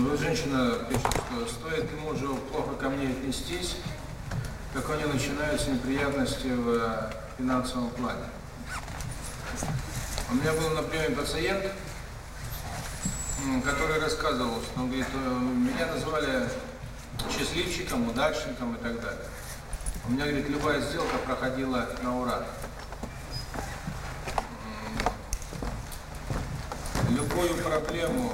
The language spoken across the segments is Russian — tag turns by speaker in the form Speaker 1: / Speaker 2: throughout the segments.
Speaker 1: Вот женщина пишет, что стоит мужу плохо ко мне отнестись, как они нее начинаются неприятности в э, финансовом плане. У меня был на приеме пациент, который рассказывал, что он говорит, «Э, меня называли счастливчиком, удачником и так далее. У меня, говорит, любая сделка проходила на ура. Любую проблему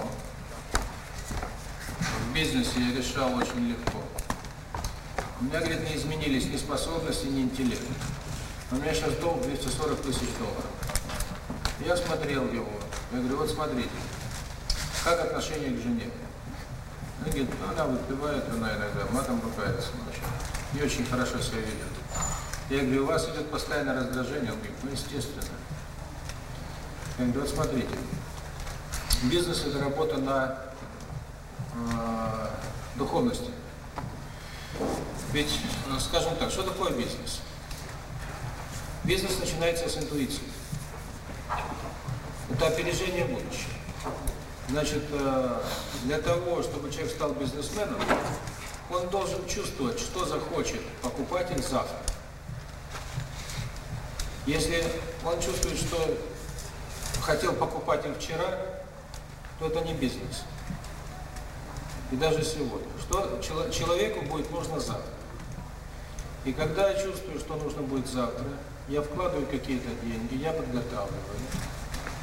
Speaker 1: в бизнесе решал очень легко. У меня, говорит, не изменились ни способности, ни интеллект. У меня сейчас долг 240 тысяч долларов. Я смотрел его. Я говорю, вот смотрите, как отношение к жене. Он говорит, она выпивает, она иногда матом ругается. ночью, Не очень хорошо себя ведет. Я говорю, у вас идет постоянное раздражение. Он говорит, ну, естественно. Я говорю, вот смотрите, бизнес – это работа на духовности. Ведь, скажем так, что такое бизнес? Бизнес начинается с интуиции. Это опережение будущего. Значит, для того, чтобы человек стал бизнесменом, он должен чувствовать, что захочет покупатель завтра. Если он чувствует, что хотел покупатель вчера, то это не бизнес и даже сегодня, что человеку будет нужно завтра. И когда я чувствую, что нужно будет завтра, я вкладываю какие-то деньги, я подготавливаю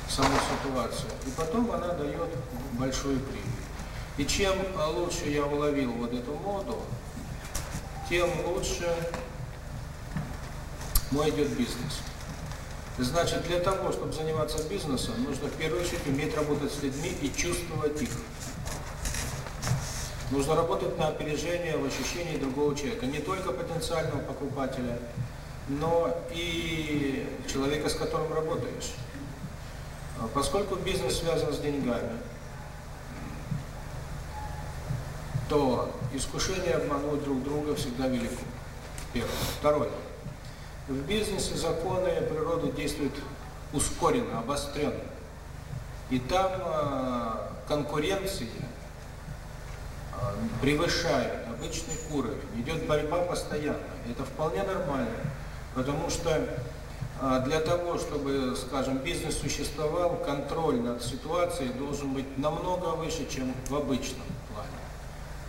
Speaker 1: саму ситуацию, и потом она дает большую прибыль. И чем лучше я уловил вот эту моду, тем лучше мой идет бизнес. Значит, для того, чтобы заниматься бизнесом, нужно в первую очередь уметь работать с людьми и чувствовать их но заработать на опережение в ощущении другого человека, не только потенциального покупателя, но и человека, с которым работаешь. А поскольку бизнес связан с деньгами, то искушение обмануть друг друга всегда велико. Первое. Второе. В бизнесе законы природы действуют ускоренно, обостренно. И там а, конкуренция превышает обычный уровень. Идет борьба постоянно. Это вполне нормально, потому что а, для того, чтобы, скажем, бизнес существовал, контроль над ситуацией должен быть намного выше, чем в обычном плане.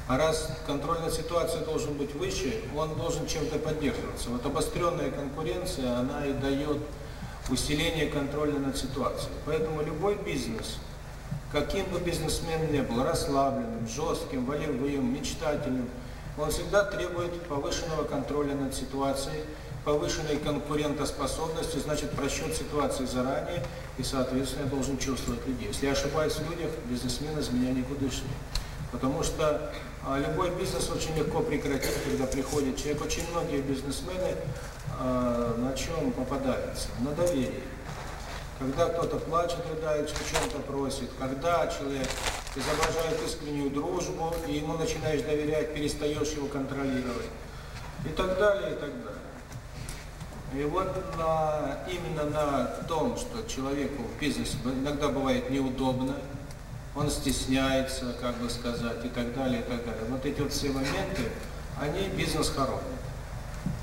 Speaker 1: А раз контроль над ситуацией должен быть выше, он должен чем-то поддерживаться. Вот обостренная конкуренция, она и дает усиление контроля над ситуацией. Поэтому любой бизнес – каким бы бизнесменом ни был, расслабленным, жестким, волевым, мечтательным, он всегда требует повышенного контроля над ситуацией, повышенной конкурентоспособности, значит просчет ситуации заранее и, соответственно, я должен чувствовать людей. Если я ошибаюсь в людях, бизнесмен из меня никудышный. Потому что а, любой бизнес очень легко прекратить, когда приходит человек. Очень многие бизнесмены а, на чем попадаются? На доверие когда кто-то плачет, рыдает, чем-то просит, когда человек изображает искреннюю дружбу, и ему начинаешь доверять, перестаешь его контролировать, и так далее, и так далее. И вот на, именно на том, что человеку в бизнесе иногда бывает неудобно, он стесняется, как бы сказать, и так далее, и так далее. Вот эти вот все моменты, они бизнес хоронят.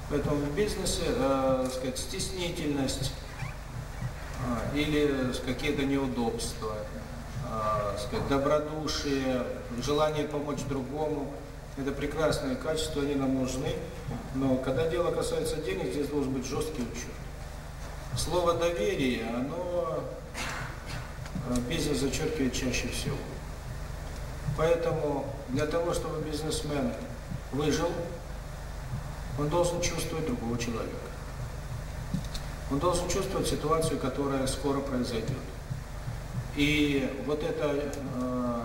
Speaker 1: Поэтому в бизнесе, э, сказать, стеснительность, или какие-то неудобства, сказать, добродушие, желание помочь другому. Это прекрасные качества, они нам нужны. Но когда дело касается денег, здесь должен быть жесткий учет. Слово доверие, оно э, бизнес зачеркивает чаще всего. Поэтому для того, чтобы бизнесмен выжил, он должен чувствовать другого человека. Он должен чувствовать ситуацию, которая скоро произойдет. И вот это э,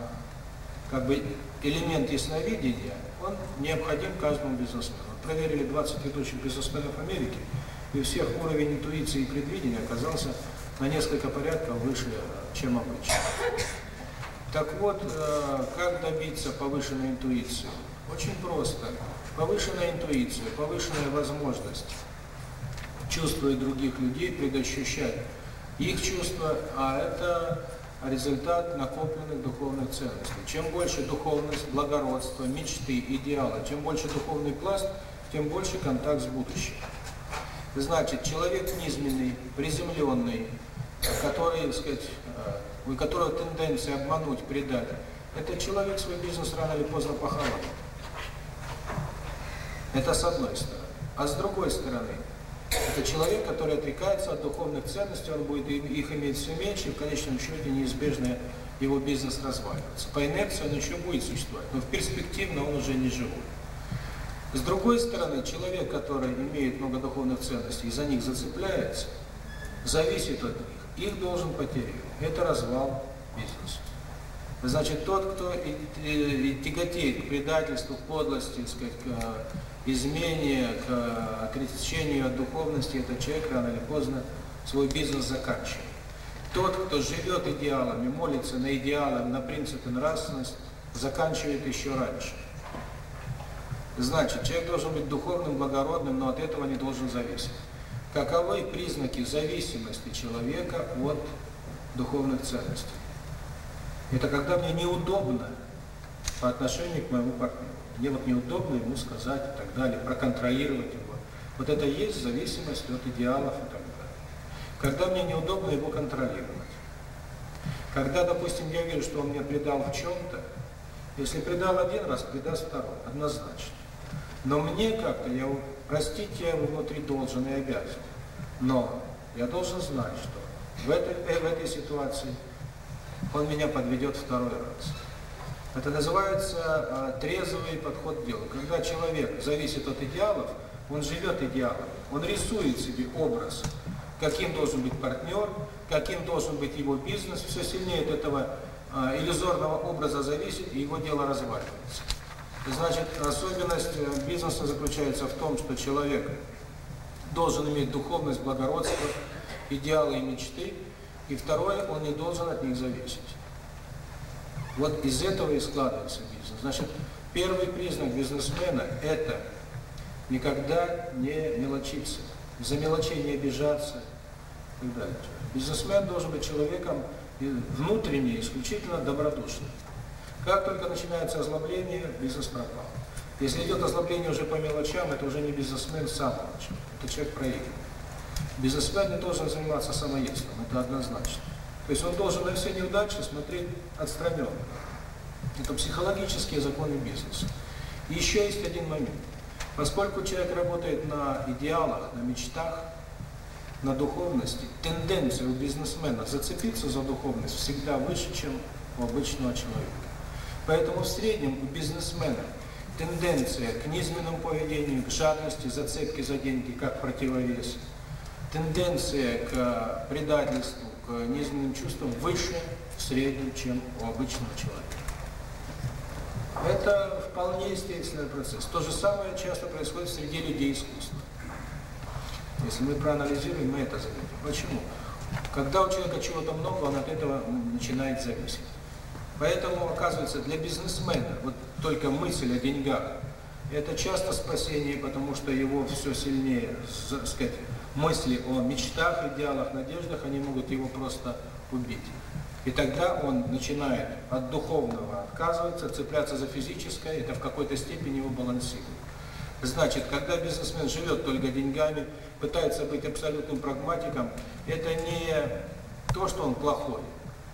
Speaker 1: как бы элемент ясновидения, он необходим каждому бизнесмену. Проверили 20 ведущих бизнесменов Америки, и у всех уровень интуиции и предвидения оказался на несколько порядков выше, чем обычно. Так вот, э, как добиться повышенной интуиции? Очень просто. Повышенная интуиция, повышенная возможность чувствует других людей, предощущает их чувства, а это результат накопленных духовных ценностей. Чем больше духовность, благородство, мечты, идеалы, чем больше духовный пласт, тем больше контакт с будущим. Значит, человек низменный, приземленный, который, сказать, у которого тенденция обмануть, предать, это человек свой бизнес рано или поздно похоронит. Это с одной стороны. А с другой стороны, что человек, который отрекается от духовных ценностей, он будет их иметь все меньше, и в конечном счете неизбежно его бизнес разваливается. По инерции он еще будет существовать, но в перспективно он уже не живой. С другой стороны, человек, который имеет много духовных ценностей и за них зацепляется, зависит от них, их должен потерять. Это развал бизнеса. Значит, тот, кто и, и, и тяготеет к предательству, подлости, сказать, к э, измене, к э, отречению от духовности, этот человек рано или поздно свой бизнес заканчивает. Тот, кто живет идеалами, молится на идеалам, на принципы нравственности, заканчивает еще раньше. Значит, человек должен быть духовным, благородным, но от этого не должен зависеть. Каковы признаки зависимости человека от духовных ценностей? Это когда мне неудобно по отношению к моему партнеру. Мне вот неудобно ему сказать и так далее, проконтролировать его. Вот это и есть зависимость от идеалов и так далее. Когда мне неудобно его контролировать. Когда, допустим, я вижу, что он мне предал в чем-то, если предал один раз, предаст второй, однозначно. Но мне как-то, я простить я его внутри должен и обязан. Но я должен знать, что в этой, э, в этой ситуации – он меня подведет второй раз. Это называется э, трезвый подход к делу. Когда человек зависит от идеалов, он живет идеалом, он рисует себе образ, каким должен быть партнер, каким должен быть его бизнес, все сильнее от этого э, иллюзорного образа зависит, и его дело разваливается. Значит, особенность э, бизнеса заключается в том, что человек должен иметь духовность, благородство, идеалы и мечты – и второе, он не должен от них зависеть. Вот из этого и складывается бизнес. Значит, первый признак бизнесмена – это никогда не мелочиться, за мелочей не обижаться и далее. Бизнесмен должен быть человеком внутренне, исключительно добродушным. Как только начинается озлобление, бизнес пропал. Если идет озлобление уже по мелочам, это уже не бизнесмен сам молчит, это человек проигрывает. Бизнесмен не должен заниматься самоедством, это однозначно. То есть он должен на все неудачи смотреть отстраненно. Это психологические законы бизнеса. И еще есть один момент. Поскольку человек работает на идеалах, на мечтах, на духовности, тенденция у бизнесмена зацепиться за духовность всегда выше, чем у обычного человека. Поэтому в среднем у бизнесмена тенденция к низменному поведению, к жадности, зацепке за деньги как противовес – тенденция к предательству, к низменным чувствам выше в среднем, чем у обычного человека. Это вполне естественный процесс. То же самое часто происходит среди людей искусства. Если мы проанализируем, мы это заметим. Почему? Когда у человека чего-то много, он от этого начинает зависеть. Поэтому, оказывается, для бизнесмена вот только мысль о деньгах – это часто спасение, потому что его все сильнее, сказать, мысли, о мечтах, идеалах, надеждах, они могут его просто убить. И тогда он начинает от духовного отказываться, цепляться за физическое, это в какой-то степени его балансирует. Значит, когда бизнесмен живет только деньгами, пытается быть абсолютным прагматиком, это не то, что он плохой,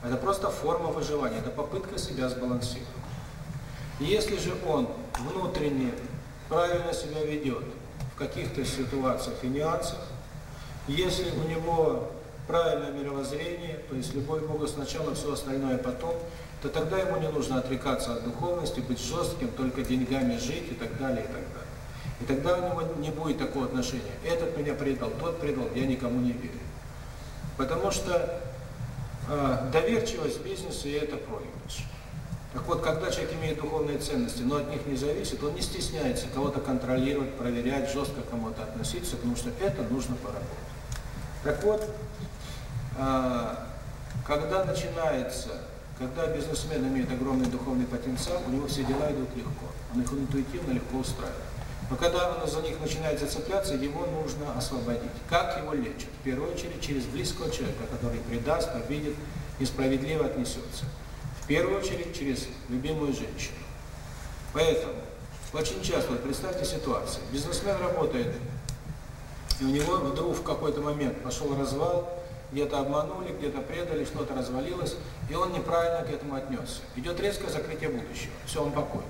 Speaker 1: это просто форма выживания, это попытка себя сбалансировать. Если же он внутренне правильно себя ведет в каких-то ситуациях и нюансах, если у него правильное мировоззрение, то есть любовь Бога сначала, все остальное потом, то тогда ему не нужно отрекаться от духовности, быть жестким, только деньгами жить и так далее, и так далее. И тогда у него не будет такого отношения. Этот меня предал, тот предал, я никому не верю. Потому что э, доверчивость в и – это проигрыш. Так вот, когда человек имеет духовные ценности, но от них не зависит, он не стесняется кого-то контролировать, проверять, жестко кому-то относиться, потому что это нужно поработать. Так вот, а, когда начинается, когда бизнесмен имеет огромный духовный потенциал, у него все дела идут легко, он их интуитивно легко устраивает. Но когда он за них начинает зацепляться, его нужно освободить. Как его лечат? В первую очередь через близкого человека, который предаст, обидит, несправедливо отнесется. В первую очередь через любимую женщину. Поэтому очень часто, представьте ситуацию, бизнесмен работает и у него вдруг в какой-то момент пошел развал, где-то обманули, где-то предали, что-то развалилось, и он неправильно к этому отнесся. Идет резкое закрытие будущего. Все, он покой.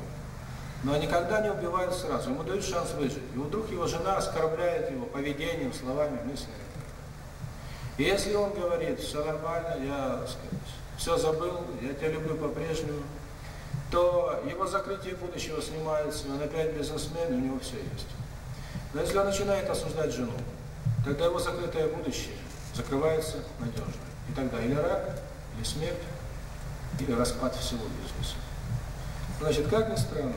Speaker 1: Но никогда не убивают сразу, ему дают шанс выжить. И вдруг его жена оскорбляет его поведением, словами, мыслями. И если он говорит, все нормально, я сказать, все забыл, я тебя люблю по-прежнему, то его закрытие будущего снимается, он опять бизнесмен, у него все есть. Но если она начинает осуждать жену, тогда его закрытое будущее закрывается надежно. И тогда или рак, или смерть, или распад всего бизнеса. Значит, как ни странно,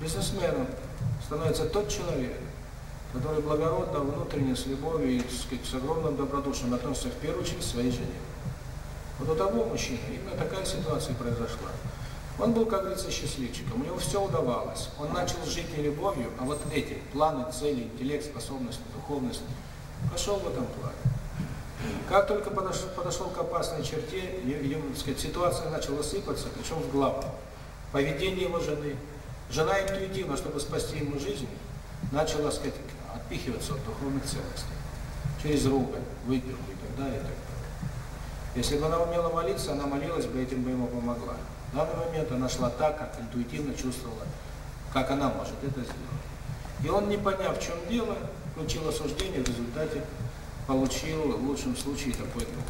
Speaker 1: бизнесменом становится тот человек, который благородно, внутренне, с любовью и сказать, с огромным добродушием относится в первую очередь к своей жене. Вот у того мужчины именно такая ситуация произошла. Он был, как говорится, счастливчиком, у него все удавалось. Он начал жить не любовью, а вот эти планы, цели, интеллект, способность, духовность, пошел в этом плане. Как только подошел, подошел к опасной черте, ему, сказать, ситуация начала сыпаться, причем в главу. Поведение его жены. Жена интуитивно, чтобы спасти ему жизнь, начала, сказать, отпихиваться от духовных ценностей. Через руку выпивку и так далее, и так далее. Если бы она умела молиться, она молилась бы, этим бы ему помогла. В данный момент она шла так, как интуитивно чувствовала, как она может это сделать. И он, не поняв, в чем дело, включил осуждение, в результате получил в лучшем случае такой долг.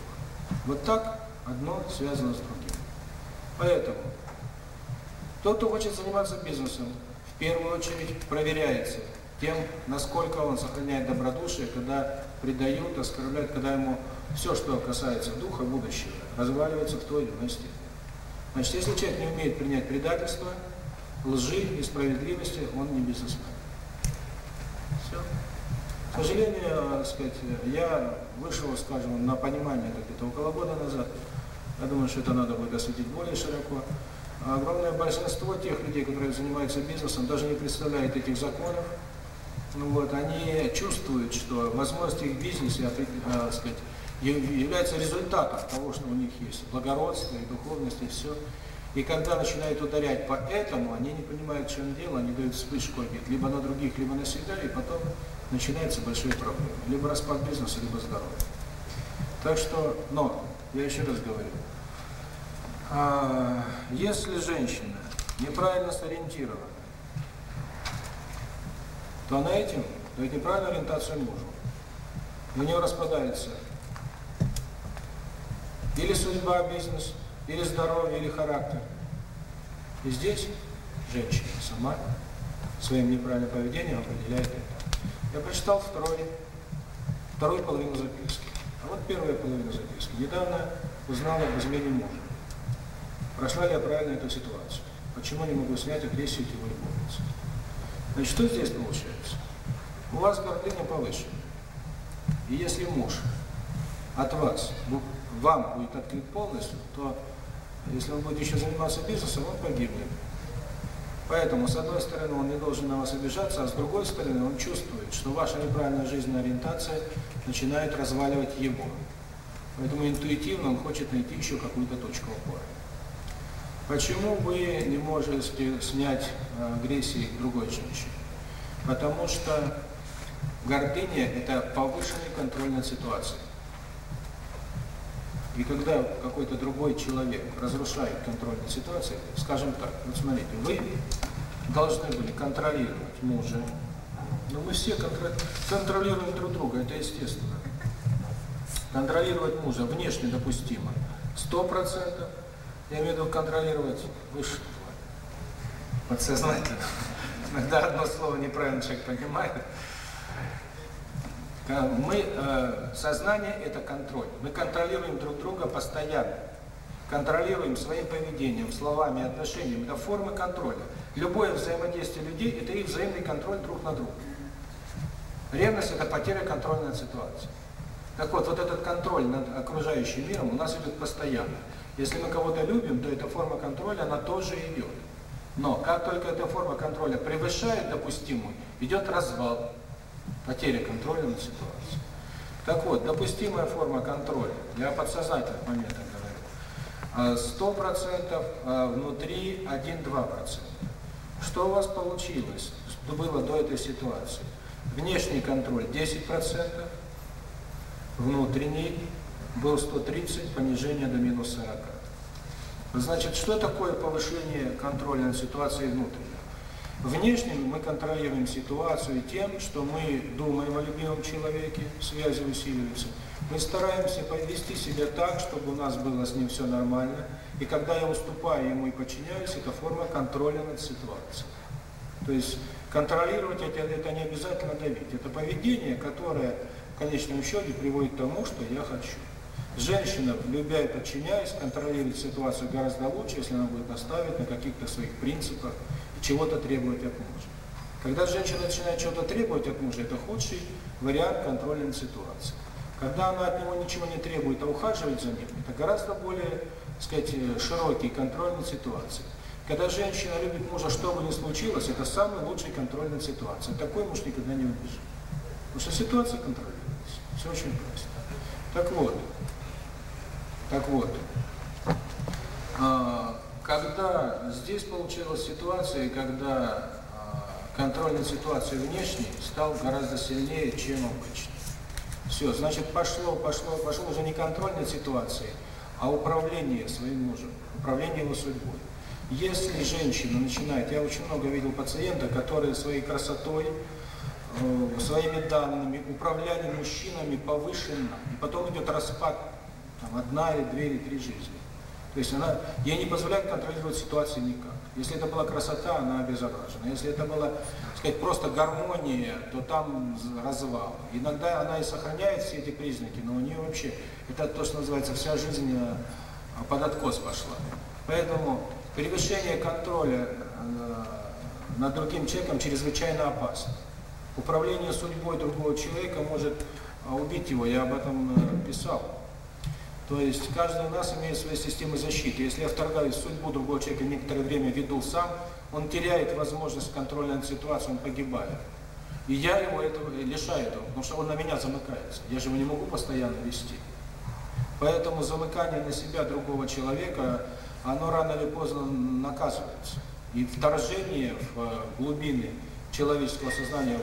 Speaker 1: Вот так одно связано с другим. Поэтому тот, кто хочет заниматься бизнесом, в первую очередь проверяется тем, насколько он сохраняет добродушие, когда предают, оскорбляют, когда ему все, что касается духа будущего, разваливается в той или иной степени. Значит, если человек не умеет принять предательство, лжи и справедливости, он не бизнесмен. Все. К сожалению, сказать, я вышел, скажем, на понимание где-то около года назад. Я думаю, что это надо будет осветить более широко. А огромное большинство тех людей, которые занимаются бизнесом, даже не представляет этих законов. Ну вот, они чувствуют, что возможность их бизнеса, бизнесе, а, сказать, является результатом того, что у них есть благородство и духовность, и все. И когда начинают ударять по этому, они не понимают, в чем дело, они дают вспышку обид, либо на других, либо на себя, и потом начинаются большие проблемы. Либо распад бизнеса, либо здоровье. Так что, но, я еще раз говорю, а, если женщина неправильно сориентирована, то она этим дает неправильную ориентацию мужу. У нее распадается или судьба, бизнес, или здоровье, или характер. И здесь женщина сама своим неправильным поведением определяет это. Я прочитал второй, вторую половину записки. А вот первая половина записки. Недавно узнала об измене мужа. Прошла ли я правильно эту ситуацию? Почему не могу снять агрессию от его любовницы? Значит, что здесь получается? У вас гордыня повыше. И если муж от вас вам будет открыт полностью, то если он будет еще заниматься бизнесом, он погибнет. Поэтому, с одной стороны, он не должен на вас обижаться, а с другой стороны, он чувствует, что ваша неправильная жизненная ориентация начинает разваливать его. Поэтому интуитивно он хочет найти еще какую-то точку опоры. Почему вы не можете снять э, агрессии другой женщины? Потому что гордыня – это повышенный контроль над ситуацией. И когда какой-то другой человек разрушает контроль над скажем так, вот смотрите, вы должны были контролировать мужа, но мы все контролируем друг друга, это естественно. Контролировать мужа внешне допустимо 100%, я имею в виду контролировать выше подсознательно. Иногда одно слово неправильно человек понимает, Э, мы, э, сознание – это контроль. Мы контролируем друг друга постоянно. Контролируем своим поведением, словами, отношениями. Это формы контроля. Любое взаимодействие людей – это их взаимный контроль друг на друга. Ревность – это потеря контроля над ситуацией. Так вот, вот этот контроль над окружающим миром у нас идет постоянно. Если мы кого-то любим, то эта форма контроля, она тоже идет. Но как только эта форма контроля превышает допустимую, идет развал, потеря контроля над ситуацией. Так вот, допустимая форма контроля, я подсознательно момент говорю, а 100% а, внутри 1-2%. Что у вас получилось, что было до этой ситуации? Внешний контроль 10%, внутренний был 130, понижение до минус 40. Значит, что такое повышение контроля над ситуацией внутренней? Внешним мы контролируем ситуацию тем, что мы думаем о любимом человеке, связи усиливаются. Мы стараемся повести себя так, чтобы у нас было с ним все нормально. И когда я уступаю ему и подчиняюсь, это форма контроля над ситуацией. То есть контролировать это, это не обязательно давить. Это поведение, которое в конечном счете приводит к тому, что я хочу. Женщина, любя и подчиняясь, контролирует ситуацию гораздо лучше, если она будет наставить на каких-то своих принципах, чего-то требовать от мужа. Когда женщина начинает чего-то требовать от мужа, это худший вариант контрольной ситуации. Когда она от него ничего не требует, а ухаживает за ним, это гораздо более, так сказать, широкий контрольной ситуации. Когда женщина любит мужа, что бы ни случилось, это самый лучший контрольная ситуация. Такой муж никогда не убежит. Потому что ситуация контролируется. Все очень просто. Так вот, так вот, когда здесь получилась ситуация, когда а, контроль над ситуацией внешней стал гораздо сильнее, чем обычно. Все, значит, пошло, пошло, пошло уже не контроль над ситуацией, а управление своим мужем, управление его судьбой. Если женщина начинает, я очень много видел пациента, которые своей красотой, э, своими данными управляли мужчинами повышенно, и потом идет распад там, одна или две или три жизни. То есть она, ей не позволяет контролировать ситуацию никак. Если это была красота, она обезображена. Если это была, сказать, просто гармония, то там развал. Иногда она и сохраняет все эти признаки, но у нее вообще, это то, что называется, вся жизнь э, под откос пошла. Поэтому превышение контроля э, над другим человеком чрезвычайно опасно. Управление судьбой другого человека может э, убить его, я об этом писал. То есть каждый у нас имеет свои системы защиты. Если я вторгаюсь в судьбу другого человека некоторое время веду сам, он теряет возможность контроля над ситуацией, он погибает. И я его этого э, лишаю этого, потому что он на меня замыкается. Я же его не могу постоянно вести. Поэтому замыкание на себя другого человека, оно рано или поздно наказывается. И вторжение в э, глубины человеческого сознания,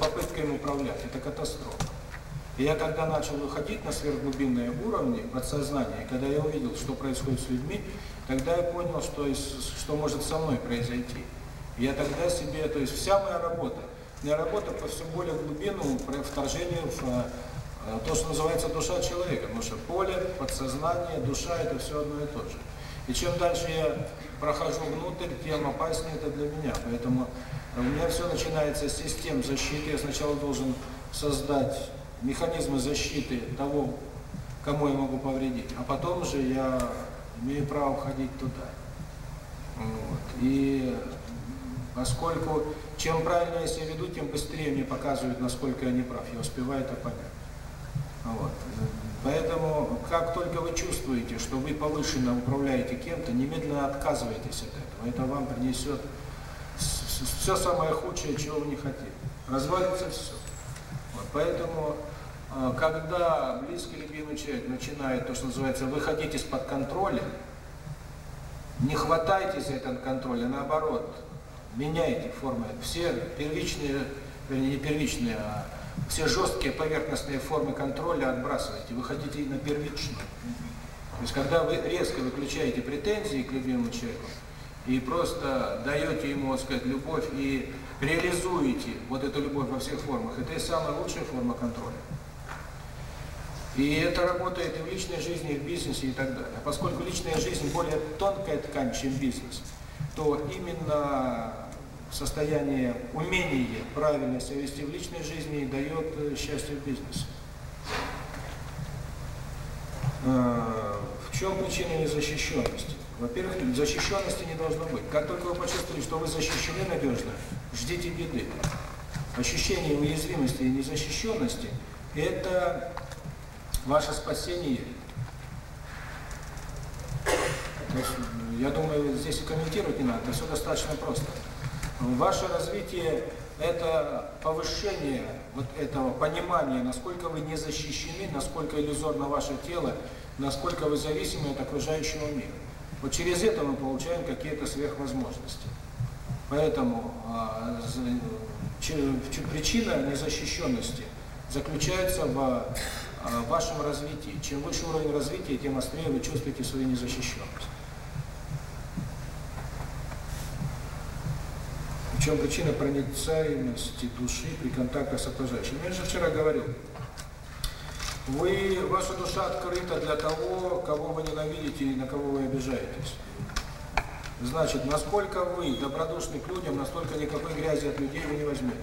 Speaker 1: попытка им управлять, это катастрофа. Я когда начал выходить на сверхглубинные уровни подсознания, когда я увидел, что происходит с людьми, тогда я понял, что, что может со мной произойти. Я тогда себе, то есть вся моя работа, моя работа по все более глубину вторжению в э, то, что называется душа человека, потому что поле, подсознание, душа – это все одно и то же. И чем дальше я прохожу внутрь, тем опаснее это для меня. Поэтому у меня все начинается с систем защиты. Я сначала должен создать механизмы защиты того, кому я могу повредить. А потом же я имею право ходить туда. Вот. И поскольку чем правильно я себя веду, тем быстрее мне показывают, насколько я не прав. Я успеваю это понять. Вот. Поэтому, как только вы чувствуете, что вы повышенно управляете кем-то, немедленно отказывайтесь от этого. Это вам принесет все самое худшее, чего вы не хотите. Развалится все. Вот. Поэтому а, когда близкий, любимый человек начинает то, что называется, выходить из-под контроля, не хватайтесь за этот контроль, а наоборот, меняйте формы. Все первичные, вернее, не первичные, а все жесткие поверхностные формы контроля отбрасывайте, выходите на первичную. То есть, когда вы резко выключаете претензии к любимому человеку и просто даете ему, так сказать, любовь и реализуете вот эту любовь во всех формах, это и самая лучшая форма контроля. И это работает и в личной жизни, и в бизнесе, и так далее. Поскольку личная жизнь более тонкая ткань, чем бизнес, то именно состояние умения правильно себя вести в личной жизни и дает э, счастье в бизнесе. А, в чем причина незащищенности? Во-первых, защищенности не должно быть. Как только вы почувствовали, что вы защищены надежно, ждите беды. Ощущение уязвимости и незащищенности – это ваше спасение. Я думаю, здесь и комментировать не надо, все достаточно просто. Ваше развитие – это повышение вот этого понимания, насколько вы не защищены, насколько иллюзорно ваше тело, насколько вы зависимы от окружающего мира. Вот через это мы получаем какие-то сверхвозможности. Поэтому а, причина незащищенности заключается в в вашем развитии. Чем выше уровень развития, тем острее вы чувствуете свою незащищенность. В чем причина проницаемости души при контактах с окружающим? Я же вчера говорил, вы, ваша душа открыта для того, кого вы ненавидите и на кого вы обижаетесь. Значит, насколько вы добродушны к людям, настолько никакой грязи от людей вы не возьмете.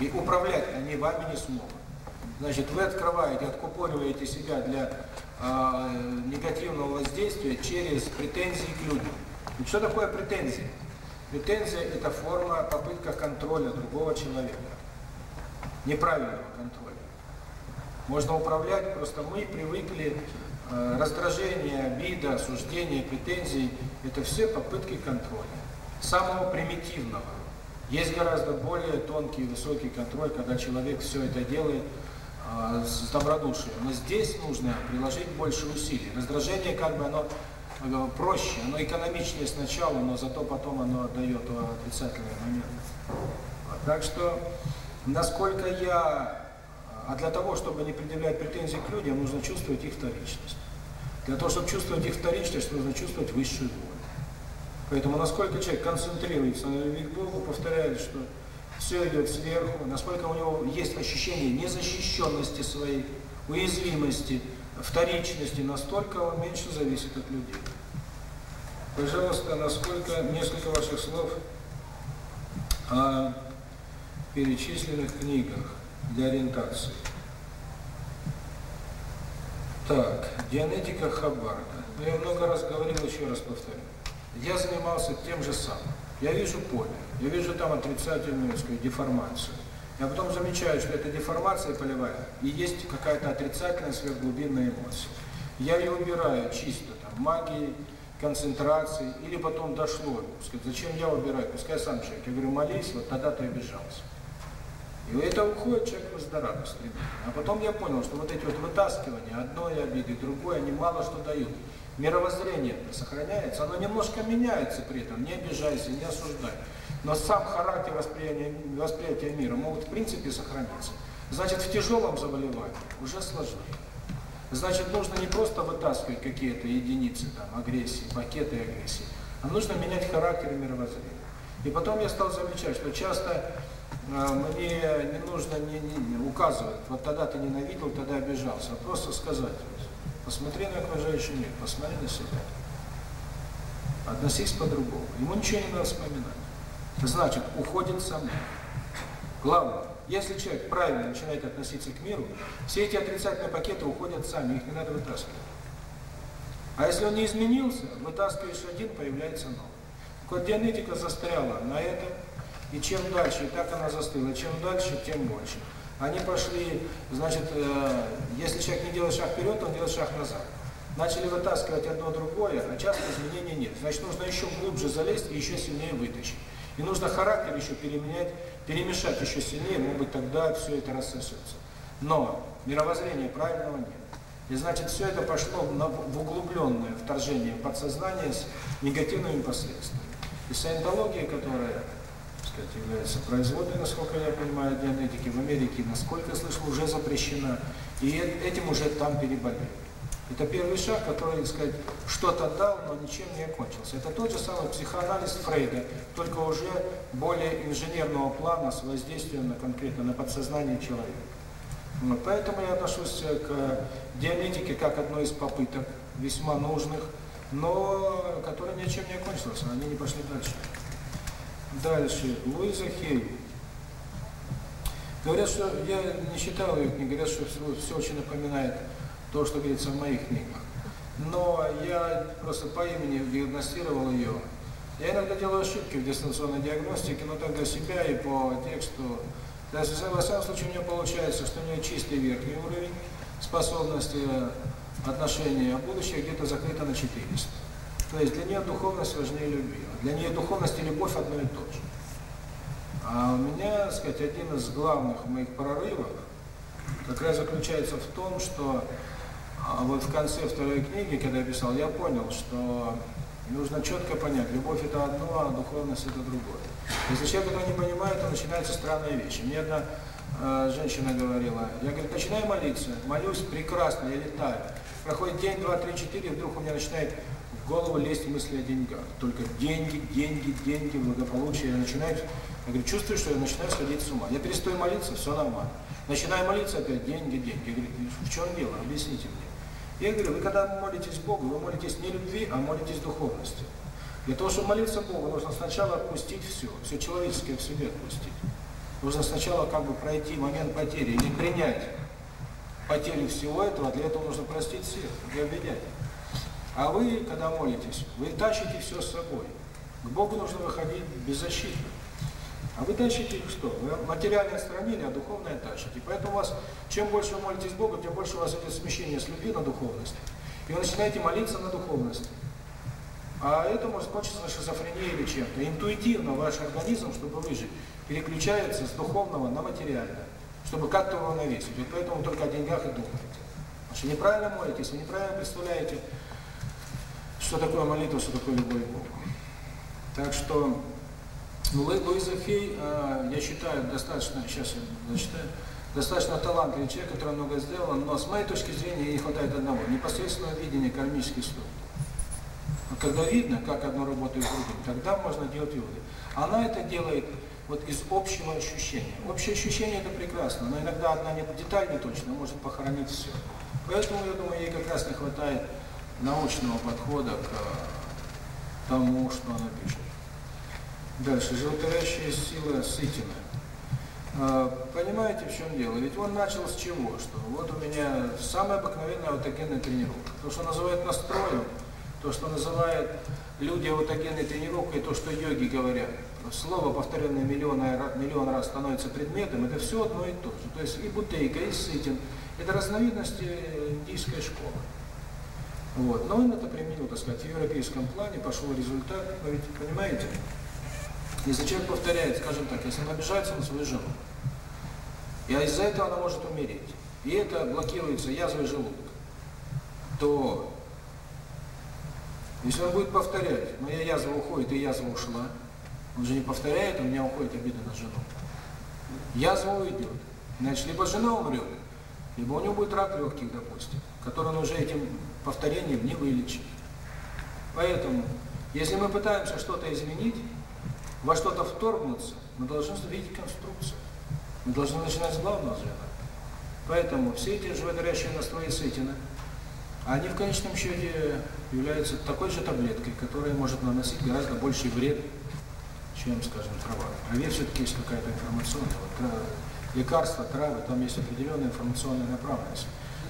Speaker 1: И управлять они вами не смогут. Значит, вы открываете, откупориваете себя для э, негативного воздействия через претензии к людям. И что такое претензии? Претензия – это форма, попытка контроля другого человека, неправильного контроля. Можно управлять, просто мы привыкли, э, раздражение, обида, осуждение, претензии – это все попытки контроля, самого примитивного. Есть гораздо более тонкий и высокий контроль, когда человек все это делает – с. Но здесь нужно приложить больше усилий. Раздражение как бы оно э, проще, оно экономичнее сначала, но зато потом оно отдает отрицательные моменты. Так что, насколько я... А для того, чтобы не предъявлять претензии к людям, нужно чувствовать их вторичность. Для того, чтобы чувствовать их вторичность, нужно чувствовать высшую волю. Поэтому насколько человек концентрируется на любви к Богу, повторяет, что все идет сверху, насколько у него есть ощущение незащищенности своей, уязвимости, вторичности, настолько он меньше зависит от людей. Пожалуйста, насколько несколько ваших слов о перечисленных книгах для ориентации. Так, генетика Хаббарда. Ну, я много раз говорил, еще раз повторю. Я занимался тем же самым. Я вижу поле я вижу там отрицательную сказать, деформацию. Я потом замечаю, что эта деформация полевая, и есть какая-то отрицательная сверхглубинная эмоция. Я ее убираю чисто там магией, концентрацией, или потом дошло, сказать, зачем я убираю, пускай сам человек. Я говорю, молись, вот тогда ты обижался. И это уходит, человек выздоравливает стремительно. А потом я понял, что вот эти вот вытаскивания, одной обиды, другой, они мало что дают мировоззрение сохраняется, оно немножко меняется при этом, не обижайся, не осуждай. Но сам характер восприятия, восприятия мира могут в принципе сохраниться. Значит, в тяжелом заболевании уже сложнее. Значит, нужно не просто вытаскивать какие-то единицы там, агрессии, пакеты агрессии, а нужно менять характер и мировоззрение. И потом я стал замечать, что часто э, мне не нужно не, не, не указывать, вот тогда ты ненавидел, тогда обижался, а просто сказать, Посмотри на окружающий мир, посмотри на себя. Относись по-другому. Ему ничего не надо вспоминать. Значит, уходит сомнение. Главное, если человек правильно начинает относиться к миру, все эти отрицательные пакеты уходят сами, их не надо вытаскивать. А если он не изменился, вытаскиваешь один, появляется новый. Так вот, дианетика застряла на этом, и чем дальше, и так она застыла, чем дальше, тем больше. Они пошли, значит, э, если человек не делает шаг вперед, он делает шаг назад. Начали вытаскивать одно другое, а часто изменений нет. Значит, нужно еще глубже залезть и еще сильнее вытащить. И нужно характер еще переменять, перемешать еще сильнее, может быть, тогда все это рассосется. Но мировоззрения правильного нет. И значит, все это пошло на, в углубленное вторжение подсознания с негативными последствиями. И саентология, которая сказать, является производной, насколько я понимаю, генетики в Америке, насколько я слышал, уже запрещена. И этим уже там переболели. Это первый шаг, который, сказать, что-то дал, но ничем не окончился. Это тот же самый психоанализ Фрейда, только уже более инженерного плана с воздействием на конкретно на подсознание человека. Вот, поэтому я отношусь к диалектике как одной из попыток, весьма нужных, но которые ничем не окончилось, а они не пошли дальше. Дальше. Мой Захей. Говорят, что я не читал ее книги, говорят, что все очень напоминает то, что говорится в моих книгах. Но я просто по имени диагностировал ее. Я иногда делаю ошибки в дистанционной диагностике, но так для себя и по тексту. Да, в самом случае у меня получается, что у нее чистый верхний уровень способности отношения, а будущее где-то закрыто на 400. То есть для нее духовность важнее любви. Для нее духовность и любовь одно и то же. А у меня, так сказать, один из главных моих прорывов как раз заключается в том, что вот в конце второй книги, когда я писал, я понял, что нужно четко понять, любовь это одно, а духовность это другое. Если человек этого не понимает, то начинаются странные вещи. Мне одна э, женщина говорила, я говорю, начинаю молиться, молюсь прекрасно, я летаю. Проходит день, два, три, четыре, вдруг у меня начинает голову лезть мысли о деньгах. Только деньги, деньги, деньги, благополучие. Я начинаю, я говорю, чувствую, что я начинаю сходить с ума. Я перестаю молиться, все нормально. Начинаю молиться, опять деньги, деньги. Я говорю, в чем дело, объясните мне. Я говорю, вы когда молитесь Богу, вы молитесь не любви, а молитесь духовности. Для того, чтобы молиться Богу, нужно сначала отпустить все, все человеческое в себе отпустить. Нужно сначала как бы пройти момент потери или принять потерю всего этого, для этого нужно простить всех и обвинять. А вы, когда молитесь, вы тащите все с собой. К Богу нужно выходить беззащитно. А вы тащите что? Вы материальное сравнение, а духовное тащите. Поэтому у вас, чем больше вы молитесь Богу, тем больше у вас идет смещение с любви на духовность. И вы начинаете молиться на духовность. А это может кончиться шизофренией или чем-то. Интуитивно ваш организм, чтобы выжить, переключается с духовного на материальное, чтобы как-то уравновесить. И поэтому только о деньгах и думаете. Потому что неправильно молитесь, вы неправильно представляете что такое молитва, что такое любовь к Богу. Так что ну, Луиза Фей, а, я считаю, достаточно, сейчас я зачитаю, достаточно талантливый человек, который много сделал, но с моей точки зрения ей не хватает одного, непосредственного видения кармических слов. А когда видно, как одно работает с другим, тогда можно делать выводы. Она это делает вот из общего ощущения. Общее ощущение это прекрасно, но иногда одна деталь не точно может похоронить все. Поэтому, я думаю, ей как раз не хватает научного подхода к тому, что она пишет. Дальше. Животворящая сила Сытина. Понимаете, в чем дело? Ведь он начал с чего? Что вот у меня самая обыкновенная аутогенная тренировка. То, что называют настроем, то, что называют люди аутогенной тренировкой, то, что йоги говорят. Слово, повторенное миллион, миллион раз, становится предметом, это все одно и то же. То есть и Бутейка, и Сытин – это разновидности индийской школы. Вот. Ну Но он это применил, так сказать, в европейском плане, пошел результат. Вы ведь понимаете, если человек повторяет, скажем так, если он обижается на свою жену, и а из-за этого она может умереть, и это блокируется язвой желудка, то если он будет повторять, моя язва уходит, и язва ушла, он же не повторяет, у меня уходит обида на жену. Язва уйдет. Значит, либо жена умрет, либо у него будет рак легких, допустим, который он уже этим повторением не вылечить. Поэтому, если мы пытаемся что-то изменить, во что-то вторгнуться, мы должны видеть конструкцию. Мы должны начинать с главного звена. Поэтому все эти животворящие настрои Сытина, они в конечном счете являются такой же таблеткой, которая может наносить гораздо больший вред, чем, скажем, трава. А все-таки есть какая-то информационная. Вот, э, лекарства, травы, там есть определенная информационная направленность.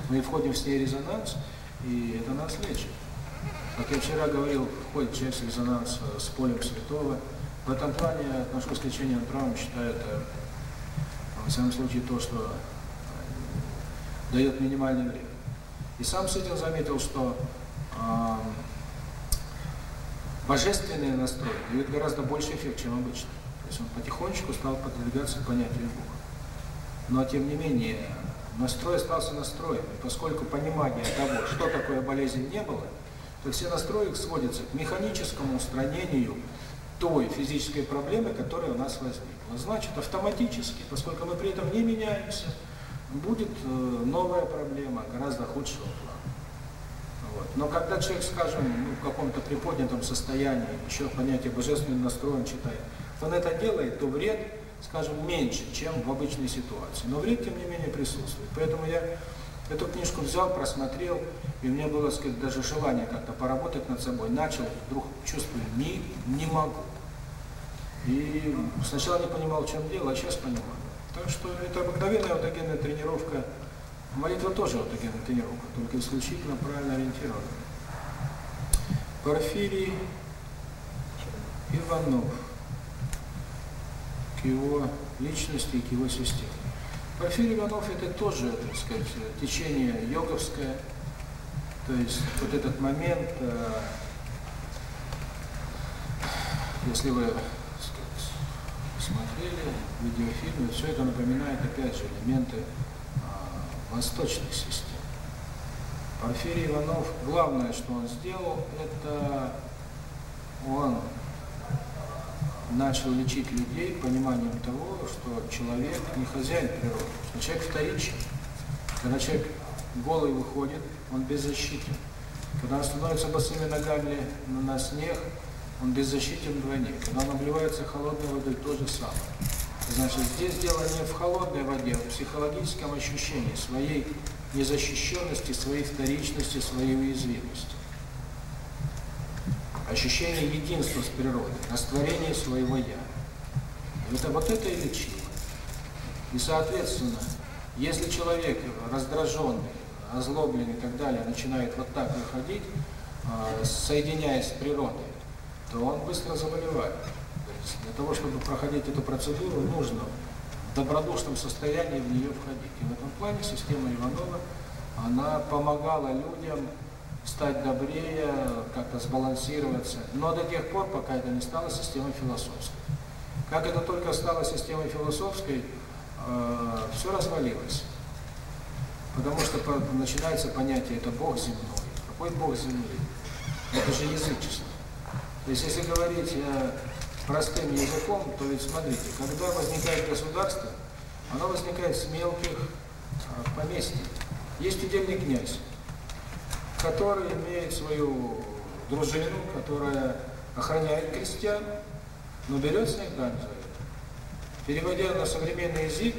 Speaker 1: Мы входим в с ней резонанс, и это нас лечит. А как я вчера говорил, входит часть резонанса э, с полем святого. В этом плане отношусь к лечению травм, считаю это, э, в самом случае, то, что э, дает минимальный вред. И сам Сытин заметил, что э, божественный настрой дает гораздо больше эффект, чем обычно. То есть он потихонечку стал подвигаться к понятию Бога. Но тем не менее, настрой остался настроем. И поскольку понимания того, что такое болезнь, не было, то все настрои сводятся к механическому устранению той физической проблемы, которая у нас возникла. Значит, автоматически, поскольку мы при этом не меняемся, будет э, новая проблема гораздо худшего плана. Вот. Но когда человек, скажем, ну, в каком-то приподнятом состоянии, еще понятие божественный настроен читает, он это делает, то вред скажем, меньше, чем в обычной ситуации. Но вред, тем не менее, присутствует. Поэтому я эту книжку взял, просмотрел, и у меня было, сказать, даже желание как-то поработать над собой. Начал, вдруг чувствую, не, не могу. И сначала не понимал, в чем дело, а сейчас понимаю. Так что это обыкновенная аутогенная тренировка. Молитва тоже аутогенная тренировка, только исключительно правильно ориентированная. Порфирий Иванов к его личности и к его системе. Порфирий Иванов это тоже, так сказать, течение йоговское, то есть вот этот момент, если вы сказать, смотрели видеофильмы, все это напоминает опять же элементы восточных систем. Порфирий Иванов, главное, что он сделал, это он начал лечить людей пониманием того, что человек не хозяин природы, что человек вторичен. Когда человек голый выходит, он беззащитен. Когда он становится босыми ногами на снег, он беззащитен вдвойне. Когда он обливается холодной водой, то же самое. Значит, здесь дело не в холодной воде, а в психологическом ощущении своей незащищенности, своей вторичности, своей уязвимости ощущение единства с природой, растворение своего «я». Это вот это и лечило. И, соответственно, если человек раздраженный, озлобленный и так далее начинает вот так выходить, а, соединяясь с природой, то он быстро заболевает. Для того, чтобы проходить эту процедуру, нужно в добродушном состоянии в нее входить. И в этом плане система Иванова, она помогала людям стать добрее, как-то сбалансироваться. Но до тех пор, пока это не стало системой философской. Как это только стало системой философской, э, все развалилось. Потому что по, начинается понятие «это Бог земной». Какой Бог земли? Это же язычество. То есть, если говорить э, простым языком, то ведь смотрите, когда возникает государство, оно возникает с мелких э, поместьй. Есть удельный князь который имеет свою дружину, которая охраняет крестьян, но берет с них дань Переводя на современный язык,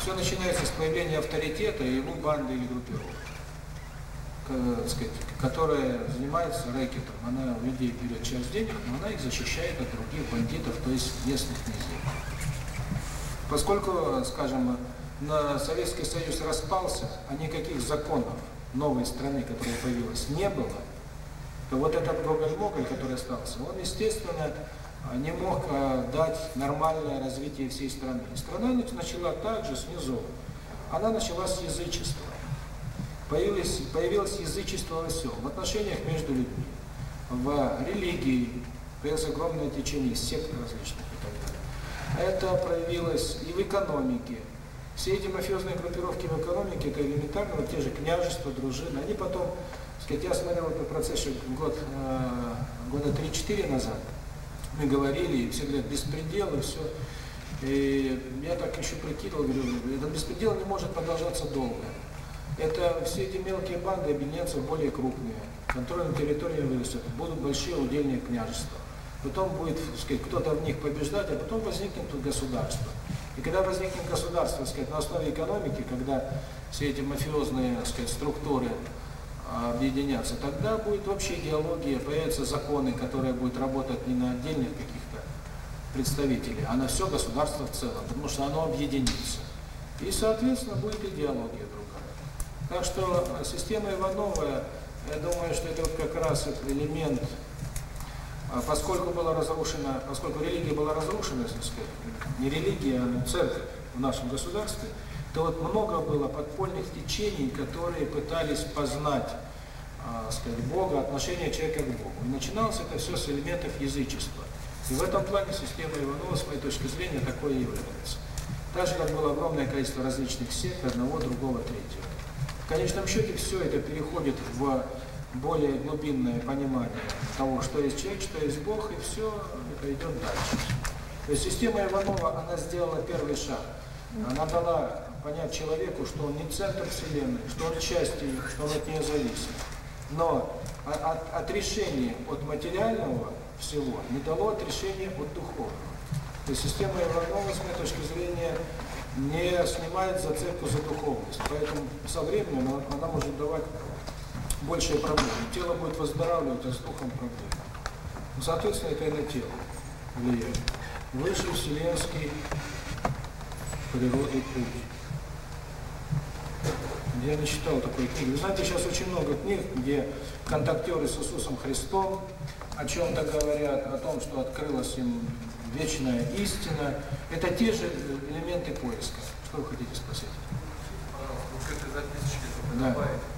Speaker 1: все начинается с появления авторитета и его банды или группировки, сказать, которая занимается рэкетом. Она у людей берет часть денег, но она их защищает от других бандитов, то есть местных низей. Поскольку, скажем, на Советский Союз распался, а никаких законов новой страны, которая появилась, не было, то вот этот Гоголь Моголь, который остался, он, естественно, не мог э, дать нормальное развитие всей страны. И страна начала также снизу. Она начала с язычества. Появилось, появилось язычество во всем, в отношениях между людьми, в религии, появилось огромное течение сект различных и так далее. Это проявилось и в экономике, все эти мафиозные группировки в экономике, как элементарно, вот те же княжества, дружины, они потом, сказать, я смотрел этот процесс год, э, года 3-4 назад, мы говорили, и все говорят, беспредел и все. И я так еще прикидывал, говорю, этот беспредел не может продолжаться долго. Это все эти мелкие банды объединятся в более крупные. Контроль на территории вырастет, будут большие удельные княжества. Потом будет, сказать, кто-то в них побеждать, а потом возникнет тут государство. И когда возникнет государство, сказать, на основе экономики, когда все эти мафиозные сказать, структуры а, объединятся, тогда будет вообще идеология, появятся законы, которые будут работать не на отдельных каких-то представителей, а на все государство в целом, потому что оно объединится. И, соответственно, будет идеология другая. Так что система Иванова, я думаю, что это вот как раз этот элемент поскольку была разрушена, поскольку религия была разрушена, сказать, не религия, а церковь в нашем государстве, то вот много было подпольных течений, которые пытались познать сказать, Бога, отношение человека к Богу. И начиналось это все с элементов язычества. И в этом плане система Иванова, с моей точки зрения, такое является. Так же, как было огромное количество различных сект, одного, другого, третьего. В конечном счете все это переходит в более глубинное понимание того, что есть человек, что есть Бог, и все это идет дальше. То есть система Иванова, она сделала первый шаг. Она дала понять человеку, что он не центр Вселенной, что он часть ее, что он от нее зависит. Но от, от решения от материального всего не дало от решения от духовного. То есть система Иванова, с моей точки зрения, не снимает зацепку за духовность. Поэтому со временем она, она может давать большая проблема. Тело будет выздоравливать, а с духом проблемы. Ну, соответственно, это и на тело влияет. Выше вселенский природный путь. Я не читал такой книги. Вы знаете, сейчас очень много книг, где контактеры с Иисусом Христом о чем-то говорят, о том, что открылась им вечная истина. Это те же э, элементы поиска. Что вы хотите спросить?
Speaker 2: А, вот к этой записочке добавить.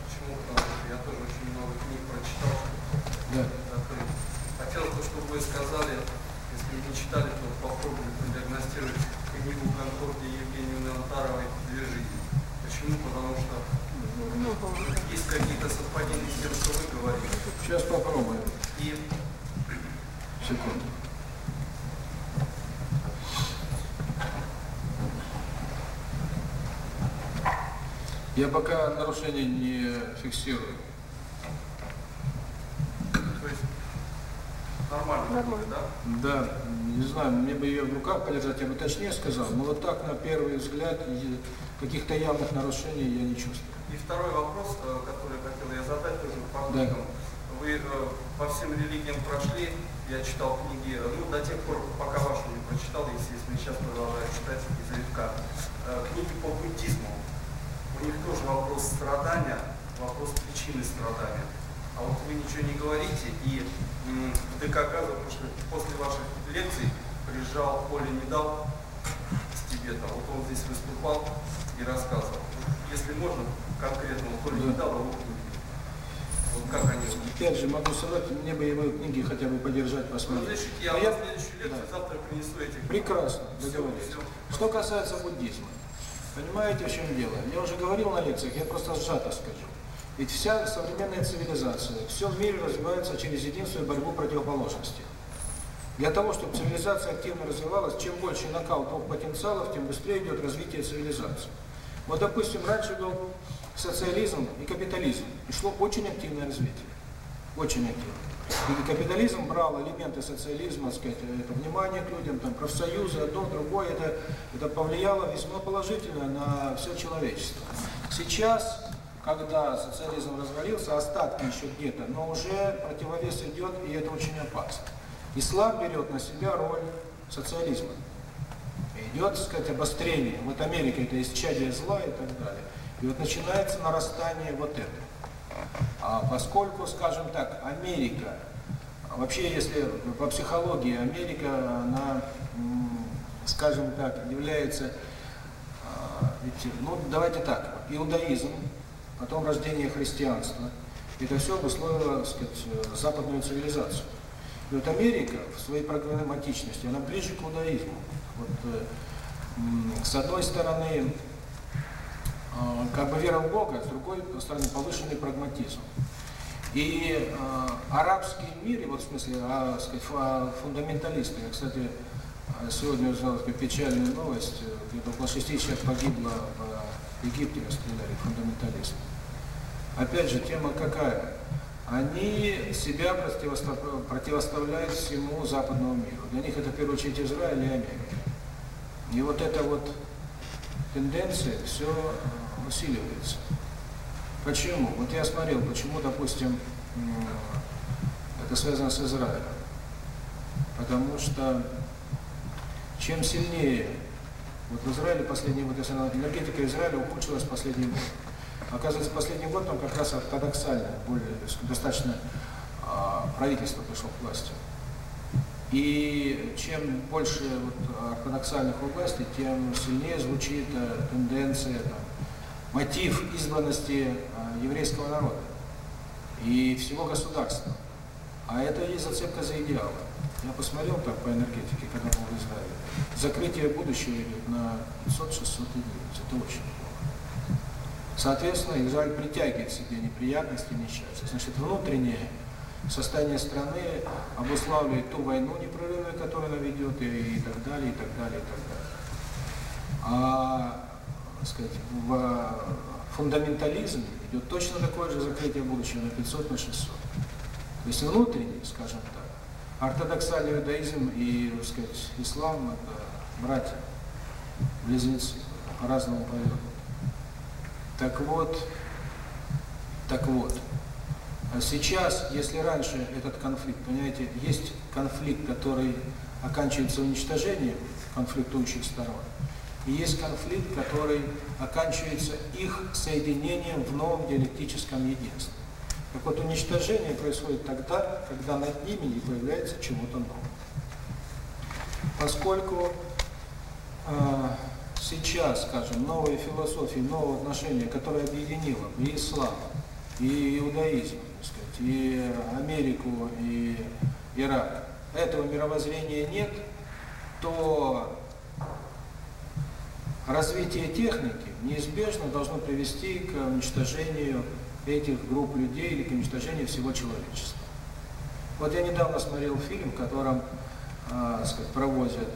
Speaker 2: читали эту попробовали диагностировать книгу Конкордии Евгении Антаровой «Две
Speaker 1: жизни».
Speaker 2: Почему? Потому что есть какие-то совпадения с тем, что вы говорите.
Speaker 1: Сейчас попробуем.
Speaker 2: И...
Speaker 1: Секунду. Я пока нарушений не фиксирую.
Speaker 2: То есть нормально,
Speaker 3: нормально.
Speaker 2: да?
Speaker 1: Да, не знаю, мне бы ее в руках подержать, я бы точнее сказал, но вот так на первый взгляд каких-то явных нарушений я не чувствую.
Speaker 2: И второй вопрос, э, который хотел я задать тоже по книгам. Да. Вы э, по всем религиям прошли, я читал книги, э, ну, до тех пор, пока вашу не прочитал, если, если сейчас продолжаю читать из редка, книги по буддизму. У них тоже вопрос страдания, вопрос причины страдания. А вот вы ничего не говорите, и ДК Каза, потому что после ваших лекций приезжал Коля Недал с Тибета. Вот он здесь выступал и рассказывал. Если можно, конкретно вот Коля
Speaker 1: да.
Speaker 2: А как они...
Speaker 1: Опять же, могу сказать, мне бы его книги хотя бы поддержать, посмотреть.
Speaker 2: Ну, значит,
Speaker 1: я,
Speaker 2: а я... лекцию
Speaker 1: да.
Speaker 2: завтра принесу эти...
Speaker 1: Прекрасно, договорились. Что касается буддизма, понимаете, в чем дело? Я уже говорил на лекциях, я просто сжато скажу. Ведь вся современная цивилизация, все в мире развивается через единство и борьбу противоположностей. Для того, чтобы цивилизация активно развивалась, чем больше накал двух потенциалов, тем быстрее идет развитие цивилизации. Вот, допустим, раньше был социализм и капитализм, и шло очень активное развитие. Очень активно. И капитализм брал элементы социализма, сказать, это внимание к людям, там, профсоюзы, одно, другое, это, это повлияло весьма положительно на все человечество. Сейчас когда социализм развалился, остатки еще где-то, но уже противовес идет, и это очень опасно. Ислам берет на себя роль социализма. Идет, так сказать, обострение. Вот Америка – это исчадие зла и так далее. И вот начинается нарастание вот этого. А поскольку, скажем так, Америка, вообще, если по психологии Америка, она, скажем так, является, а, ну, давайте так, иудаизм – потом рождение христианства. Это все обусловило сказать, западную цивилизацию. И вот Америка в своей прагматичности, она ближе к удаизму. Вот, э, с одной стороны, э, как бы вера в Бога, с другой стороны, повышенный прагматизм. И э, арабский мир, вот в смысле, а, сказать, фундаменталисты, я, кстати, сегодня узнал такую печальную новость, где около 6 человек погибло Египте расстреляли фундаменталистов. Опять же, тема какая? Они себя противоставляют всему западному миру. Для них это, в первую очередь, Израиль и Америка. И вот эта вот тенденция все усиливается. Почему? Вот я смотрел, почему, допустим, это связано с Израилем. Потому что чем сильнее вот в Израиле последний вот если энергетика Израиля ухудшилась последний год. Оказывается, последний год там как раз ортодоксально, более достаточно а, правительство пришло к власти. И чем больше вот, ортодоксальных у власти, тем сильнее звучит а, тенденция, там, мотив избранности а, еврейского народа и всего государства. А это и зацепка за идеалы. Я посмотрел так по энергетике, когда был в израиле. Закрытие будущего идет на 500-600 единиц. Это очень плохо. Соответственно, Израиль притягивает к себе неприятности, несчастья. Значит, внутреннее состояние страны обуславливает ту войну непрерывную, которую она ведет, и, и так далее, и так далее, и так далее. А, сказать, в фундаментализм идет точно такое же закрытие будущего на 500, на 600. То есть внутренне, скажем так, Ортодоксальный иудаизм и, так сказать, ислам – это братья, близнецы, по-разному повернуты. Так вот, так вот. А сейчас, если раньше этот конфликт, понимаете, есть конфликт, который оканчивается уничтожением, конфликтующих сторон, и есть конфликт, который оканчивается их соединением в новом диалектическом единстве. Так вот уничтожение происходит тогда, когда над ними не появляется чему-то нового. Поскольку э, сейчас, скажем, новые философии, новое отношение, которое объединило и ислам, и иудаизм, сказать, и Америку, и Ирак, этого мировоззрения нет, то развитие техники неизбежно должно привести к уничтожению этих групп людей или к уничтожению всего человечества. Вот я недавно смотрел фильм, в котором э, сказать, проводят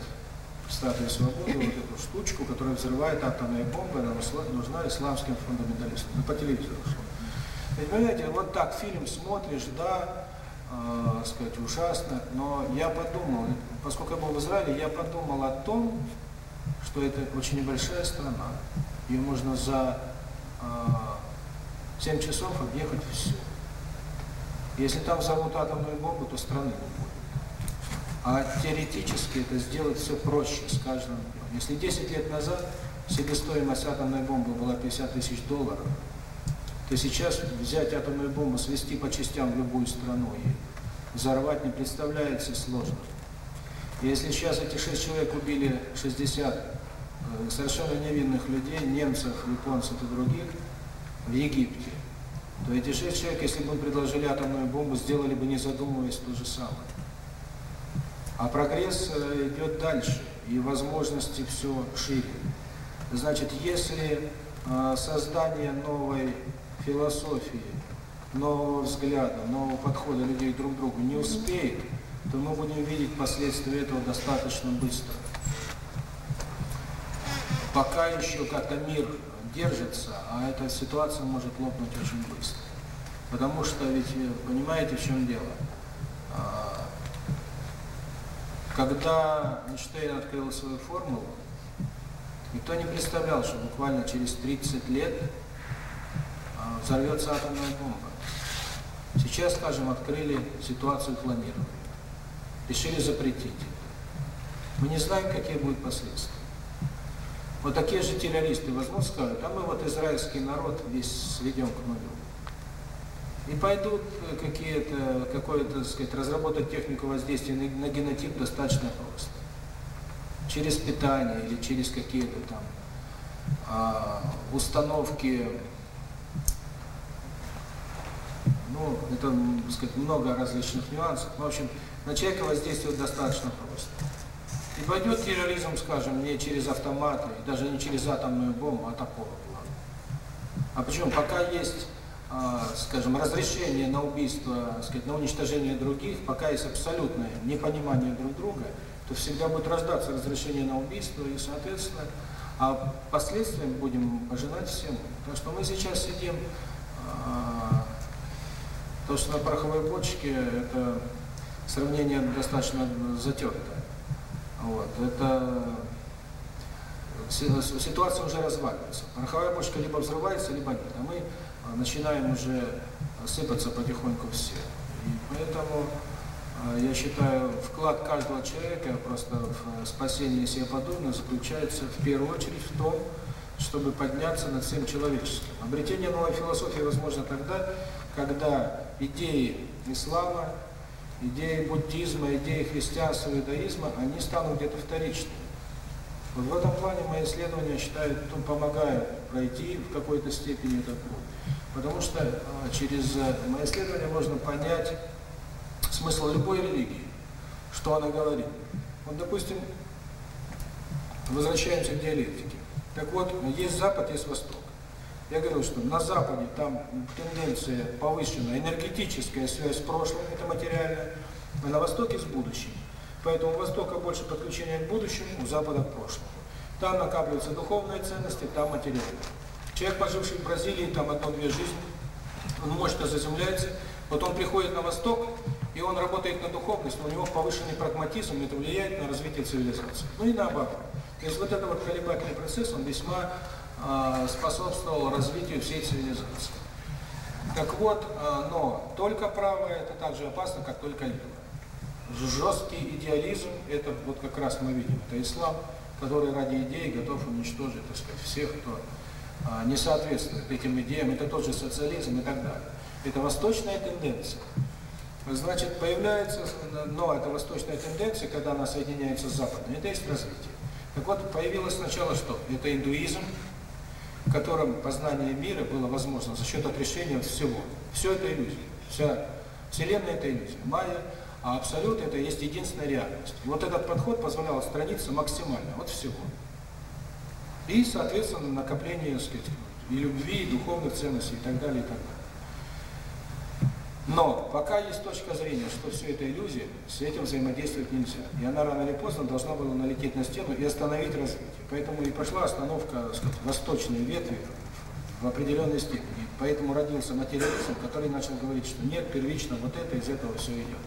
Speaker 1: в свободы вот эту штучку, которая взрывает атомные бомбы, она нужна исламским фундаменталистам. Ну, по телевизору шло. Ведь, понимаете, вот так фильм смотришь, да, э, сказать, ужасно, но я подумал, поскольку я был в Израиле, я подумал о том, что это очень небольшая страна, ее можно за э, 7 часов объехать все. Если там зовут атомную бомбу, то страны убудут. А теоретически это сделать все проще с каждым. Если 10 лет назад себестоимость атомной бомбы была 50 тысяч долларов, то сейчас взять атомную бомбу, свести по частям в любую страну и взорвать не представляется сложно. Если сейчас эти шесть человек убили 60 э, совершенно невинных людей, немцев, японцев и других, в Египте, то эти шесть человек, если бы им предложили атомную бомбу, сделали бы, не задумываясь, то же самое. А прогресс э, идет дальше, и возможности все шире. Значит, если э, создание новой философии, нового взгляда, нового подхода людей друг к другу не успеет, то мы будем видеть последствия этого достаточно быстро. Пока еще как-то мир держится, а эта ситуация может лопнуть очень быстро. Потому что ведь, э, понимаете, в чем дело? А, когда Эйнштейн открыл свою формулу, никто не представлял, что буквально через 30 лет а, взорвется атомная бомба. Сейчас, скажем, открыли ситуацию планирования, решили запретить. Мы не знаем, какие будут последствия. Вот такие же террористы возьмут, скажут, а мы вот израильский народ весь сведем к нулю. И пойдут какие-то, какое-то, сказать, разработать технику воздействия на генотип достаточно просто. Через питание или через какие-то там а, установки, ну, это, так сказать, много различных нюансов. но В общем, на человека воздействует достаточно просто. И пойдет терроризм, скажем, не через автоматы, даже не через атомную бомбу, а такого плана. А причем, Пока есть, скажем, разрешение на убийство, сказать, на уничтожение других, пока есть абсолютное непонимание друг друга, то всегда будет рождаться разрешение на убийство, и, соответственно, а последствиям будем пожинать всем. Так что мы сейчас сидим, то, что на пороховой бочке, это сравнение достаточно затертое. Вот. Это э, э, ситуация уже разваливается. Пороховая бочка либо взрывается, либо нет. А мы э, начинаем уже сыпаться потихоньку все. И поэтому я считаю, вклад каждого человека просто в спасение себе подобное заключается в первую очередь в том, чтобы подняться над всем человеческим. Обретение новой философии возможно тогда, когда идеи ислама, идеи буддизма, идеи христианства, иудаизма, они станут где-то вторичными. Вот в этом плане мои исследования, считаю, ну, помогают пройти в какой-то степени этот путь. Потому что а, через э, мои исследования можно понять смысл любой религии, что она говорит. Вот, допустим, возвращаемся к диалектике. Так вот, есть Запад, есть Восток. Я говорю, что на Западе там тенденция повышена энергетическая связь с прошлым, это материальная, а на Востоке с будущим. Поэтому у Востока больше подключения к будущему, у Запада к прошлому. Там накапливаются духовные ценности, там материальные. Человек, поживший в Бразилии, там одно-две жизни, он мощно заземляется, потом приходит на Восток, и он работает на духовность, но у него повышенный прагматизм, это влияет на развитие цивилизации. Ну и наоборот. То есть вот этот вот колебательный процесс, он весьма способствовал развитию всей цивилизации. Так вот, а, но только правое это так же опасно, как только левое. Жесткий идеализм, это вот как раз мы видим, это ислам, который ради идеи готов уничтожить, так сказать, всех, кто а, не соответствует этим идеям, это тот же социализм и так далее. Это восточная тенденция. Значит, появляется, но это восточная тенденция, когда она соединяется с западной, это есть развитие. Так вот, появилось сначала что? Это индуизм, в котором познание мира было возможно за счет отрешения всего. Все это иллюзия. Вся Вселенная – это иллюзия. Майя, а Абсолют – это есть единственная реальность. И вот этот подход позволял отстраниться максимально от всего. И, соответственно, накопление, так сказать, и любви, и духовных ценностей, и так далее, и так далее. Но пока есть точка зрения, что все это иллюзия, с этим взаимодействовать нельзя. И она рано или поздно должна была налететь на стену и остановить развитие. Поэтому и пошла остановка сказать, восточной ветви в определенной степени. Поэтому родился материализм, который начал говорить, что нет, первично вот это, из этого все идет.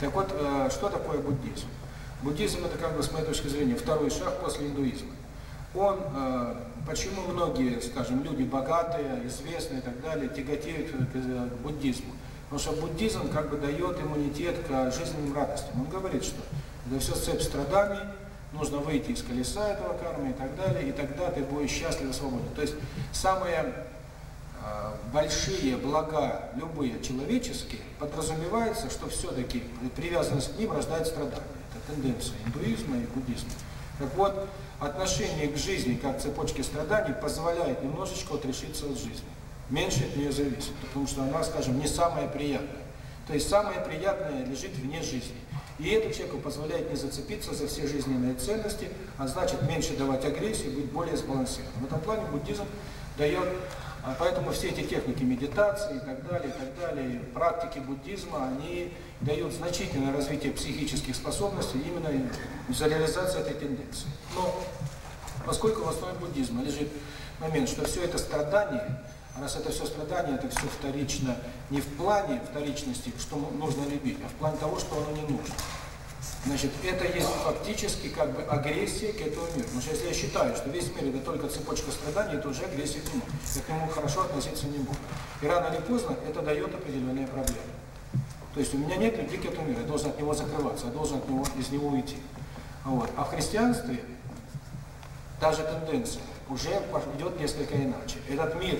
Speaker 1: Так вот, э, что такое буддизм? Буддизм это как бы, с моей точки зрения, второй шаг после индуизма. Он, э, почему многие, скажем, люди богатые, известные и так далее, тяготеют к э, буддизму? Потому что буддизм как бы дает иммунитет к жизненным радостям. Он говорит, что это все цепь страданий, нужно выйти из колеса этого кармы и так далее, и тогда ты будешь счастлив и свободен. То есть самые э, большие блага, любые человеческие, подразумевается, что все-таки привязанность к ним рождает страдания. Это тенденция индуизма и буддизма. Так вот, отношение к жизни как цепочке страданий позволяет немножечко отрешиться от жизни меньше от нее зависит, потому что она, скажем, не самая приятная. То есть самое приятное лежит вне жизни. И это человеку позволяет не зацепиться за все жизненные ценности, а значит меньше давать агрессии, быть более сбалансированным. В этом плане буддизм дает, а, поэтому все эти техники медитации и так далее, и так далее, практики буддизма, они дают значительное развитие психических способностей именно за реализацию этой тенденции. Но поскольку в основе буддизма лежит момент, что все это страдание, раз это все страдание, это все вторично, не в плане вторичности, что нужно любить, а в плане того, что оно не нужно. Значит, это есть фактически как бы агрессия к этому миру. Потому что если я считаю, что весь мир это только цепочка страданий, то уже агрессия к нему. Я к нему хорошо относиться не буду. И рано или поздно это дает определенные проблемы. То есть у меня нет любви к этому миру, я должен от него закрываться, я должен от него, из него уйти. А вот. А в христианстве та же тенденция уже идет несколько иначе. Этот мир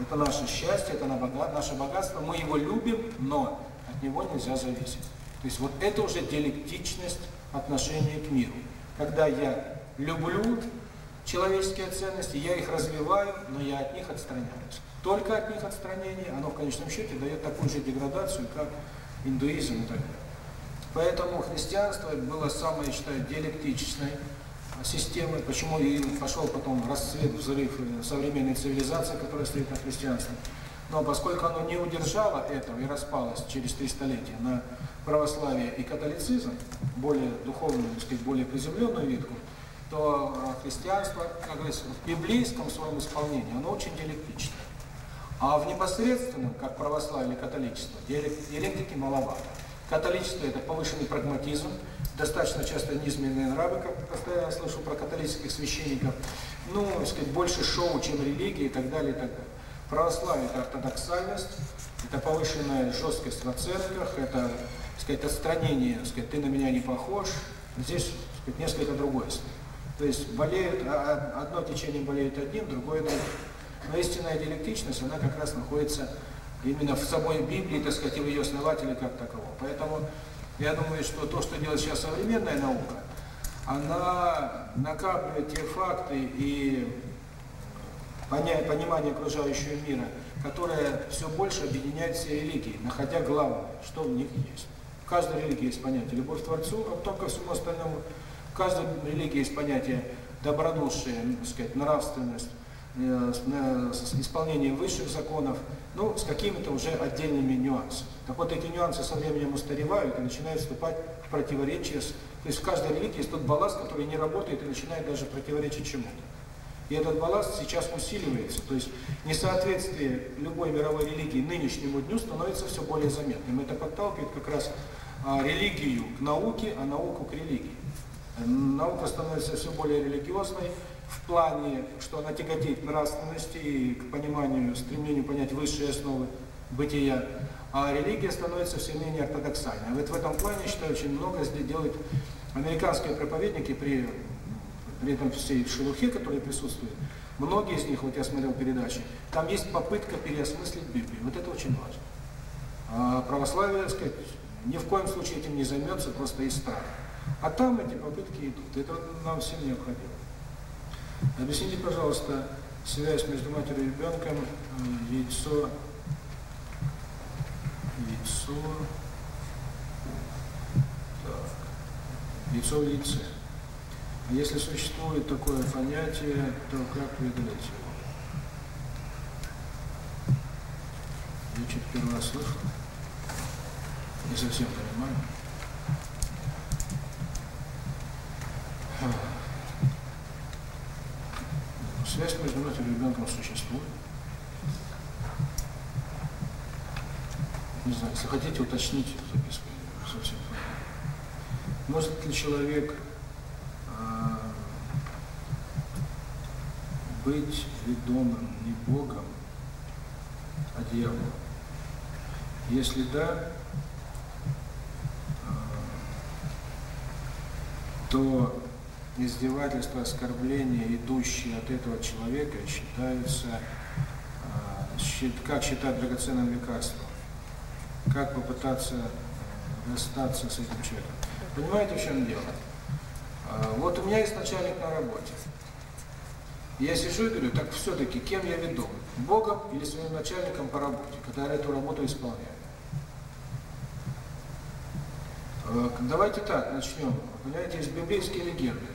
Speaker 1: это наше счастье, это наше богатство, мы его любим, но от него нельзя зависеть. То есть вот это уже диалектичность отношения к миру. Когда я люблю человеческие ценности, я их развиваю, но я от них отстраняюсь. Только от них отстранение, оно в конечном счете дает такую же деградацию, как индуизм и так далее. Поэтому христианство было самое, я считаю, диалектичное системы, почему и пошел потом расцвет, взрыв э, современной цивилизации, которая стоит на христианстве. Но поскольку оно не удержало этого и распалось через три столетия на православие и католицизм, более духовную, так сказать, более приземленную ветку, то э, христианство, как говорится, в библейском своем исполнении, оно очень диалектично. А в непосредственном, как православие или католичество, диалектики маловато. Католичество – это повышенный прагматизм, достаточно часто низменные нравы, как постоянно слышу про католических священников, ну, сказать, больше шоу, чем религия и так далее, и так далее. Православие – это ортодоксальность, это повышенная жесткость на церквях, это, сказать, отстранение, сказать, ты на меня не похож, здесь, сказать, несколько другое. То есть болеют, а, а, одно течение болеет одним, другое другим. Но истинная диалектичность, она как раз находится именно в самой Библии, так сказать, в ее основателе как такового. Поэтому я думаю, что то, что делает сейчас современная наука, она накапливает те факты и понимание окружающего мира, которое все больше объединяет все религии, находя главное, что в них есть. В каждой религии есть понятие «любовь к Творцу», а потом ко всему остальному. В каждой религии есть понятие добродушие, так сказать, нравственность, исполнение высших законов – ну, с какими-то уже отдельными нюансами. Так вот эти нюансы со временем устаревают и начинают вступать в противоречие. С... То есть в каждой религии есть тот балласт, который не работает и начинает даже противоречить чему-то. И этот балласт сейчас усиливается. То есть несоответствие любой мировой религии нынешнему дню становится все более заметным. Это подталкивает как раз а, религию к науке, а науку к религии. Наука становится все более религиозной, в плане, что она тяготеет к нравственности и к пониманию, стремлению понять высшие основы бытия, а религия становится все менее ортодоксальной. Вот в этом плане, я считаю, очень много здесь делают американские проповедники при, при этом всей шелухе, которые присутствуют. Многие из них, вот я смотрел передачи, там есть попытка переосмыслить Библию. Вот это очень важно. А православие, так сказать, ни в коем случае этим не займется, просто из страха. А там эти попытки идут. Это нам всем необходимо. Объясните, пожалуйста, связь между матерью и ребенком, яйцо, э, яйцо, так, яйцо в яйце. А если существует такое понятие, то как выделить его? Я чуть первый раз слышал, не совсем понимаю. Связь между матерью и ребенком существует. Не знаю, если хотите, уточните записку. Совсем Может ли человек э, быть ведомым не Богом, а дьяволом? Если да, э, то издевательства, оскорбления, идущие от этого человека, считаются, а, как считают драгоценным лекарством. Как попытаться э, расстаться с этим человеком. Понимаете, в чем дело? А, вот у меня есть начальник на работе. Я сижу и говорю, так все-таки кем я веду? Богом или своим начальником по работе, который эту работу исполняет? А, давайте так, начнем. Понимаете, есть библейские легенды.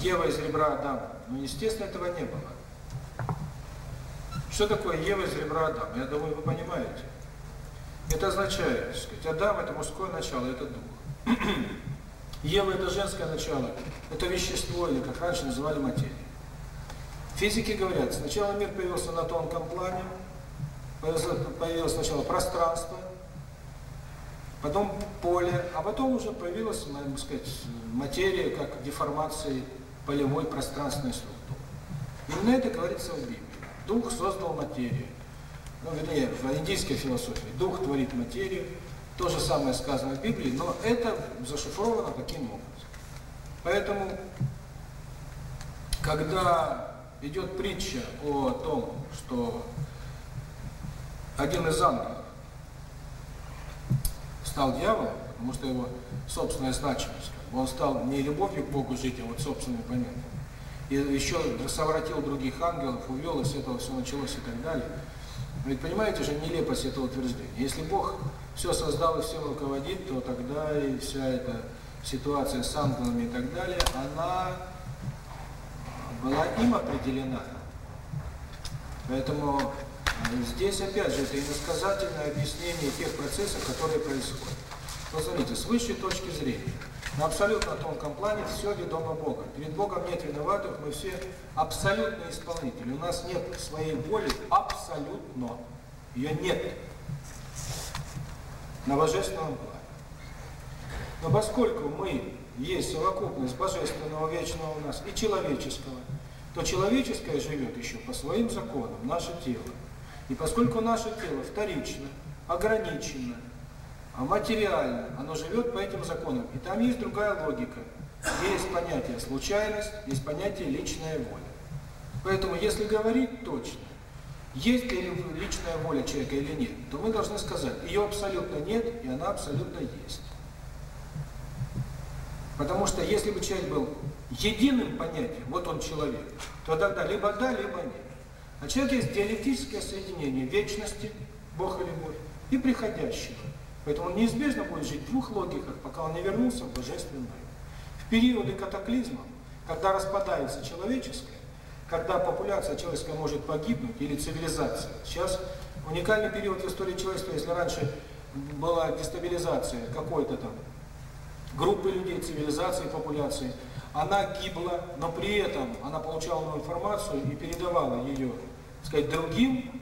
Speaker 1: Ева из ребра Адама. Ну, естественно, этого не было. Что такое Ева из ребра Адама? Я думаю, вы понимаете. Это означает, так сказать, Адам – это мужское начало, это дух. Ева – это женское начало, это вещество, или как раньше называли материя. Физики говорят, сначала мир появился на тонком плане, появилось сначала пространство, потом поле, а потом уже появилась, можно сказать, материя как деформации полевой пространственной структуры. Именно это говорится в Библии. Дух создал материю. Ну, вернее, в индийской философии. Дух творит материю. То же самое сказано в Библии, но это зашифровано таким образом. Поэтому, когда идет притча о том, что один из ангелов стал дьяволом, потому что его собственная значимость. Он стал не любовью к Богу жить, а вот собственным понятием. И еще совратил других ангелов, увел, и с этого все началось и так далее. Ведь понимаете же нелепость этого утверждения. Если Бог все создал и всем руководит, то тогда и вся эта ситуация с ангелами и так далее, она была им определена. Поэтому Здесь, опять же, это иносказательное объяснение тех процессов, которые происходят. Посмотрите, с высшей точки зрения, на абсолютно тонком плане все ведомо Бога. Перед Богом нет виноватых, мы все абсолютно исполнители. У нас нет своей воли абсолютно. Ее нет на божественном плане. Но поскольку мы есть совокупность божественного, вечного у нас и человеческого, то человеческое живет еще по своим законам, наше тело. И поскольку наше тело вторично, ограничено, а материально, оно живет по этим законам. И там есть другая логика. Есть понятие случайность, есть понятие личная воля. Поэтому, если говорить точно, есть ли личная воля человека или нет, то мы должны сказать, ее абсолютно нет, и она абсолютно есть. Потому что если бы человек был единым понятием, вот он человек, то тогда либо да, либо нет. А человек есть диалектическое соединение вечности, Бога или Бог, и приходящего. Поэтому он неизбежно будет жить в двух логиках, пока он не вернулся в божественный мир. В периоды катаклизма, когда распадается человеческое, когда популяция человеческая может погибнуть, или цивилизация. Сейчас уникальный период в истории человечества, если раньше была дестабилизация какой-то там группы людей, цивилизации, популяции, она гибла, но при этом она получала новую информацию и передавала ее сказать, другим,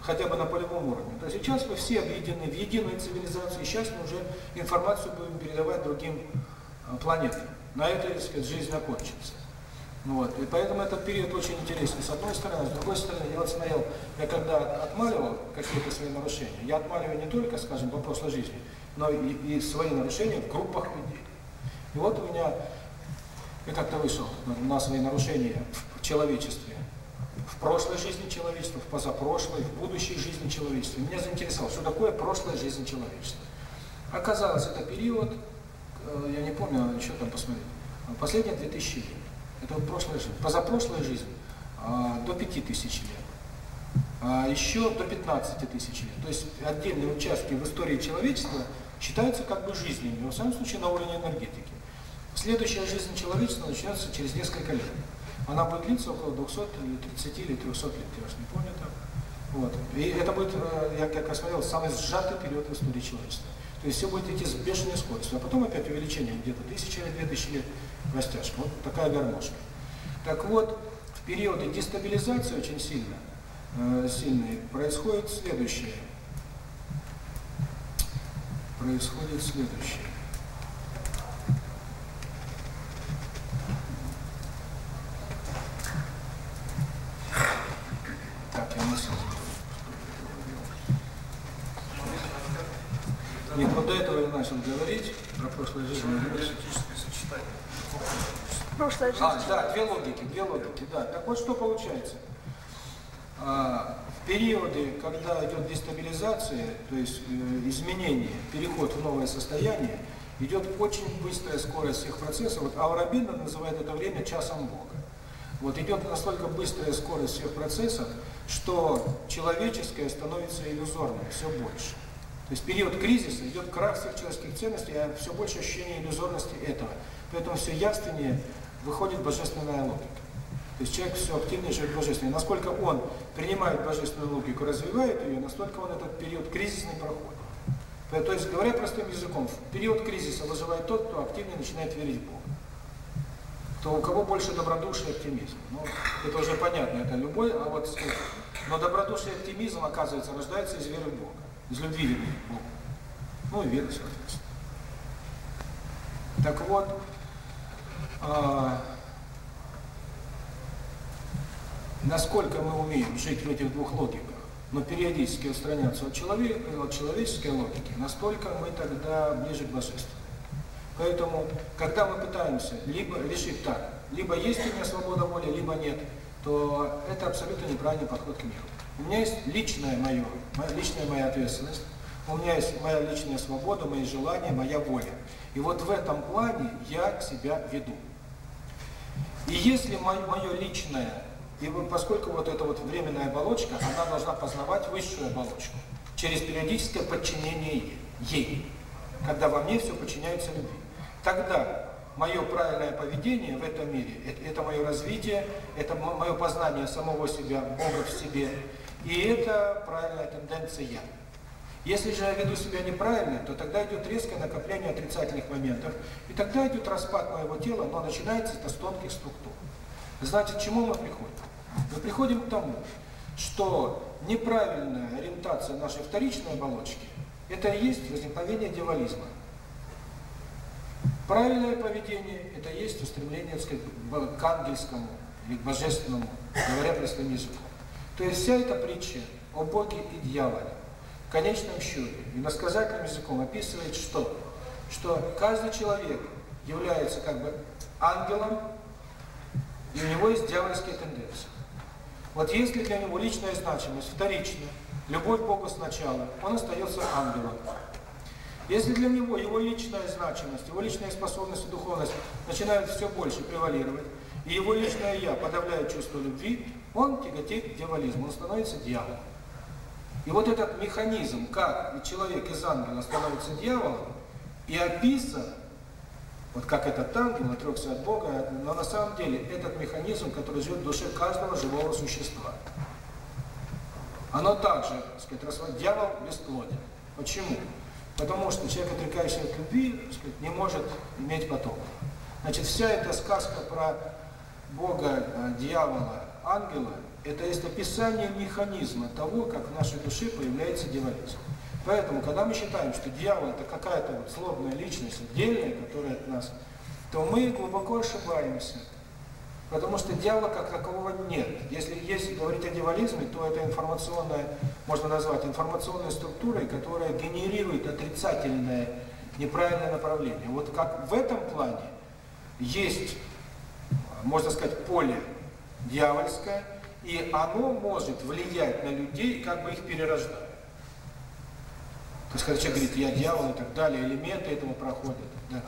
Speaker 1: хотя бы на полевом уровне. То есть сейчас мы все объединены в единую цивилизацию, и сейчас мы уже информацию будем передавать другим планетам. На это, так сказать, жизнь окончится. Вот. И поэтому этот период очень интересный, с одной стороны, с другой стороны, я вот смотрел, я когда отмаливал какие-то свои нарушения, я отмаливаю не только, скажем, по прошлой жизни, но и, и свои нарушения в группах людей. И вот у меня, я как-то вышел на свои нарушения в человечестве, прошлой жизни человечества, в позапрошлой, в будущей жизни человечества. Меня заинтересовало, что такое прошлая жизнь человечества. Оказалось, это период, э, я не помню, надо еще там посмотреть, э, последние 2000 лет. Это вот прошлая жизнь. Позапрошлая жизнь э, до 5000 лет. А еще до 15 тысяч лет. То есть отдельные участки в истории человечества считаются как бы жизнями, в самом случае на уровне энергетики. Следующая жизнь человечества начнется через несколько лет. Она будет длиться около 200 или 300 лет, я уж не помню там. Вот. И это будет, э, я как я смотрел, самый сжатый период в истории человечества. То есть все будет идти с бешеной скоростью, а потом опять увеличение где-то 1000 или две тысячи лет растяжка. Вот такая гармошка. Так вот, в периоды дестабилизации очень сильно, э, сильные происходит следующее. Происходит следующее. до этого я начал говорить про прошлое жизнь.
Speaker 3: Прошлая жизнь.
Speaker 1: А, да, две логики, две логики, да. Так вот что получается. А, в периоды, когда идет дестабилизация, то есть э, изменение, переход в новое состояние, идет очень быстрая скорость всех процессов. Вот Аурабинда называет это время часом Бога. Вот идет настолько быстрая скорость всех процессов, что человеческое становится иллюзорным все больше. То есть период кризиса идет крах всех человеческих ценностей, а все больше ощущение иллюзорности этого. Поэтому все явственнее выходит божественная логика. То есть человек все активнее живет божественное. Насколько он принимает божественную логику, развивает ее, настолько он этот период кризисный проходит. То есть, говоря простым языком, в период кризиса вызывает тот, кто активнее начинает верить в Бога. То у кого больше добродушия и оптимизм. Ну, это уже понятно, это любой, а вот... Но добродушие и оптимизм, оказывается, рождается из веры в Бога из любви вернее. Ну и вера соответственно. Так вот, э, насколько мы умеем жить в этих двух логиках, но периодически отстраняться от, человека, от человеческой логики, настолько мы тогда ближе к божеству. Поэтому, когда мы пытаемся либо решить так, либо есть у меня свобода воли, либо нет, то это абсолютно неправильный подход к миру. У меня есть личное мое, моя, личная моя ответственность, у меня есть моя личная свобода, мои желания, моя воля. И вот в этом плане я себя веду. И если мое, мое личное, и поскольку вот эта вот временная оболочка, она должна познавать высшую оболочку через периодическое подчинение ей, когда во мне все подчиняется любви. Тогда мое правильное поведение в этом мире, это, это мое развитие, это мое познание самого себя, Бога в себе, и это правильная тенденция. Если же я веду себя неправильно, то тогда идет резкое накопление отрицательных моментов, и тогда идет распад моего тела, но начинается это с тонких структур. Значит, к чему мы приходим? Мы приходим к тому, что неправильная ориентация нашей вторичной оболочки – это и есть возникновение дьяволизма. Правильное поведение – это и есть устремление сказать, к ангельскому или к божественному, говоря простым языком. То есть вся эта притча о Боге и дьяволе в конечном счете и иносказательным языком описывает что? Что каждый человек является как бы ангелом, и у него есть дьявольские тенденции. Вот если для него личная значимость вторична, любовь Бога сначала, он остается ангелом. Если для него его личная значимость, его личная способность и духовность начинают все больше превалировать, и его личное «я» подавляет чувство любви, он тяготеет к дьяволизму, он становится дьяволом. И вот этот механизм, как человек из ангела становится дьяволом, и описан, вот как этот ангел отрекся от Бога, но на самом деле этот механизм, который живет в душе каждого живого существа. Оно также, так сказать, рассмотр... дьявол бесплоден. Почему? Потому что человек, отрекающий от любви, так сказать, не может иметь потомков. Значит, вся эта сказка про Бога, э, дьявола, ангела – это есть описание механизма того, как в нашей душе появляется дьяволизм. Поэтому, когда мы считаем, что дьявол – это какая-то вот злобная личность, отдельная, которая от нас, то мы глубоко ошибаемся. Потому что дьявола как такового нет. Если есть говорить о дьяволизме, то это информационная, можно назвать информационной структурой, которая генерирует отрицательное, неправильное направление. Вот как в этом плане есть, можно сказать, поле дьявольское, и оно может влиять на людей, как бы их перерождать. То есть, когда человек говорит, я дьявол и так далее, элементы этому проходят. Да.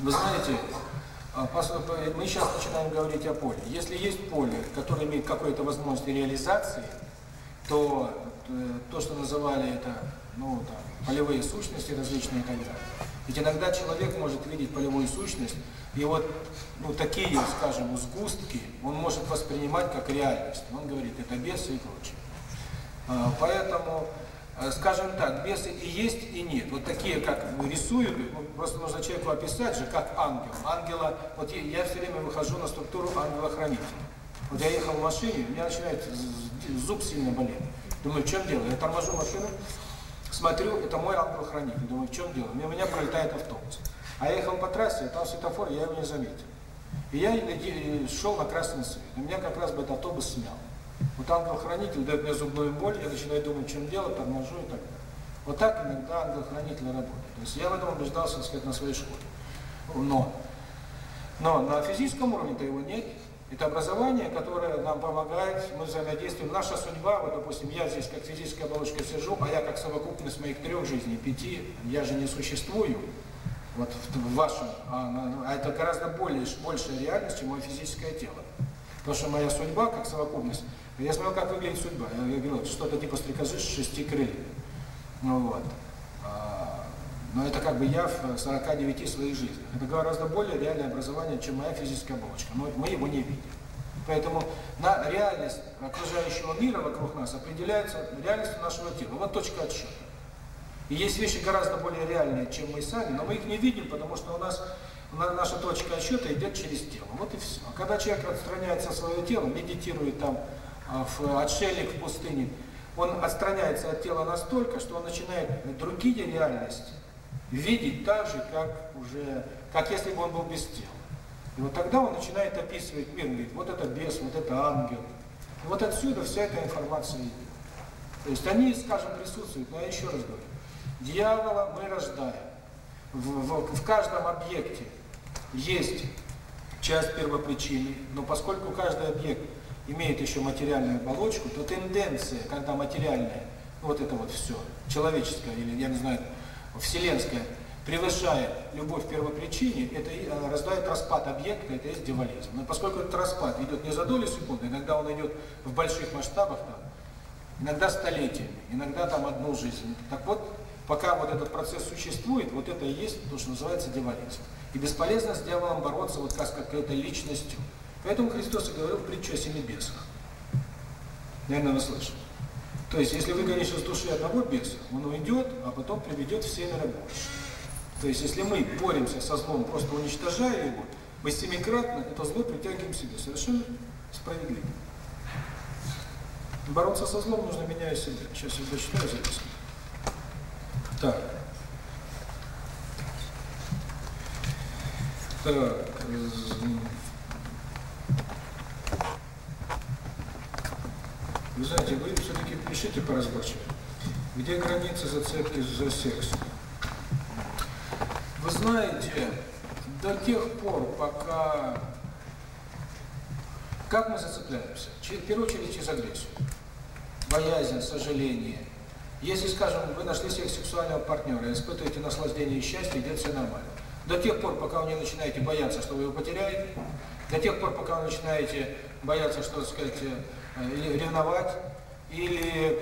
Speaker 1: Вы знаете, а, э, мы сейчас начинаем говорить о поле. Если есть поле, которое имеет какую-то возможность реализации, то э, то, что называли это, ну, там, полевые сущности различные и так далее. Ведь иногда человек может видеть полевую сущность, и вот ну, такие, скажем, сгустки он может воспринимать как реальность. Он говорит, это бесы и прочее. А, поэтому, э, скажем так, бесы и есть, и нет. Вот такие, как рисуют, просто нужно человеку описать же, как ангел. Ангела, вот я, я все время выхожу на структуру ангела-хранителя. Вот я ехал в машине, у меня начинает зуб сильно болеть. Думаю, в чем дело? Я торможу машину, смотрю, это мой ангел-хранитель. Думаю, в чем дело? У меня пролетает автобус. А я ехал по трассе, там светофор, я его не заметил. И я шел на красный свет. И меня как раз бы этот автобус снял. Вот ангел-хранитель дает мне зубную боль, я начинаю думать, чем дело, торможу и так далее. Вот так иногда ангел-хранитель работает. То есть я в этом убеждался, так сказать, на своей школе. Но, но на физическом уровне-то его нет. Это образование, которое нам помогает, мы взаимодействуем. Наша судьба, вот, допустим, я здесь как физическая оболочка сижу, а я как совокупность моих трех жизней, пяти, я же не существую вот в вашем, а, а это гораздо более, большая реальность, чем мое физическое тело. Потому что моя судьба, как совокупность, я смотрел, как выглядит судьба. Я, говорю, что-то типа стрекозы с шести крыльями. Ну вот. А, но это как бы я в 49 своей жизни. Это гораздо более реальное образование, чем моя физическая оболочка. Но мы его не видим. Поэтому на реальность окружающего мира вокруг нас определяется реальность нашего тела. Вот точка отсчета. И есть вещи гораздо более реальные, чем мы сами, но мы их не видим, потому что у нас наша точка отсчета идет через тело. Вот и все. А когда человек отстраняется от своего тела, медитирует там а, в отшельник в пустыне, он отстраняется от тела настолько, что он начинает другие реальности видеть так же, как уже, как если бы он был без тела. И вот тогда он начинает описывать мир, говорит, вот это бес, вот это ангел. И вот отсюда вся эта информация идет. То есть они, скажем, присутствуют, но я еще раз говорю, Дьявола мы рождаем. В, в, в каждом объекте есть часть первопричины, но поскольку каждый объект имеет еще материальную оболочку, то тенденция, когда материальное, вот это вот все, человеческое или, я не знаю, вселенское, превышает любовь к первопричине, это рождает распад объекта, это есть девализм. Но поскольку этот распад идет не за доли секунды, иногда он идет в больших масштабах, там, иногда столетиями, иногда там одну жизнь. Так вот, Пока вот этот процесс существует, вот это и есть то, что называется дьяволизм. И бесполезно с дьяволом бороться вот как с какой-то личностью. Поэтому Христос и говорил притчу о семи бесах. Наверное, вы слышали. То есть, если вы говорите с души одного беса, он уйдет, а потом приведет все семеро. То есть, если мы боремся со злом, просто уничтожая его, мы семикратно это зло притягиваем себе. Совершенно справедливо. Бороться со злом нужно меняя себя. Сейчас я дочитаю записку. Так, Вы знаете, вы все-таки пишите по разборчиво. Где граница зацепки за секс? Вы знаете, до тех пор, пока... Как мы зацепляемся? В первую очередь через агрессию. Боязнь, сожаление – если, скажем, вы нашли себе сексуального партнера, испытываете наслаждение и счастье, идет все нормально. До тех пор, пока вы не начинаете бояться, что вы его потеряете, до тех пор, пока вы начинаете бояться, что, так сказать, э, или ревновать, или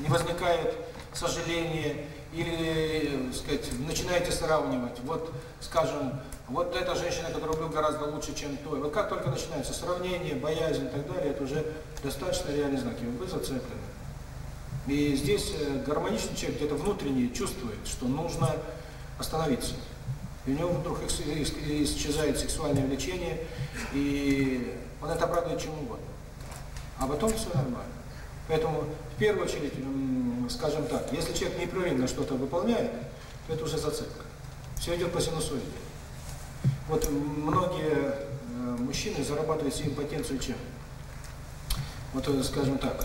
Speaker 1: не возникает сожаление, или, э, сказать, начинаете сравнивать. Вот, скажем, вот эта женщина, которую был гораздо лучше, чем той. Вот как только начинается сравнение, боязнь и так далее, это уже достаточно реальный знак. И вы зацеплены. И здесь э, гармоничный человек где-то внутренне чувствует, что нужно остановиться. И у него вдруг исчезает сексуальное влечение, и он это обрадует чем угодно. А потом все нормально. Поэтому, в первую очередь, скажем так, если человек непрерывно что-то выполняет, то это уже зацепка. Все идет по синусоиде. Вот многие э, мужчины зарабатывают себе импотенцию чем? Вот, э, скажем так,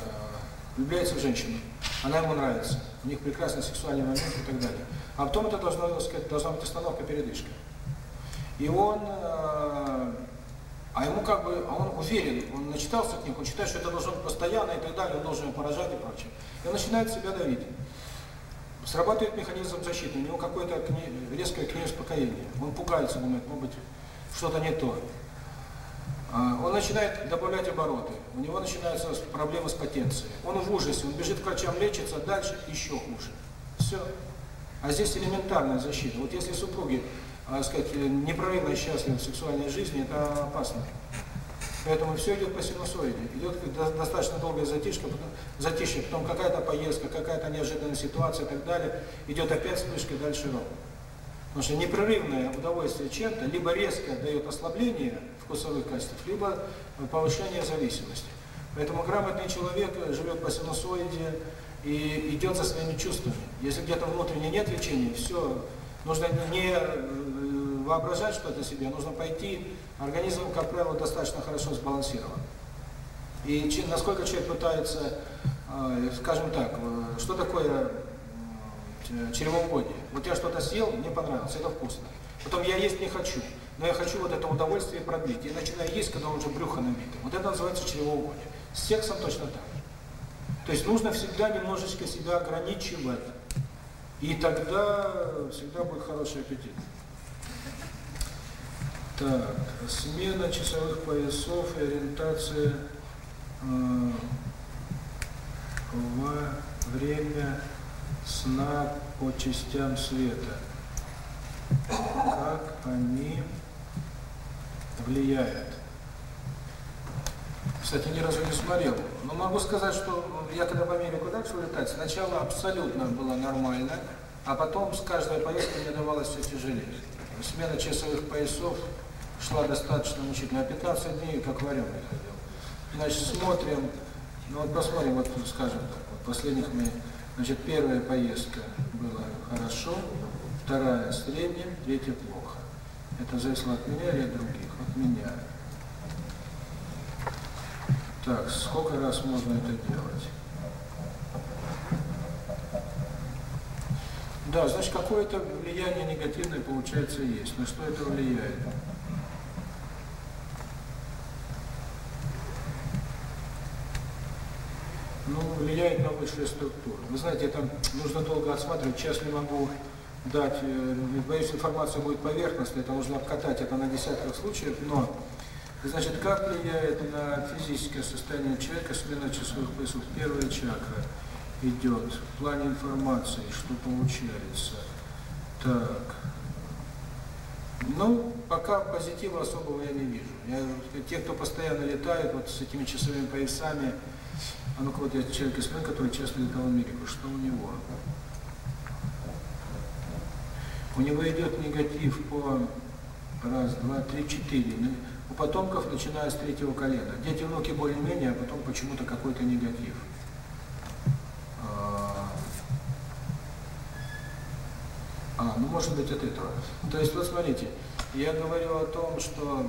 Speaker 1: влюбляется в женщину, она ему нравится, у них прекрасный сексуальный момент и так далее. А потом это должно, так сказать, должна быть остановка, передышка. И он, э, а ему как бы, а он уверен, он начитался ним, он считает, что это должно быть постоянно и так далее, он должен поражать и прочее. И он начинает себя давить. Срабатывает механизм защиты, у него какое-то кни... резкое к ней успокоение. Он пугается, думает, может быть, что-то не то. Он начинает добавлять обороты. У него начинаются проблемы с потенцией. Он в ужасе, он бежит к врачам лечится, дальше еще хуже. Все. А здесь элементарная защита. Вот если супруги, а, сказать, э, непрерывно счастливы в сексуальной жизни, это опасно. Поэтому все идет по синусоиде. Идет достаточно долгая затишка, потом, затишье, потом какая-то поездка, какая-то неожиданная ситуация и так далее. Идет опять вспышка, дальше рок. Потому что непрерывное удовольствие чем-то, либо резко дает ослабление – вкусовых качествах, либо э, повышение зависимости. Поэтому грамотный человек э, живет по синусоиде и идет за своими чувствами. Если где-то внутренне нет лечения, все, нужно не э, воображать что-то себе, а нужно пойти, организм, как правило, достаточно хорошо сбалансирован. И насколько человек пытается, скажем так, что такое чревоугодие? Вот я что-то съел, мне понравилось, это вкусно. Потом я есть не хочу но я хочу вот это удовольствие продлить. Я начинаю есть, когда уже брюхо набито. Вот это называется чревоугодие. С сексом точно так же. То есть нужно всегда немножечко себя ограничивать. И тогда всегда будет хороший аппетит. Так, смена часовых поясов и ориентация э, во время сна по частям света. Как они влияет. Кстати, ни разу не смотрел. Но могу сказать, что я когда в Америку дальше летать, сначала абсолютно было нормально, а потом с каждой поездкой мне давалось все тяжелее. Смена часовых поясов шла достаточно мучительно, а 15 дней как вареный ходил. Значит, смотрим, ну вот посмотрим, вот скажем так, вот последних мы, значит, первая поездка была хорошо, вторая средняя, третья плохо. Это зависело от меня или от других меня. Так, сколько раз можно это делать? Да, значит, какое-то влияние негативное, получается, есть. На что это влияет? Ну, влияет на высшие структуры. Вы знаете, это нужно долго осматривать. Сейчас не могу дать, боюсь, информация будет поверхностной, это нужно обкатать это на десятках случаев, но, значит, как влияет на физическое состояние человека смена часовых поясов? Первая чакра идет в плане информации, что получается. Так. Ну, пока позитива особого я не вижу. Я, те, кто постоянно летает вот с этими часовыми поясами, а ну-ка вот я человек из который честно летал в Америку, что у него? У него идет негатив по раз, два, три, четыре. Ну, у потомков, начиная с третьего колена. Дети, внуки более-менее, а потом почему-то какой-то негатив. А, а ну может быть от этого. Ну, то есть, вот смотрите, я говорю о том, что,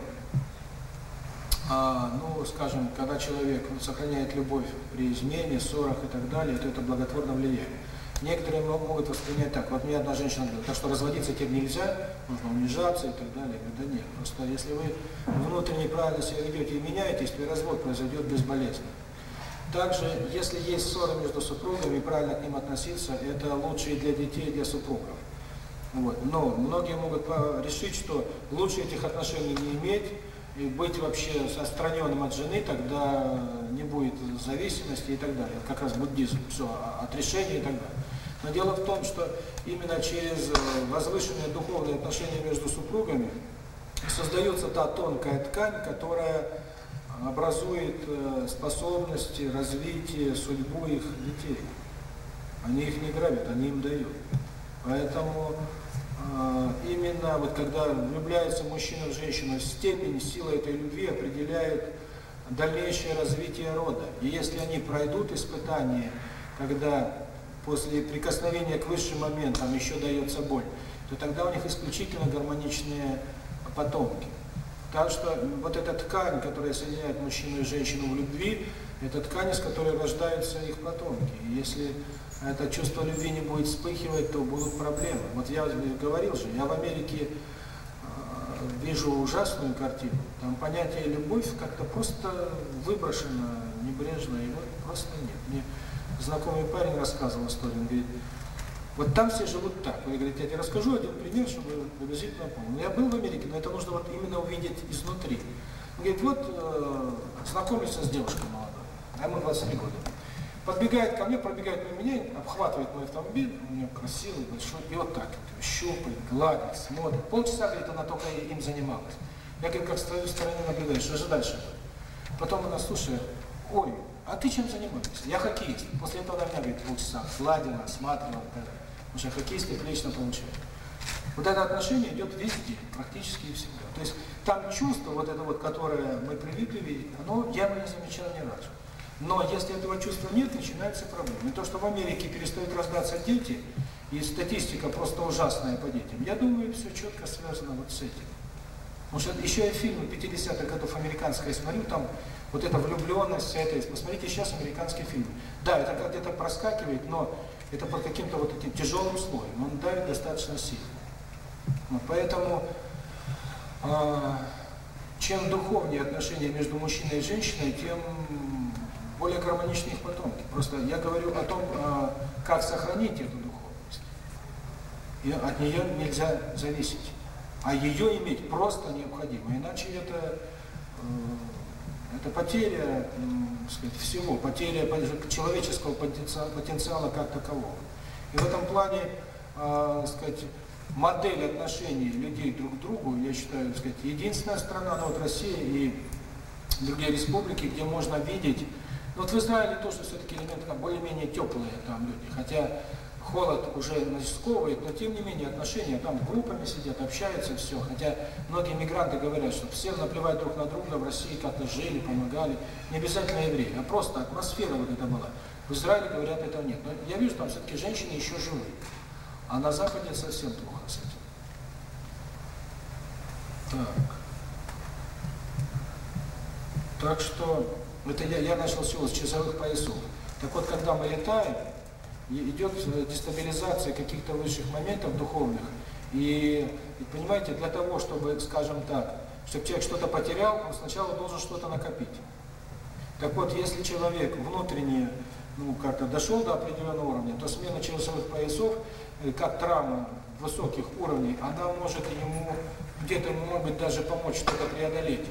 Speaker 1: а, ну, скажем, когда человек ну, сохраняет любовь при измене, ссорах и так далее, то это благотворно влияние. Некоторые могут воспринять так, вот мне одна женщина говорит, так что разводиться тем нельзя, нужно унижаться и так далее. Да нет, просто если вы внутренне правильно себя ведете и меняетесь, то и развод произойдет безболезненно. Также, если есть ссоры между супругами, правильно к ним относиться, это лучше и для детей, и для супругов. Вот. Но многие могут решить, что лучше этих отношений не иметь, и быть вообще отстраненным от жены, тогда не будет зависимости и так далее. Это как раз буддизм, все, а, от решения и так далее. Но дело в том, что именно через э, возвышенные духовные отношения между супругами создается та тонкая ткань, которая образует э, способности, развитие, судьбу их детей. Они их не грабят, они им дают. Поэтому а, именно вот когда влюбляется мужчина в женщину, степень сила этой любви определяет дальнейшее развитие рода. И если они пройдут испытание, когда после прикосновения к высшим моментам еще дается боль, то тогда у них исключительно гармоничные потомки. Так что вот эта ткань, которая соединяет мужчину и женщину в любви, это ткань, из которой рождаются их потомки. И если это чувство любви не будет вспыхивать, то будут проблемы. Вот я говорил же, я в Америке э, вижу ужасную картину. Там понятие любовь как-то просто выброшено, небрежно, его просто нет. Мне знакомый парень рассказывал историю, он говорит, вот там все живут так. Он говорит, я тебе расскажу один пример, чтобы приблизительно помнил. Я был в Америке, но это нужно вот именно увидеть изнутри. Он говорит, вот э, знакомился с девушкой молодой, а ему 23 года. Подбегает ко мне, пробегает на меня, обхватывает мой автомобиль, у него красивый, большой, и вот так щупает, гладит, смотрит. Полчаса, говорит, она только им занималась. Я, говорю, как стою стороны наблюдаю, что же дальше будет? Потом она, слушает, ой, а ты чем занимаешься? Я хоккеист. После этого она меня, говорит, полчаса гладила, осматривала, да. потому что хоккеисты отлично получают. Вот это отношение идет везде, практически всегда. То есть там чувство, вот это вот, которое мы привыкли видеть, оно, я бы не замечал ни разу. Но если этого чувства нет, начинаются проблемы. То, что в Америке перестают рождаться дети, и статистика просто ужасная по детям, я думаю, все четко связано вот с этим. Потому что еще я фильмы 50-х годов американская смотрю, там вот эта влюбленность, вся эта... Посмотрите сейчас американский фильм. Да, это как где-то проскакивает, но это под каким-то вот этим тяжелым слоем. Он давит достаточно сильно. Вот поэтому э, чем духовнее отношения между мужчиной и женщиной, тем более гармоничные потомки. Просто я говорю о том, как сохранить эту духовность. И от нее нельзя зависеть. А ее иметь просто необходимо. Иначе это, это потеря сказать, всего, потеря человеческого потенциала, потенциала как такового. И в этом плане сказать, модель отношений людей друг к другу, я считаю, так сказать, единственная страна, но вот Россия и другие республики, где можно видеть ну, вот вы знаете то, что все-таки элементы там более-менее теплые там люди, хотя холод уже насковывает, но тем не менее отношения там группами сидят, общаются, все. Хотя многие мигранты говорят, что все наплевать друг на друга, в России как-то жили, помогали. Не обязательно евреи, а просто атмосфера вот эта была. В Израиле говорят, этого нет. Но я вижу, там все-таки женщины еще живы. А на Западе совсем плохо с этим. Так. Так что... Вот я, я начал всего с часовых поясов. Так вот, когда мы летаем, идет дестабилизация каких-то высших моментов духовных. И, и понимаете, для того, чтобы, скажем так, чтобы человек что-то потерял, он сначала должен что-то накопить. Так вот, если человек внутренне ну, как-то дошел до определенного уровня, то смена часовых поясов, как травма высоких уровней, она может ему, где-то может быть даже помочь что-то преодолеть.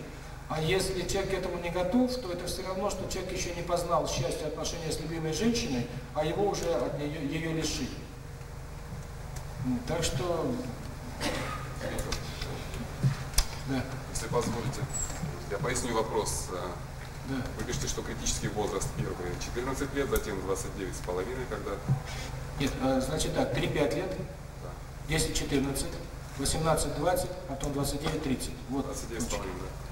Speaker 1: А если человек к этому не готов, то это все равно, что человек еще не познал счастье отношения с любимой женщиной, а его уже от нее, ее лишили. Ну, так что...
Speaker 3: Да. Если позволите, я поясню вопрос. Э, да. Вы пишете, что критический возраст первый 14 лет, затем 29 с половиной, когда...
Speaker 1: Нет, а, значит так, 3-5 лет, 10-14, 18-20, потом 29-30.
Speaker 3: Вот. 29 с половиной, да.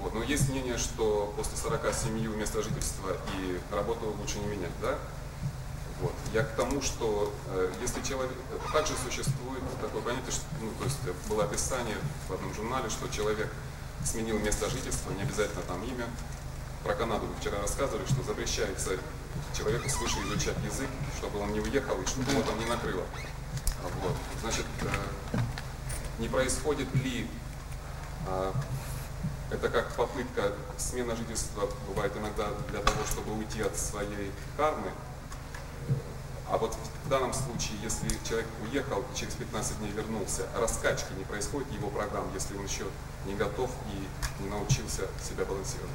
Speaker 3: Вот. Но есть мнение, что после 40 семью место жительства и работу лучше не менять, да? Вот. Я к тому, что э, если человек... Также существует такое понятие, что, ну, то есть было описание в одном журнале, что человек сменил место жительства, не обязательно там имя. Про Канаду вы вчера рассказывали, что запрещается человеку свыше изучать язык, чтобы он не уехал и чтобы его там не накрыло. Вот. Значит, э, не происходит ли э, это как попытка, смена жительства бывает иногда для того, чтобы уйти от своей кармы. А вот в данном случае, если человек уехал и через 15 дней вернулся, раскачки не происходит его программ, если он еще не готов и не научился себя балансировать.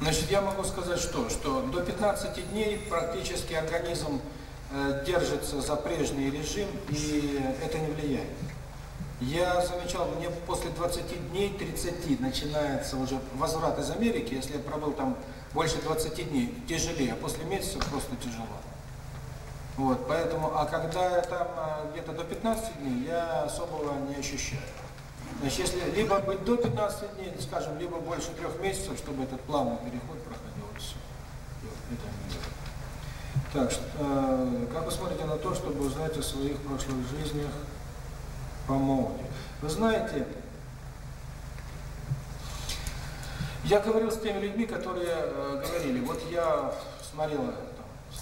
Speaker 1: Значит, я могу сказать что? Что до 15 дней практически организм э, держится за прежний режим, и это не влияет. Я замечал, мне после 20 дней, 30 начинается уже возврат из Америки. Если я пробыл там больше 20 дней, тяжелее, а после месяца просто тяжело. Вот, поэтому, а когда я там э, где-то до 15 дней, я особого не ощущаю. Значит, если либо быть до 15 дней, ну, скажем, либо больше трех месяцев, чтобы этот плавный переход проходил, все. Это так что, э, как вы смотрите на то, чтобы узнать о своих прошлых жизнях, помолве. Вы знаете, я говорил с теми людьми, которые э, говорили, вот я смотрел там,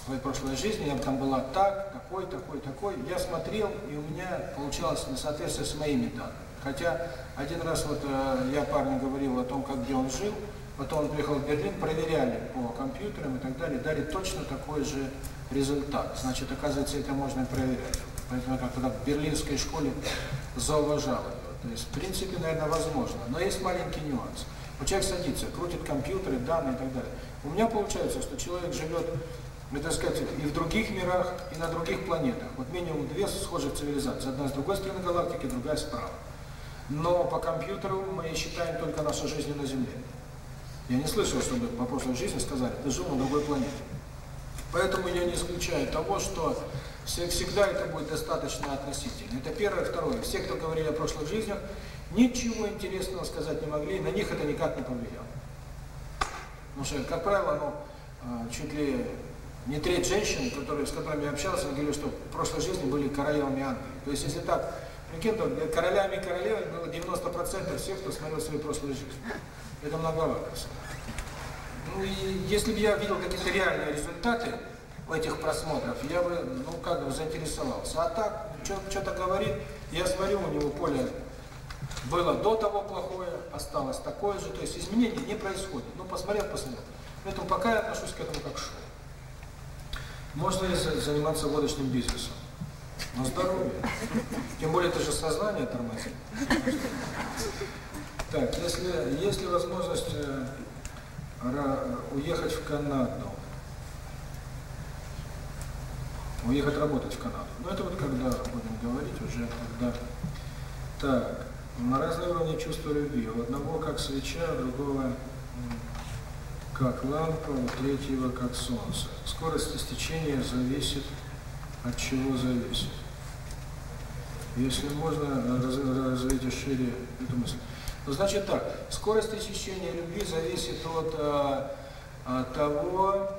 Speaker 1: своей прошлой жизни, я там была так, такой, такой, такой. Я смотрел, и у меня получалось на соответствие с моими данными. Хотя один раз вот э, я парню говорил о том, как где он жил, потом он приехал в Берлин, проверяли по компьютерам и так далее, дали точно такой же результат. Значит, оказывается, это можно проверять когда в берлинской школе зауважал его, То есть, в принципе, наверное, возможно. Но есть маленький нюанс. Вот человек садится, крутит компьютеры, данные и так далее. У меня получается, что человек живет, так сказать, и в других мирах, и на других планетах. Вот минимум две схожих цивилизации. Одна с другой стороны галактики, другая справа. Но по компьютеру мы считаем только нашу жизнь на Земле. Я не слышал, чтобы по прошлой жизни сказали, ты жил на другой планете. Поэтому я не исключаю того, что Всегда это будет достаточно относительно. Это первое. Второе. Все, кто говорили о прошлых жизнях, ничего интересного сказать не могли, на них это никак не повлияло. Потому что, как правило, ну, чуть ли не треть женщин, которые, с которыми я общался, говорили, что в прошлой жизни были королевами Англии. То есть, если так, прикинь, королями и королевами было 90% всех, кто смотрел свою прошлую жизнь. Это многовато. Ну и если бы я видел какие-то реальные результаты, в этих просмотров, я бы, ну, как бы заинтересовался. А так, что-то говорит, я смотрю, у него поле было до того плохое, осталось такое же, то есть изменений не происходит. Ну, посмотрел, посмотрел. Поэтому пока я отношусь к этому как шоу. Можно ли заниматься водочным бизнесом? На здоровье. Тем более, это же сознание тормозит. Так, если, есть ли возможность э, уехать в Канаду, уехать работать в Канаду. Но это вот когда будем говорить уже, тогда. так, на разные уровни чувства любви. У одного как свеча, у другого как лампа, у третьего как солнце. Скорость истечения зависит от чего зависит. Если можно, развейте шире эту мысль. Ну, значит так, скорость истечения любви зависит от, от того,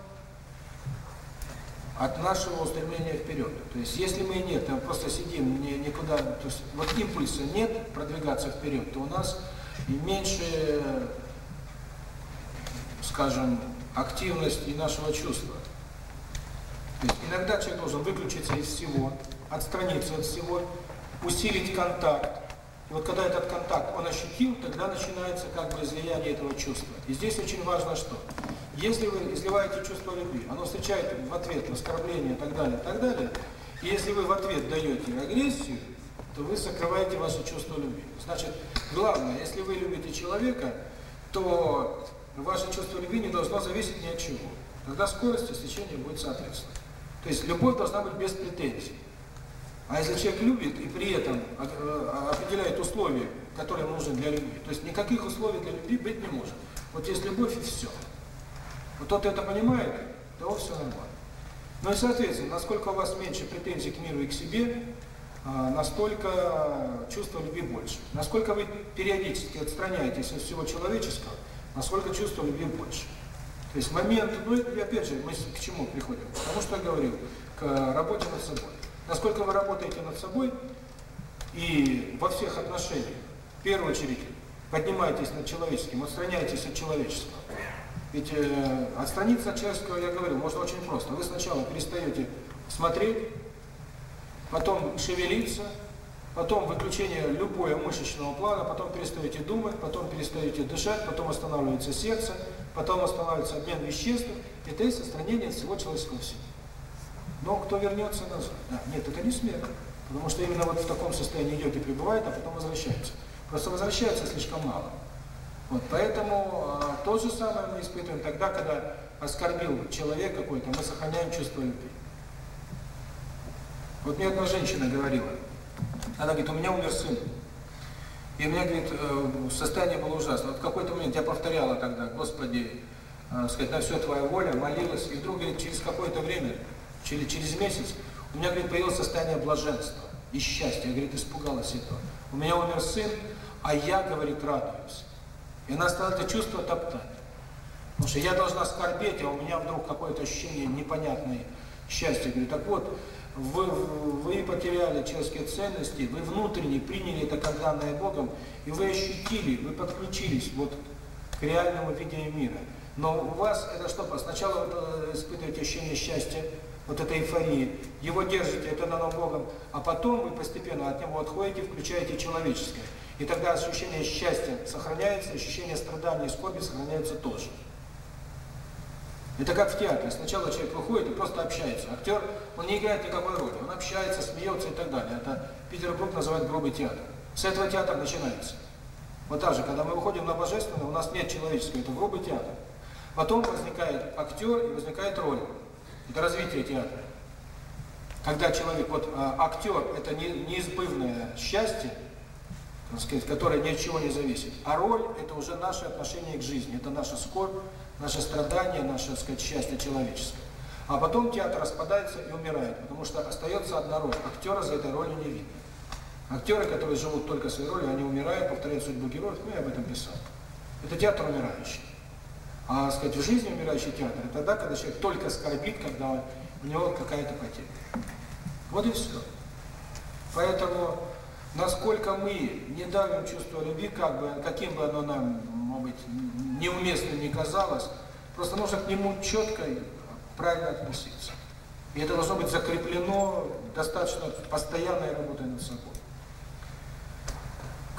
Speaker 1: от нашего стремления вперед. То есть, если мы не там просто сидим, не, никуда, то есть, вот импульса нет продвигаться вперед, то у нас меньше, скажем, активность и нашего чувства. То есть, иногда человек должен выключиться из всего, отстраниться от всего, усилить контакт, вот когда этот контакт он ощутил, тогда начинается как бы излияние этого чувства. И здесь очень важно что? Если вы изливаете чувство любви, оно встречает в ответ оскорбление и так далее, и так далее, и если вы в ответ даете агрессию, то вы сокрываете ваше чувство любви. Значит, главное, если вы любите человека, то ваше чувство любви не должно зависеть ни от чего. Тогда скорость истечения будет соответствовать. То есть любовь должна быть без претензий. А если человек любит и при этом а, а, определяет условия, которые нужны для любви, то есть никаких условий для любви быть не может. Вот есть любовь и все. Вот тот, кто это понимает, того все нормально. Ну и соответственно, насколько у вас меньше претензий к миру и к себе, а, настолько чувство любви больше. Насколько вы периодически отстраняетесь от всего человеческого, насколько чувство любви больше. То есть момент, ну и опять же, мы к чему приходим? Потому что я говорил, к работе над собой. Насколько вы работаете над собой и во всех отношениях, в первую очередь, поднимайтесь над человеческим, отстраняйтесь от человечества. Ведь э, отстраниться от человеческого, я говорю, можно очень просто. Вы сначала перестаете смотреть, потом шевелиться, потом выключение любое мышечного плана, потом перестаете думать, потом перестаете дышать, потом останавливается сердце, потом останавливается обмен веществ. Это и состранение от всего человеческого всего. Но кто вернется назад? Да. Нет, это не смерть. Потому что именно вот в таком состоянии йоги пребывает, а потом возвращается. Просто возвращается слишком мало. Вот, поэтому э, то же самое мы испытываем тогда, когда оскорбил человек какой-то, мы сохраняем чувство любви. Вот мне одна женщина говорила, она говорит, у меня умер сын. И мне, говорит, э, состояние было ужасно. Вот в какой-то момент я повторяла тогда, Господи, э, сказать, на все Твоя воля, молилась, и вдруг, говорит, через какое-то время Через, через месяц у меня, говорит, появилось состояние блаженства и счастья. Я, говорит, испугалась этого. У меня умер сын, а я, говорит, радуюсь. И она стала это чувство топтать. Потому что я должна скорбеть, а у меня вдруг какое-то ощущение непонятное счастья. Говорит так вот, вы, вы потеряли человеческие ценности, вы внутренне приняли это как данное Богом, и вы ощутили, вы подключились вот к реальному видению мира. Но у вас это что? Сначала вы испытываете ощущение счастья, вот этой эйфории, его держите, это дано Богом, а потом вы постепенно от него отходите, включаете человеческое. И тогда ощущение счастья сохраняется, ощущение страдания и скорби сохраняется тоже. Это как в театре. Сначала человек выходит и просто общается. Актер, он не играет никакой роли. Он общается, смеется и так далее. Это Питер Брук называет грубый театр. С этого театра начинается. Вот так же, когда мы выходим на божественное, у нас нет человеческого, это грубый театр. Потом возникает актер и возникает роль. Это развитие театра. Когда человек, вот а, актер, это не, неизбывное счастье, так сказать, которое ни от чего не зависит. А роль – это уже наше отношение к жизни, это наша скорбь, наше страдание, наше, так сказать, счастье человеческое. А потом театр распадается и умирает, потому что остается одна роль. Актера за этой ролью не видно. Актеры, которые живут только своей ролью, они умирают, повторяют судьбу героев, ну я об этом писал. Это театр умирающий. А сказать, в жизни умирающий театр – это тогда, когда человек только скорбит, когда у него какая-то потеря. Вот и все. Поэтому, насколько мы не давим чувство любви, как бы, каким бы оно нам, может быть, неуместным не казалось, просто нужно к нему четко и правильно относиться. И это должно быть закреплено достаточно постоянной работой над собой.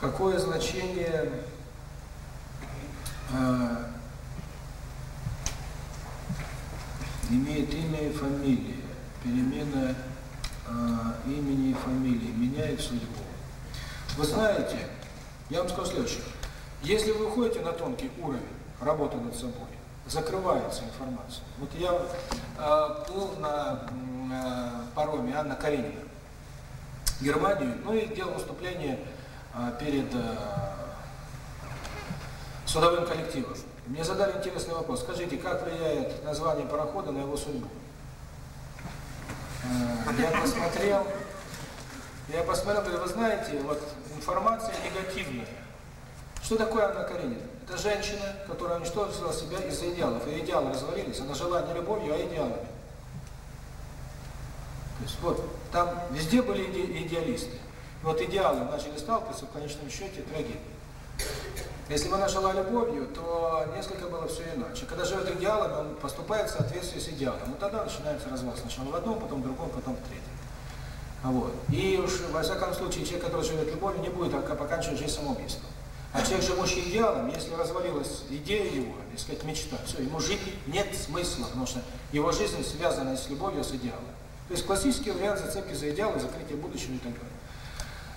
Speaker 1: Какое значение э, имеет имя и фамилию, перемена э, имени и фамилии, меняет судьбу. Вы знаете, я вам скажу следующее. Если вы уходите на тонкий уровень работы над собой, закрывается информация. Вот я э, был на э, пароме Анна Каренина, Германию, ну и делал выступление э, перед э, судовым коллективом. Мне задали интересный вопрос. Скажите, как влияет название парохода на его судьбу? Э, я посмотрел, я посмотрел, говорю, вы знаете, вот информация негативная. Что такое Анна Каренина? Это женщина, которая уничтожила себя из-за идеалов. И идеалы развалились. Она жила не любовью, а идеалами. То есть вот, там везде были иде идеалисты. И вот идеалы начали сталкиваться в конечном счете трагедией. Если вы наши лали Божью, то несколько было все иначе. Когда живет идеалом, он поступает в соответствии с идеалом. Вот тогда начинается развал. Сначала в одном, потом в другом, потом в третьем. Вот. И уж, во всяком случае, человек, который живет любовью, не будет поканчивать жизнь самоубийством. А человек, живущий идеалом, если развалилась идея его, если сказать, мечта, все, ему жить нет смысла, потому что его жизнь связана с любовью, с идеалом. То есть классический вариант зацепки за идеалы, закрытие будущего и так далее.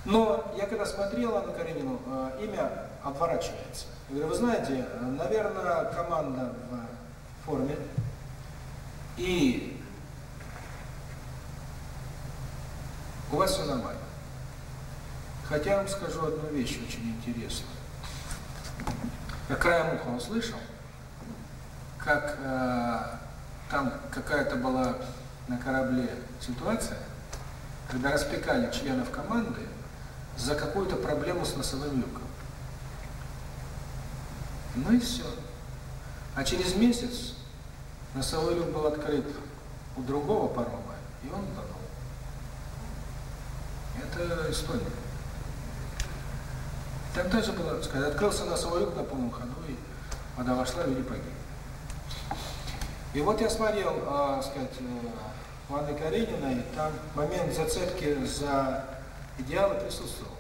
Speaker 1: Но я когда смотрел на Каренину, э, имя обворачивается. Я говорю, вы знаете, наверное, команда в форме. И у вас все нормально. Хотя я вам скажу одну вещь очень интересную. Какая краем уха услышал, как э, там какая-то была на корабле ситуация, когда распекали членов команды за какую-то проблему с носовым люком. Ну и все. А через месяц носовой люк был открыт у другого парома, и он тонул. Это история. Там тоже было, сказать, открылся носовой люк на полном ходу, и вода вошла, и люди погибли. И вот я смотрел, э, сказать, э, Анны Карениной, там момент зацепки за идеалы присутствовал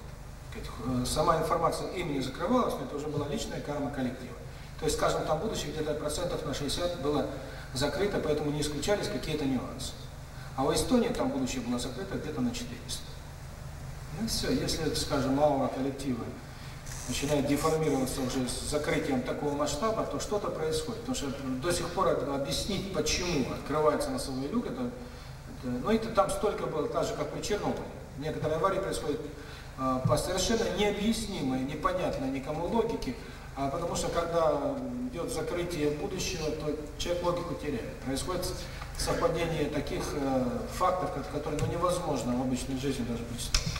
Speaker 1: сказать, сама информация им не закрывалась, но это уже была личная карма коллектива. То есть, скажем, там будущее где-то процентов на 60 было закрыто, поэтому не исключались какие-то нюансы. А у Эстонии там будущее было закрыто где-то на 400. Ну все, если, скажем, малого коллектива начинает деформироваться уже с закрытием такого масштаба, то что-то происходит. Потому что до сих пор объяснить, почему открывается носовой люк, это, это, ну это там столько было, так же, как при Чернобыле. Некоторые аварии происходят а, по совершенно необъяснимой, непонятной никому логике, а потому что когда идет закрытие будущего, то человек логику теряет. Происходит совпадение таких э, факторов, которые ну, невозможно в обычной жизни даже представить.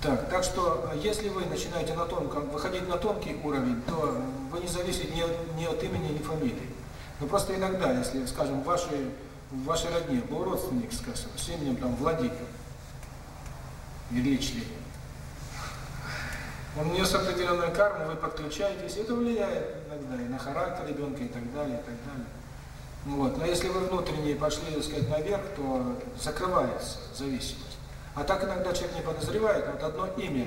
Speaker 1: Так, так что, если вы начинаете на тонком, выходить на тонкий уровень, то вы не зависите ни от, ни от имени, ни фамилии. Но просто иногда, если, скажем, ваши, в вашей родне, был родственник, скажем, с именем там Владимир, величли. Он нес определенную карму, вы подключаетесь, это влияет иногда и на характер ребенка, и так далее, и так далее. Ну вот. Но если вы внутренние пошли, так сказать, наверх, то закрывается зависимость. А так иногда человек не подозревает, вот одно имя,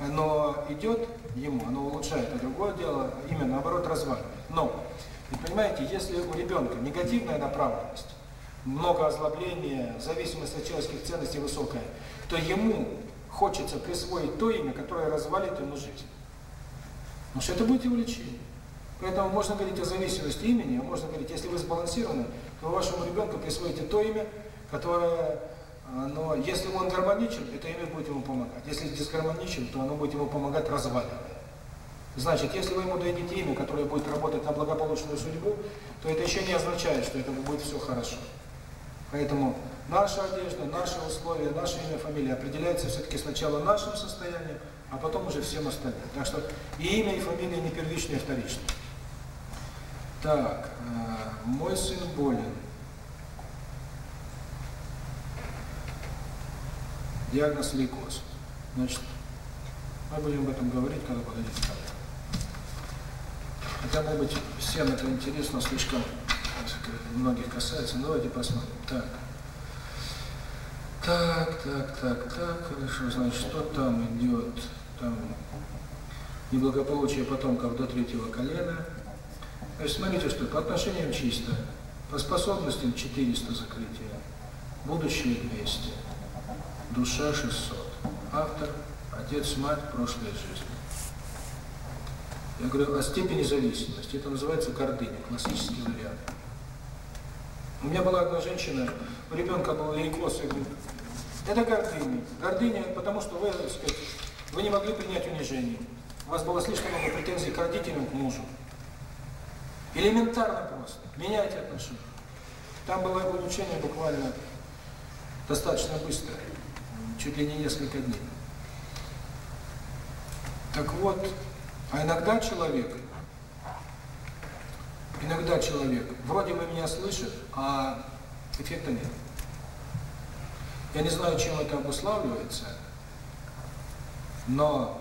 Speaker 1: оно идет ему, оно улучшает, а другое дело, имя наоборот разваливает. Но, вы понимаете, если у ребенка негативная направленность, много озлобления, зависимость от человеческих ценностей высокая, то ему хочется присвоить то имя, которое развалит ему жизнь. Потому что это будет его лечение. Поэтому можно говорить о зависимости имени, а можно говорить, если вы сбалансированы, то вашему ребенку присвоите то имя, которое, но если он гармоничен, это имя будет ему помогать. Если дисгармоничен, то оно будет ему помогать разваливать. Значит, если вы ему дадите имя, которое будет работать на благополучную судьбу, то это еще не означает, что это будет все хорошо. Поэтому наша одежда, наши условия, наше имя, фамилия определяется все-таки сначала нашим состоянием, а потом уже всем остальным. Так что и имя, и фамилия не первичные, а вторичные. Так, э, мой сын болен. Диагноз лейкоз. Значит, мы будем об этом говорить, когда подойдет ставка. Хотя, может быть, всем это интересно, слишком многих касается. Давайте посмотрим. Так. Так, так, так, так, хорошо, значит, что там идет? Там неблагополучие потомков до третьего колена. То есть смотрите, что по отношениям чисто, по способностям 400 закрытия, будущее 200, душа 600, автор, отец, мать, прошлая жизнь. Я говорю о степени зависимости, это называется гордыня, классический вариант. У меня была одна женщина, у ребенка был лейкоз, я говорю, это гордыня. Гордыня, потому что вы, так сказать, вы не могли принять унижение. У вас было слишком много претензий к родителям, к мужу. Элементарно просто. Меняйте отношения. Там было улучшение буквально достаточно быстро. Чуть ли не несколько дней. Так вот, а иногда человек, иногда человек, вроде бы меня слышит, а эффекта нет. Я не знаю, чем это обуславливается, но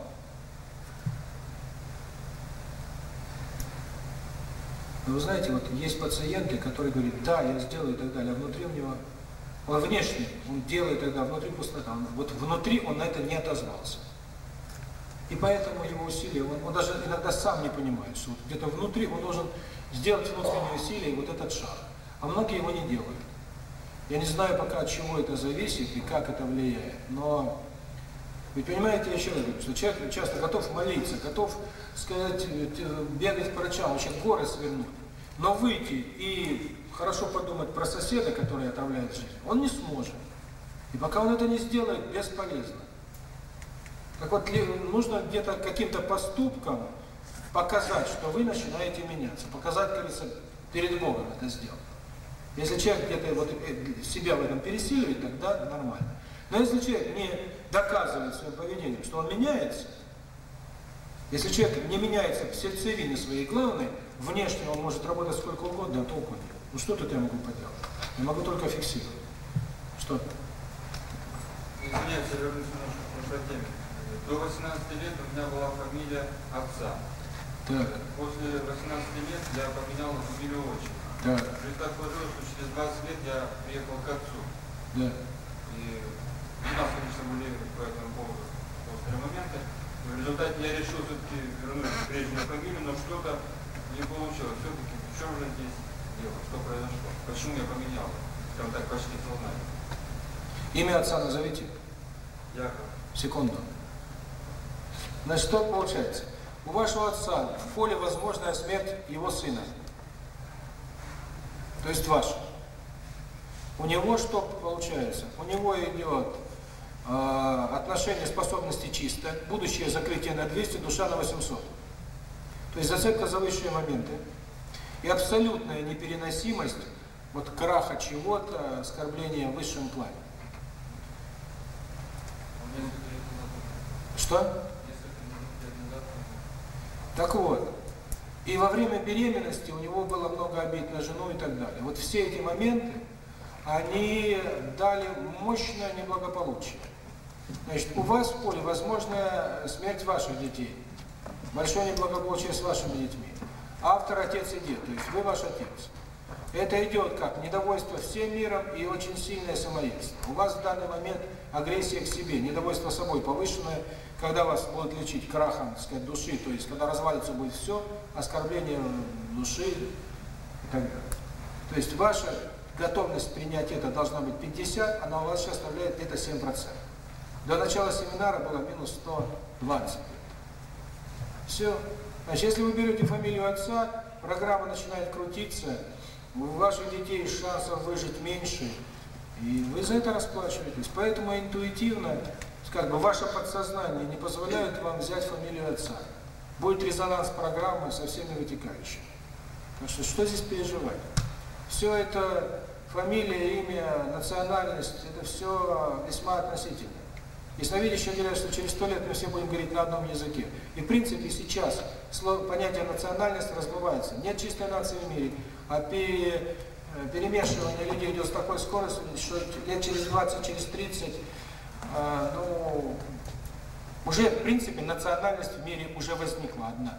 Speaker 1: вы знаете, вот есть пациенты, которые говорят, да, я сделаю и так далее, а внутри у него, он внешне, он делает тогда, а внутри пустота. Он, вот внутри он на это не отозвался. И поэтому его усилия. он, он даже иногда сам не понимает, что вот где-то внутри он должен сделать внутренние усилия и вот этот шаг. А многие его не делают. Я не знаю пока, от чего это зависит и как это влияет, но... Ведь понимаете, я еще раз что человек часто готов молиться, готов, сказать, бегать по врачам, вообще горы свернуть, но выйти и хорошо подумать про соседа, который отравляет жизнь, он не сможет. И пока он это не сделает, бесполезно. Так вот, нужно где-то каким-то поступком показать, что вы начинаете меняться, показать, кажется, перед Богом это сделать. Если человек где-то вот э, себя в этом пересиливает, тогда нормально. Но если человек не доказывает своим поведением, что он меняется, если человек не меняется в сердцевине своей главной, внешне он может работать сколько угодно, а толку нет. Ну что тут я могу поделать? Я могу только фиксировать. Что?
Speaker 4: Извиняюсь, я вернусь немножко к прошлой теме. До 18 лет у меня была фамилия отца.
Speaker 1: Так.
Speaker 4: После 18 лет я поменял фамилию отчима.
Speaker 1: Да.
Speaker 4: При так сложилось, что через 20 лет я приехал к отцу.
Speaker 1: Да.
Speaker 4: И у нас, конечно, были по этому поводу острые моменты. И в результате я решил все-таки вернуть прежнюю фамилию, но что-то не получилось. Все-таки в чем же здесь дело? Что произошло? Почему я поменял? Там так почти сознание.
Speaker 1: Имя отца назовите.
Speaker 4: Яков.
Speaker 1: Секунду. Значит, что получается? У вашего отца в поле возможная смерть его сына то есть ваш. У него что получается? У него идет э, отношение способности чисто, будущее закрытие на 200, душа на 800. То есть зацепка за высшие моменты. И абсолютная непереносимость вот краха чего-то, оскорбления в высшем плане. Что? Так вот, и во время беременности у него было много обид на жену и так далее. Вот все эти моменты, они дали мощное неблагополучие. Значит, у вас в поле возможна смерть ваших детей. Большое неблагополучие с вашими детьми. Автор отец и дед, то есть вы ваш отец. Это идет как недовольство всем миром и очень сильное самоедство. У вас в данный момент агрессия к себе, недовольство собой повышенное, когда вас будут лечить крахом, сказать, души, то есть когда развалится будет все, оскорбление души. То есть ваша готовность принять это должна быть 50, она у вас сейчас составляет где-то 7%. До начала семинара было минус 120. Все. Значит, если вы берете фамилию отца, программа начинает крутиться, у ваших детей шансов выжить меньше, и вы за это расплачиваетесь. Поэтому интуитивно как бы ваше подсознание не позволяет вам взять фамилию отца. Будет резонанс программы со всеми вытекающими. Так что что здесь переживать? Все это фамилия, имя, национальность, это все весьма относительно. Ясновидящие говорят, что через сто лет мы все будем говорить на одном языке. И в принципе сейчас слово, понятие национальность размывается. Нет чистой нации в мире, а э, перемешивание людей идет с такой скоростью, что лет через 20, через 30 Э, ну, уже, в принципе, национальность в мире уже возникла одна.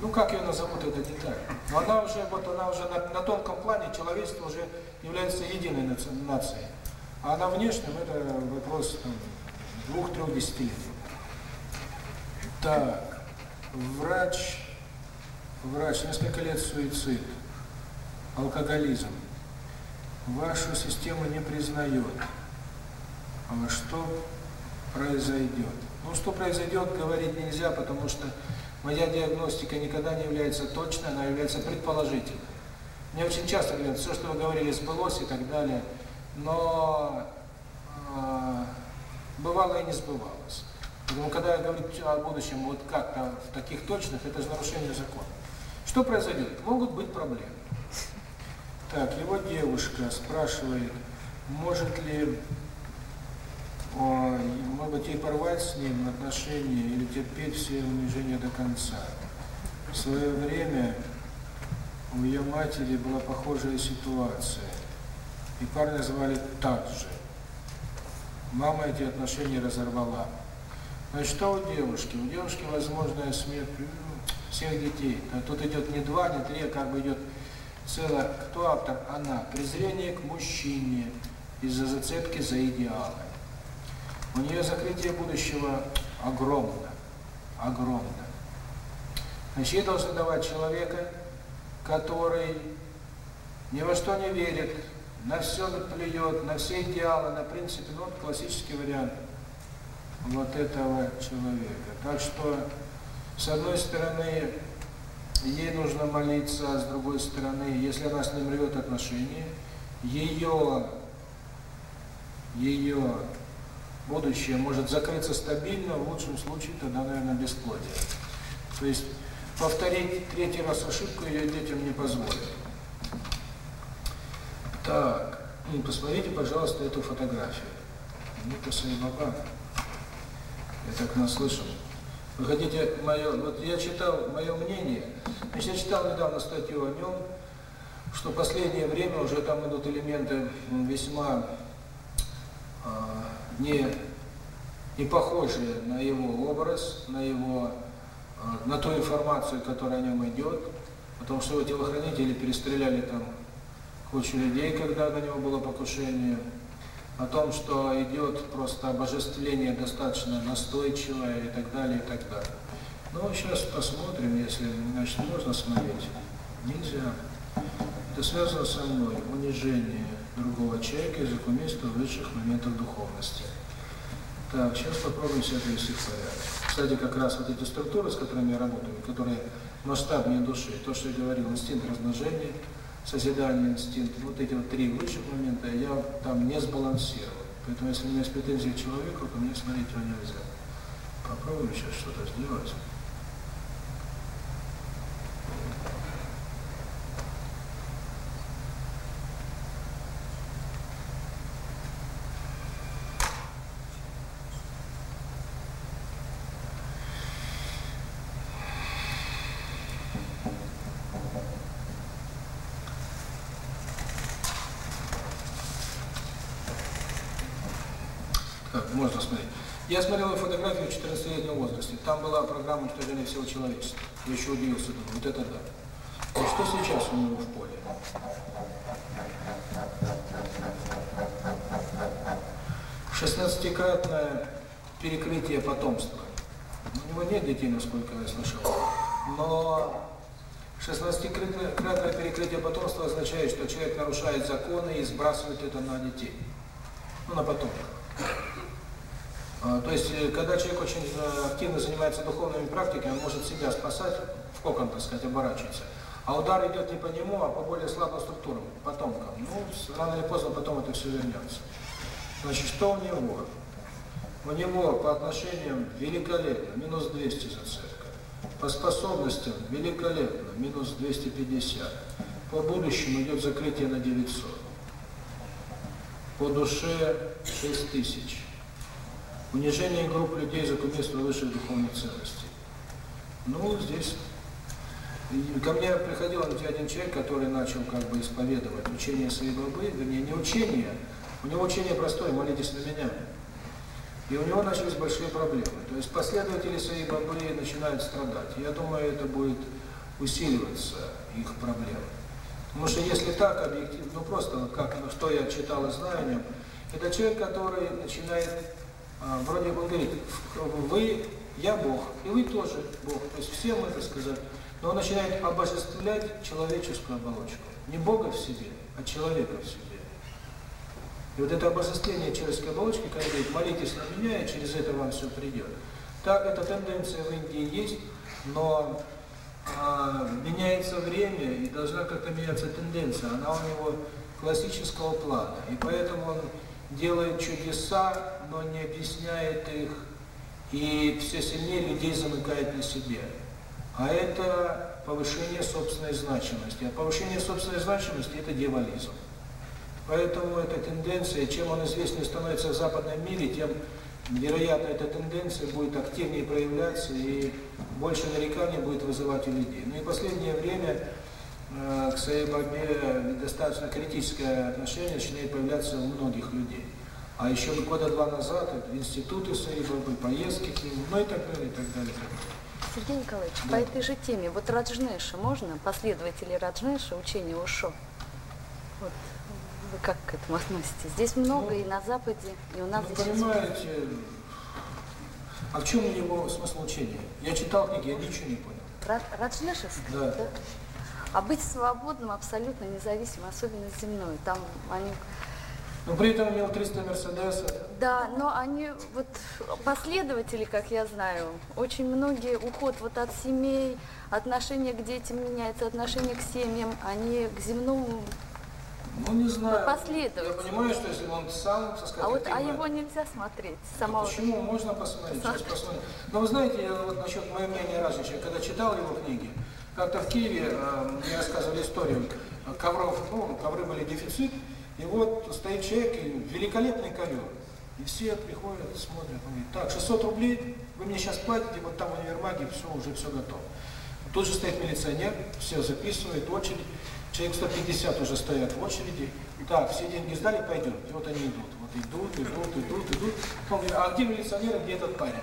Speaker 1: Ну, как ее назовут, эта деталь? Но она уже, вот она уже на, на тонком плане, человечество уже является единой нацией. А на внешнем это вопрос двух-трех десятилетий. Так, врач, врач, несколько лет суицид, алкоголизм вашу систему не признает. А что произойдет? Ну, что произойдет, говорить нельзя, потому что моя диагностика никогда не является точной, она является предположительной. Мне очень часто говорят, все, что вы говорили, сбылось и так далее, но э, бывало и не сбывалось. Поэтому, когда я говорю о будущем вот как-то в таких точных, это же нарушение закона. Что произойдет? Могут быть проблемы. Так, его девушка спрашивает, может ли, о, может ей порвать с ним отношения или терпеть все унижения до конца. В свое время у ее матери была похожая ситуация, и парня звали так же. Мама эти отношения разорвала. Ну Значит, что у девушки? У девушки возможная смерть ну, всех детей. А тут идет не два, не три, а как бы идет целое, кто автор? Она. Презрение к мужчине из-за зацепки за идеалы. У нее закрытие будущего огромно. Огромно. Значит, ей должны давать человека, который ни во что не верит, на все плюет, на все идеалы, на принципе, ну, вот классический вариант вот этого человека. Так что, с одной стороны, ей нужно молиться с другой стороны. Если она с ним рвет отношения, ее, ее будущее может закрыться стабильно, в лучшем случае тогда, наверное, бесплодие. То есть повторить третий раз ошибку ее детям не позволят. Так, посмотрите, пожалуйста, эту фотографию. Ну-ка, Сайбаба. Я так наслышан. Вы хотите мое... Вот я читал мое мнение. Я читал недавно статью о нем, что в последнее время уже там идут элементы весьма э, не, не похожие на его образ, на его э, на ту информацию, которая о нем идет, потому что его телохранители перестреляли там кучу людей, когда на него было покушение, о том, что идет просто обожествление достаточно настойчивое и так далее, и так далее. Ну сейчас посмотрим, если значит, можно смотреть. Нельзя. Это связано со мной. Унижение другого человека языком места высших моментов духовности. Так, сейчас попробуем все привести в порядок. Кстати, как раз вот эти структуры, с которыми я работаю, которые масштабнее души, то, что я говорил, инстинкт размножения – созидание инстинкта, вот эти вот три высших момента, я там не сбалансировал. Поэтому если у меня есть претензии к человеку, ко мне смотреть его нельзя. Попробуем сейчас что-то сделать. Я смотрел фотографию 14-летнего возраста. Там была программа уничтожения всего человечества. Я еще удивился, думаю, вот это да. И что сейчас у него в поле? Шестнадцатикратное перекрытие потомства. У него нет детей, насколько я слышал. Но 16-кратное перекрытие потомства означает, что человек нарушает законы и сбрасывает это на детей. Ну, на потомках. А, то есть, э, когда человек очень э, активно занимается духовными практиками, он может себя спасать, в кокон, так сказать, оборачивается. А удар идет не по нему, а по более слабым структурам, потомкам. Ну, рано или поздно потом это все вернется. Значит, что у него? У него по отношениям великолепно, минус 200 за церковь. По способностям великолепно, минус 250. По будущему идет закрытие на 900. По душе 6000 унижение групп людей за кумирство высших духовных ценностей. Ну, здесь ко мне приходил один человек, который начал как бы исповедовать учение своей бабы, вернее, не учение, у него учение простое, молитесь на меня. И у него начались большие проблемы. То есть последователи своей бабы начинают страдать. Я думаю, это будет усиливаться их проблемы. Потому что если так объективно, ну просто как, ну, что я читал и знаю о нем, это человек, который начинает вроде он говорит, вы, я Бог, и вы тоже Бог. То есть всем это сказали. Но он начинает обожествлять человеческую оболочку. Не Бога в себе, а человека в себе. И вот это обожествление человеческой оболочки, когда говорит, молитесь на меня, и через это вам все придет. Так, эта тенденция в Индии есть, но а, меняется время и должна как-то меняться тенденция. Она у него классического плана. И поэтому он делает чудеса, но не объясняет их, и все сильнее людей замыкает на себе. А это повышение собственной значимости. А повышение собственной значимости – это дьяволизм. Поэтому эта тенденция, чем он известнее становится в западном мире, тем, вероятно, эта тенденция будет активнее проявляться и больше нареканий будет вызывать у людей. Ну и последнее время э, к своей борьбе достаточно критическое отношение начинает появляться у многих людей а еще года два назад институты свои, Союзовой поездки к нему, ну и так далее, и так далее.
Speaker 5: Сергей Николаевич, да. по этой же теме, вот Раджнеша можно, последователи Раджнеша, учение Ушо? Вот вы как к этому относитесь? Здесь ну, много ну, и на Западе, и у нас
Speaker 1: ну, здесь... понимаете, а в чем у него смысл учения? Я читал книги, я ничего не понял.
Speaker 5: Рад, Раджнешевский?
Speaker 1: Да. да.
Speaker 5: А быть свободным абсолютно независимо, особенно земной. Там они
Speaker 1: но при этом имел 300 Мерседесов.
Speaker 5: Да, но они, вот последователи, как я знаю, очень многие уход вот от семей, отношение к детям меняется, отношение к семьям, они к земному
Speaker 1: ну, не знаю.
Speaker 5: Последовательно.
Speaker 1: Я понимаю, что если он сам соскакивает...
Speaker 5: А вот а его нельзя смотреть ну,
Speaker 1: самого. Почему? Человека. Можно посмотреть, сейчас посмотрим. Но вы знаете, я вот насчет моего мнения разничаю. Когда читал его книги, как-то в Киеве э, мне рассказывали историю ковров, ну, ковры были дефицит, и вот стоит человек, великолепный ковер. И все приходят, смотрят, он говорит, так, 600 рублей, вы мне сейчас платите, вот там универмаги, все, уже все готово. Тут же стоит милиционер, все записывает, очередь. Человек 150 уже стоят в очереди. Так, все деньги сдали, пойдем. И вот они идут. Вот идут, идут, идут, идут. Он говорит, а где милиционер, а где этот парень?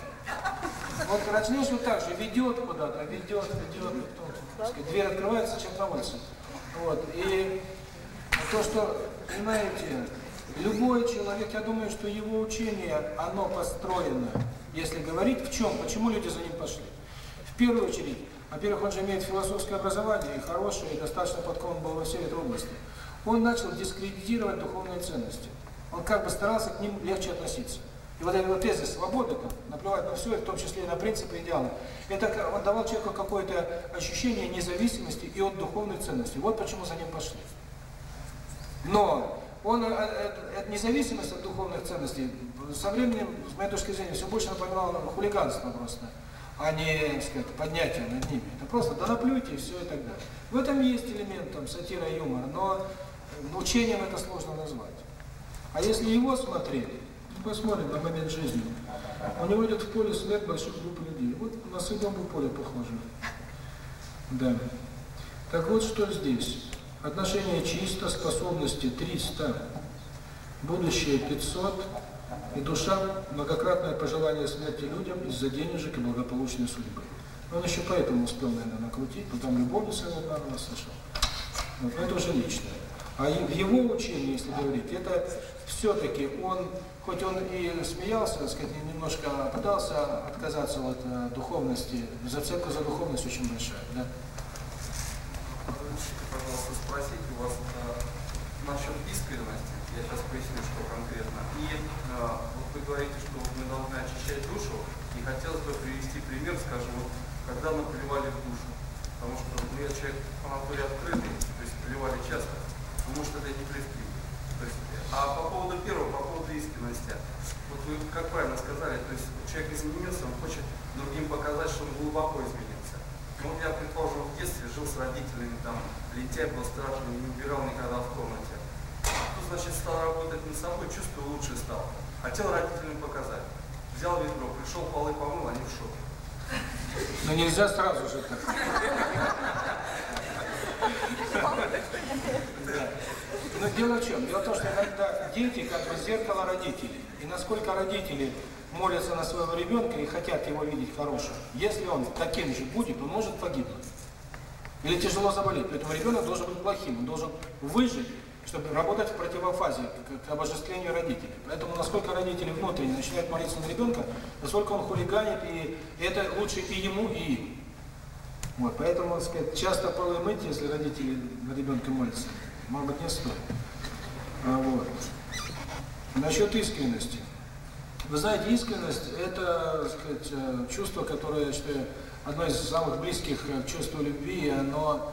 Speaker 1: Вот Рачнеш вот так же ведет куда-то, ведет, ведет. Вот, сказать, дверь открывается, чем довольствует. Вот, и то, что Понимаете, любой человек, я думаю, что его учение, оно построено, если говорить в чем, почему люди за ним пошли. В первую очередь, во-первых, он же имеет философское образование, и хорошее, и достаточно подкован был во всей этой области. Он начал дискредитировать духовные ценности. Он как бы старался к ним легче относиться. И вот эта вот тезис свободы, там, наплевать на все, в том числе и на принципы идеала, это он давал человеку какое-то ощущение независимости и от духовной ценности. Вот почему за ним пошли. Но он, эта независимость от духовных ценностей со временем, с моей точки зрения, все больше напоминало хулиганство просто, а не, так сказать, поднятие над ними. Это просто да наплюйте и все и так далее. В этом есть элемент там сатира и юмора, но учением это сложно назвать. А если его смотреть, посмотрим на момент жизни, у него идет в поле след больших групп людей. Вот на бы поле похоже. Да. Так вот, что здесь. Отношение чисто, способности 300, будущее 500 и душа многократное пожелание смерти людям из-за денежек и благополучной судьбы. Он еще поэтому успел, наверное, накрутить, потом любовницу его наверное, слышал. Вот, но это уже личное. А в его учении, если говорить, это все-таки он, хоть он и смеялся, так сказать, немножко пытался отказаться от э, духовности, зацепка за духовность очень большая, да?
Speaker 2: хотел спросить у вас насчет искренности. Я сейчас поясню, что конкретно. И вот вы говорите, что мы должны очищать душу. И хотелось бы привести пример, скажем, вот, когда мы плевали в душу. Потому что ну, я человек по натуре открытый, то есть плевали часто. потому что это не преступно. Э, а по поводу первого, по поводу искренности, вот вы как правильно сказали, то есть э, человек изменился, он хочет другим показать, что он глубоко изменился. Ну, я, предположим, в детстве жил с родителями, там, лететь было страшно, не убирал никогда в комнате. Тут, значит, стал работать над собой, чувствую, лучше стал. Хотел родителям показать. Взял ведро, пришел, полы помыл, они в шоке.
Speaker 1: Ну, нельзя сразу же так. Но дело в чем? Дело в том, что иногда дети как бы зеркало родителей. И насколько родители молятся на своего ребенка и хотят его видеть хорошим. Если он таким же будет, он может погибнуть. Или тяжело заболеть. Поэтому ребенок должен быть плохим, он должен выжить, чтобы работать в противофазе к обожествлению родителей. Поэтому насколько родители внутренне начинают молиться на ребенка, насколько он хулиганит, и это лучше и ему, и им. Вот, поэтому, так сказать, часто полы мыть, если родители на ребенка молятся, может быть, не стоит. А вот. Насчет искренности. Вы знаете, искренность – это сказать, э, чувство, которое, я считаю, одно из самых близких э, чувств любви, оно...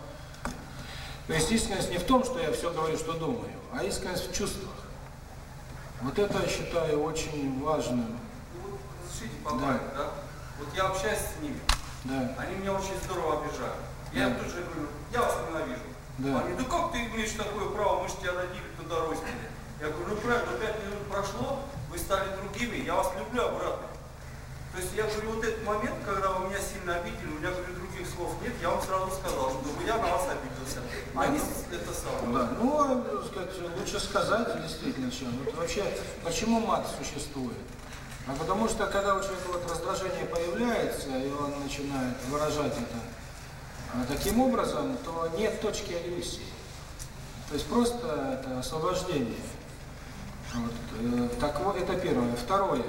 Speaker 1: То есть искренность не в том, что я все говорю, что думаю, а искренность в чувствах. Вот это я считаю очень важным.
Speaker 2: Ну, разрешите помочь, да. да? Вот я общаюсь с ними,
Speaker 1: да.
Speaker 2: они меня очень здорово обижают. Я
Speaker 1: да.
Speaker 2: тут же говорю, я вас ненавижу.
Speaker 1: Да.
Speaker 2: Они, да как ты имеешь такое право, мы же тебя родили, туда ростили. Я говорю, ну правильно, ну 5 минут прошло, вы стали другими, я вас люблю обратно. То есть я говорю, вот этот момент, когда вы меня сильно обидели, у меня, говорю, других слов нет, я вам сразу сказал, что я на вас обиделся. А это самое.
Speaker 1: Да, ну, а, сказать, лучше сказать действительно, чем. Вот вообще, почему мат существует? А потому что, когда у человека вот раздражение появляется, и он начинает выражать это а, таким образом, то нет точки агрессии. То есть просто это освобождение. Вот, э, так вот, это первое. Второе.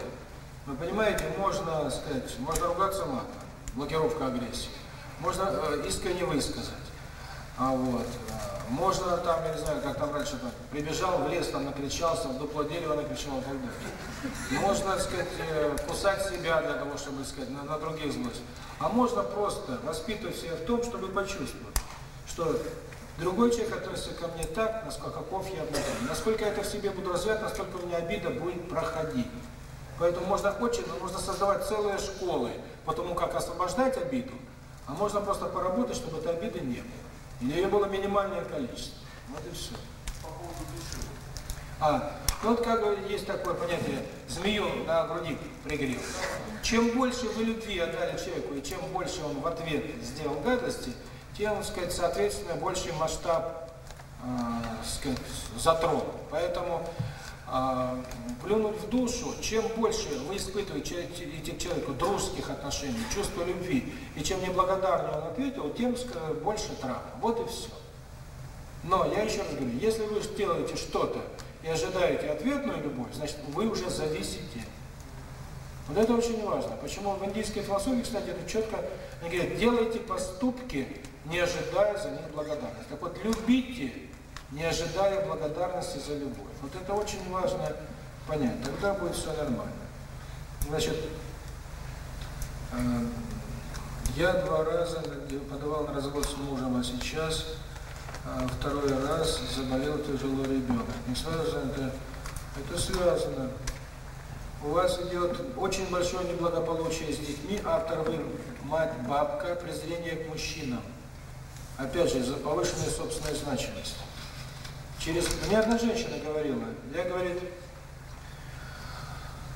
Speaker 1: Вы понимаете, можно сказать, можно ругаться матом, блокировка агрессии. Можно э, искренне высказать. А вот, э, можно там, я не знаю, как там раньше, там, прибежал в лес, там накричался, в дупло дерева накричал и так далее. Можно, так сказать, э, кусать себя для того, чтобы, сказать, на, на других злость. А можно просто воспитывать себя в том, чтобы почувствовать, что Другой человек, который ко мне так, насколько каков я буду. Насколько я это в себе буду развивать, насколько у меня обида будет проходить. Поэтому можно очень, можно создавать целые школы по тому, как освобождать обиду, а можно просто поработать, чтобы этой обиды не было. И ее было минимальное количество. Вот и все.
Speaker 2: По поводу души.
Speaker 1: А, ну вот как есть такое понятие, змею на груди пригрел. Чем больше вы любви отдали человеку, и чем больше он в ответ сделал гадости, тем, сказать, соответственно, больший масштаб э, сказать, затрат. Поэтому э, плюнуть в душу, чем больше вы испытываете этих человеку дружеских отношений, чувство любви, и чем неблагодарнее он ответил, тем больше травм. Вот и все. Но я еще раз говорю, если вы делаете что-то и ожидаете ответную любовь, значит, вы уже зависите вот это очень важно. Почему в индийской философии, кстати, это четко говорит, делайте поступки, не ожидая за них благодарности. Так вот, любите, не ожидая благодарности за любовь. Вот это очень важно понять. Тогда будет все нормально. Значит, э, я два раза подавал на развод с мужем, а сейчас э, второй раз заболел тяжело ребенок. Не сразу это, это связано у вас идет очень большое неблагополучие с детьми, а вторым мать, бабка, презрение к мужчинам. Опять же, за повышенной собственной значимости. Через... Мне одна женщина говорила, я, говорит,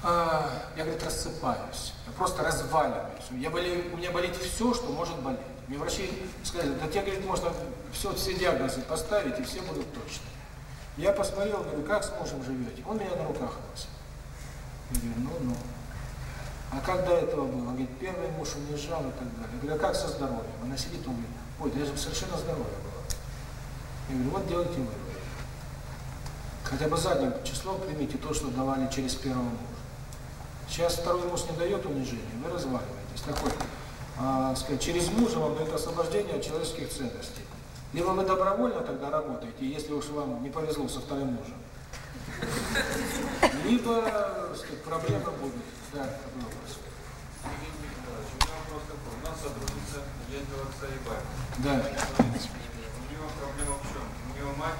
Speaker 1: а, я, говорит, рассыпаюсь, я просто разваливаюсь. Я боли... У меня болит все, что может болеть. Мне врачи сказали, да тебе, говорит, можно все, все диагнозы поставить, и все будут точно. Я посмотрел, говорю, как с мужем живете? Он меня на руках носит. Ну, ну. А когда этого было? Он говорит, первый муж уезжал и так далее. Я говорю, а как со здоровьем? Она сидит у меня. Ой, я же совершенно здоровья была. Я говорю, вот делайте вы, Хотя бы задним числом примите то, что давали через первого мужа. Сейчас второй муж не дает унижения, вы разваливаетесь. Такой, а, сказать, через мужа вам дает освобождение от человеческих ценностей. Либо вы добровольно тогда работаете, если уж вам не повезло со вторым мужем либо что проблема будет. Да.
Speaker 4: У нас.
Speaker 1: Да.
Speaker 4: Проблема в чем? У нее мать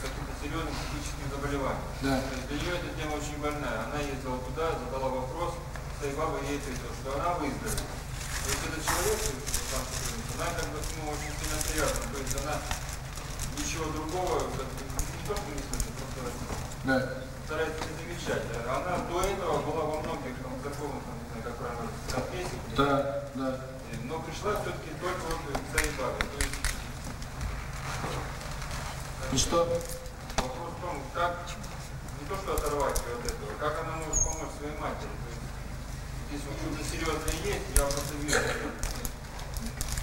Speaker 4: каким-то серьезным психическим заболеванием.
Speaker 1: Да.
Speaker 4: Для нее эта тема очень больная. Она ездила туда, задала вопрос, Саибаба ей ответила, что она выздоровела. То есть этот человек, там, она как бы ну, очень сильно серьезна. То есть она ничего другого, как бы, не то, что не смыслит, просто
Speaker 1: Да.
Speaker 4: Она до этого была во многих законах, как правило, конфессий.
Speaker 1: Да, да.
Speaker 4: Но пришла все-таки только вот к Заебаре. То есть...
Speaker 1: И что?
Speaker 4: Вопрос в том, как не то что оторвать ее от этого, как она может помочь своей матери. То есть, если что-то серьезное есть, я просто вижу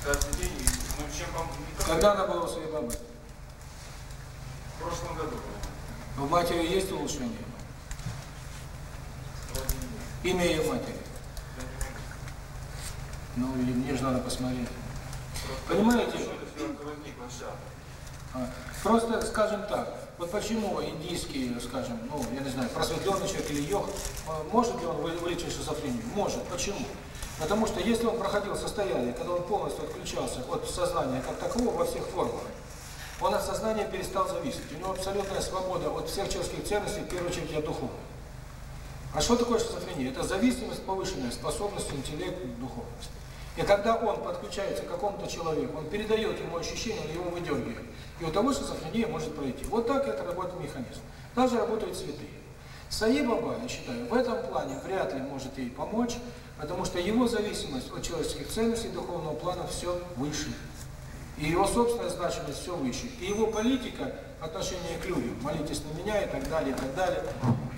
Speaker 4: каждый день. Ну, чем вам...
Speaker 1: Когда она была у своей мамы?
Speaker 4: В прошлом году
Speaker 1: бо матери есть улучшение? Имя ее матери. Ну, и мне же надо посмотреть. Понимаете? Просто, скажем так, вот почему индийский, скажем, ну, я не знаю, просветленный человек или йог, может ли он вылечить шизофрению? Может. Почему? Потому что если он проходил состояние, когда он полностью отключался от сознания как такового во всех формах, он от сознания перестал зависеть. У него абсолютная свобода от всех человеческих ценностей, в первую очередь, от духовных. А что такое шизофрения? Это зависимость повышенная, способность интеллект, духовность. И когда он подключается к какому-то человеку, он передает ему ощущение, он его выдергивает. И у того шизофрения может пройти. Вот так это работает механизм. Также работают цветы. Саи Баба, я считаю, в этом плане вряд ли может ей помочь, потому что его зависимость от человеческих ценностей духовного плана все выше и его собственная значимость все выше. И его политика, отношение к людям, молитесь на меня и так далее, и так далее,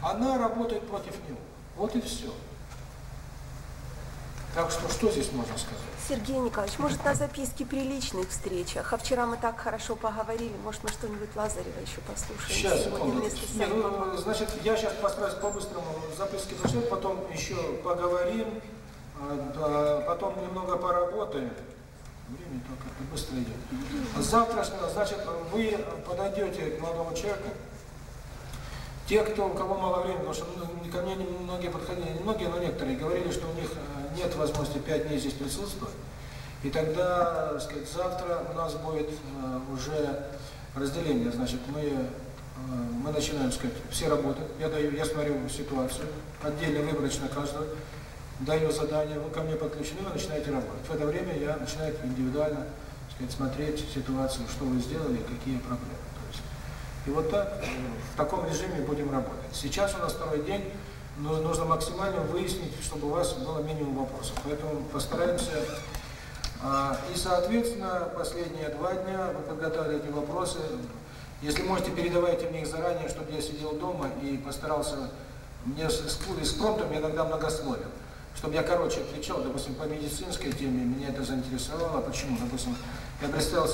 Speaker 1: она работает против него. Вот и все. Так что, что здесь можно сказать?
Speaker 6: Сергей Николаевич, может, на записке при личных встречах? А вчера мы так хорошо поговорили. Может, мы что-нибудь Лазарева еще послушаем?
Speaker 1: Сейчас, секунду. Ну, значит, я сейчас постараюсь по-быстрому записки зачем, потом еще поговорим, а, потом немного поработаем время только это быстро идет. А завтрашнего, значит, вы подойдете к молодому человеку, те, кто, у кого мало времени, потому что ко мне многие подходили, не многие, но некоторые, говорили, что у них нет возможности пять дней здесь присутствовать, и тогда, так сказать, завтра у нас будет уже разделение, значит, мы мы начинаем, сказать, все работы, я даю, я смотрю ситуацию, отдельно, выборочно каждого, даю задание, вы ко мне подключены, вы начинаете работать. В это время я начинаю индивидуально сказать, смотреть ситуацию, что вы сделали, какие проблемы. и вот так, в таком режиме будем работать. Сейчас у нас второй день, но нужно максимально выяснить, чтобы у вас было минимум вопросов. Поэтому постараемся. И, соответственно, последние два дня вы подготавливаете вопросы. Если можете, передавайте мне их заранее, чтобы я сидел дома и постарался... Мне с, с, с промптом иногда многословен чтобы я короче отвечал, допустим, по медицинской теме, меня это заинтересовало, а почему, допустим, я представил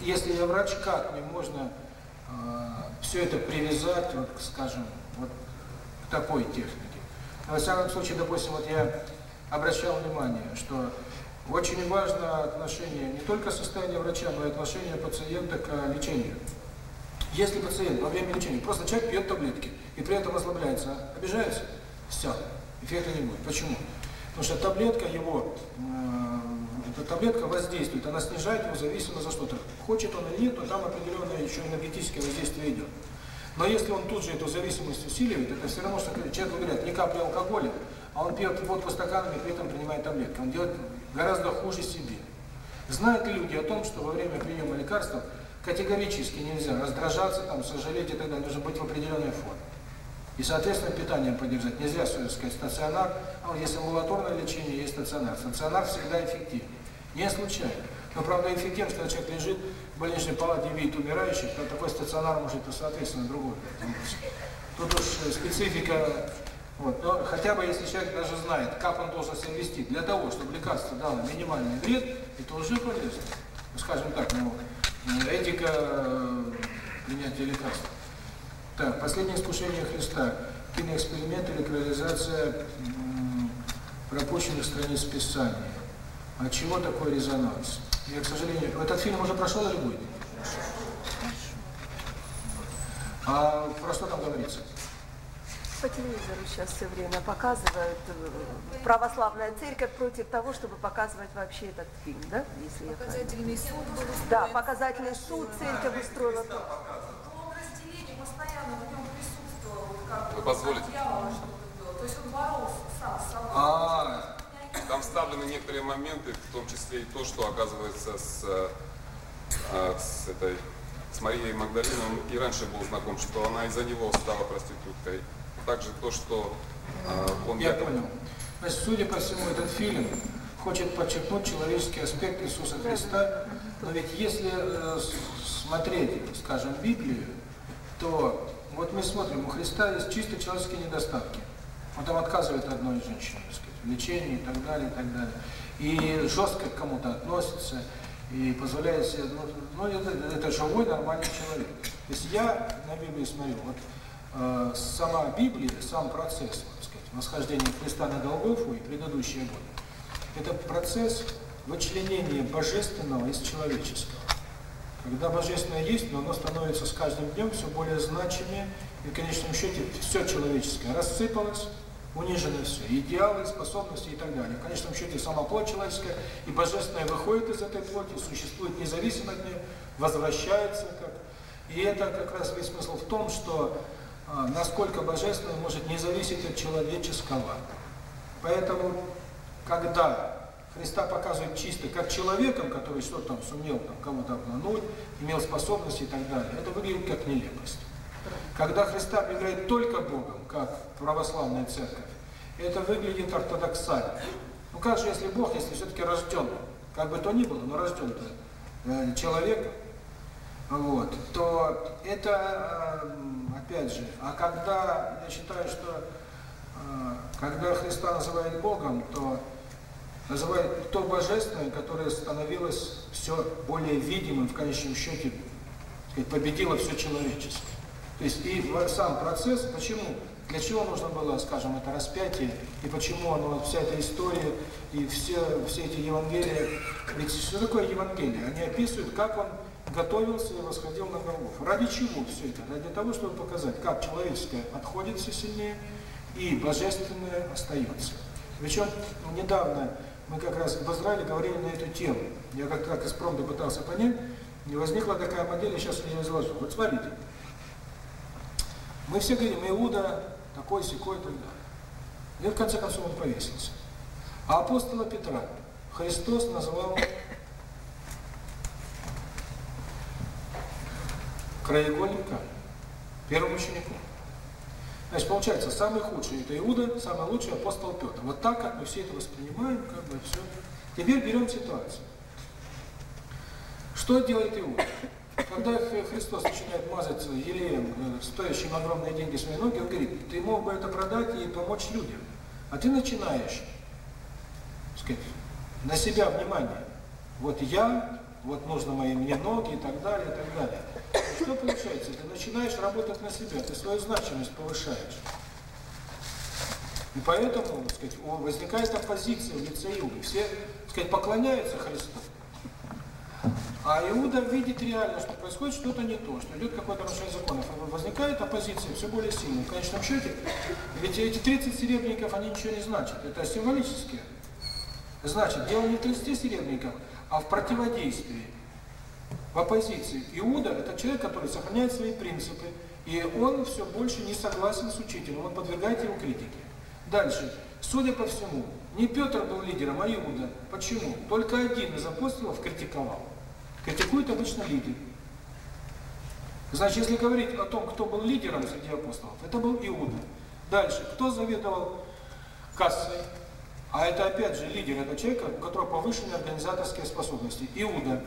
Speaker 1: если я врач, как мне можно а, э, все это привязать, вот, скажем, вот к такой технике. Но, во всяком случае, допустим, вот я обращал внимание, что очень важно отношение не только состояния врача, но и отношение пациента к лечению. Если пациент во время лечения просто человек пьет таблетки и при этом ослабляется, обижается, все, эффекта не будет. Почему? Потому что таблетка его, э, эта таблетка воздействует, она снижает его зависимо за что-то. Хочет он или нет, то там определенное еще энергетическое воздействие идет. Но если он тут же эту зависимость усиливает, это все равно, что человек говорят, не капли алкоголя, а он пьет водку стаканами, при этом принимает таблетки. Он делает гораздо хуже себе. Знают люди о том, что во время приема лекарства категорически нельзя раздражаться, там, сожалеть и так далее, нужно быть в определенной форме. И, соответственно, питанием поддержать. Нельзя сказать стационар, а есть амбулаторное лечение, есть стационар. Стационар всегда эффективен. Не случайно. Но, правда, эффективен, когда человек лежит в больничной палате и видит умирающих, то такой стационар может, быть, соответственно, другой. Тут уж э, специфика... Вот. Но хотя бы если человек даже знает, как он должен себя вести, для того, чтобы лекарство дало минимальный вред, это уже полезно. Ну, скажем так, ну, этика э, принятия лекарства. Так, последнее искушение Христа. Киноэксперимент или экранизация пропущенных страниц Писания. От чего такой резонанс? Я, к сожалению, этот фильм уже прошел или будет? А про что там говорится?
Speaker 6: По телевизору сейчас все время показывают э, православная церковь против того, чтобы показывать вообще этот фильм, да? Если
Speaker 7: показательный суд.
Speaker 6: Да, показательный суд церковь устроила.
Speaker 3: Вы позволите?
Speaker 1: А,
Speaker 3: там вставлены некоторые моменты, в том числе и то, что оказывается с, э, с этой с Марией Магдалиной, он и раньше был знаком, что она из-за него стала проституткой. Также то, что э, он...
Speaker 1: Я понял. То есть, судя по всему, этот фильм хочет подчеркнуть человеческий аспект Иисуса Христа, но ведь если э, смотреть, скажем, Библию, то вот мы смотрим, у Христа есть чисто человеческие недостатки. Вот он отказывает одной женщине, так сказать, в лечении и так далее, и так далее. И жестко к кому-то относится, и позволяет себе, ну, ну это, это живой нормальный человек. То есть я на Библию смотрю, вот э, сама Библия, сам процесс, так сказать, восхождение Христа на Голгофу и предыдущие годы, это процесс вычленения божественного из человеческого. Когда божественное есть, но оно становится с каждым днем все более значимее, и в конечном счете все человеческое рассыпалось, унижено все, идеалы, способности и так далее. В конечном счете сама плоть человеческая, и божественное выходит из этой плоти, существует независимо от нее, возвращается как. И это как раз весь смысл в том, что а, насколько божественное может не зависеть от человеческого. Поэтому, когда Христа показывает чисто, как человеком, который что-то там сумел там, кому-то обмануть, имел способности и так далее. Это выглядит как нелепость. Когда Христа играет только Богом, как православная церковь, это выглядит ортодоксально. Ну как же, если Бог, если все-таки рожден, как бы то ни было, но рожден э, человек, вот, то это, э, опять же, а когда, я считаю, что э, когда Христа называют Богом, то называет то божественное, которое становилось все более видимым в конечном счете, и победило все человеческое. То есть и сам процесс, почему, для чего нужно было, скажем, это распятие, и почему оно, вся эта история, и все, все эти Евангелия, ведь все такое Евангелие? Они описывают, как он готовился и восходил на Голгоф. Ради чего все это? Ради того, чтобы показать, как человеческое отходит все сильнее, и божественное остается. Причем ну, недавно мы как раз в Израиле говорили на эту тему. Я как, как из промда пытался понять, не возникла такая модель, я сейчас ее изложу. Вот смотрите. Мы все говорим, Иуда, такой, секой и так далее. И в конце концов он повесился. А апостола Петра Христос назвал краеугольника первым учеником. Значит, получается, самый худший это Иуда, самый лучший апостол Петр. Вот так, как мы все это воспринимаем, как бы все. Теперь берем ситуацию. Что делает Иуда? Когда Христос начинает мазать елеем, э, стоящим огромные деньги свои ноги, он говорит, ты мог бы это продать и помочь людям. А ты начинаешь, так сказать, на себя внимание. Вот я, вот нужно мои мне ноги и так далее, и так далее. Что получается? Ты начинаешь работать на себя, ты свою значимость повышаешь. И поэтому, так сказать, возникает оппозиция в лице Иуды. Все, так сказать, поклоняются Христу. А Иуда видит реально, что происходит что-то не то, что идет какой-то нарушение законов. А возникает оппозиция все более сильная. В конечном счете, ведь эти 30 серебряников, они ничего не значат. Это символические. Значит, дело не 30 серебряников, а в противодействии в оппозиции. Иуда – это человек, который сохраняет свои принципы, и он все больше не согласен с учителем, он подвергает его критике. Дальше. Судя по всему, не Петр был лидером, а Иуда. Почему? Только один из апостолов критиковал. Критикует обычно лидер. Значит, если говорить о том, кто был лидером среди апостолов, это был Иуда. Дальше. Кто заведовал кассой? А это опять же лидер, это человек, у которого повышенные организаторские способности. Иуда.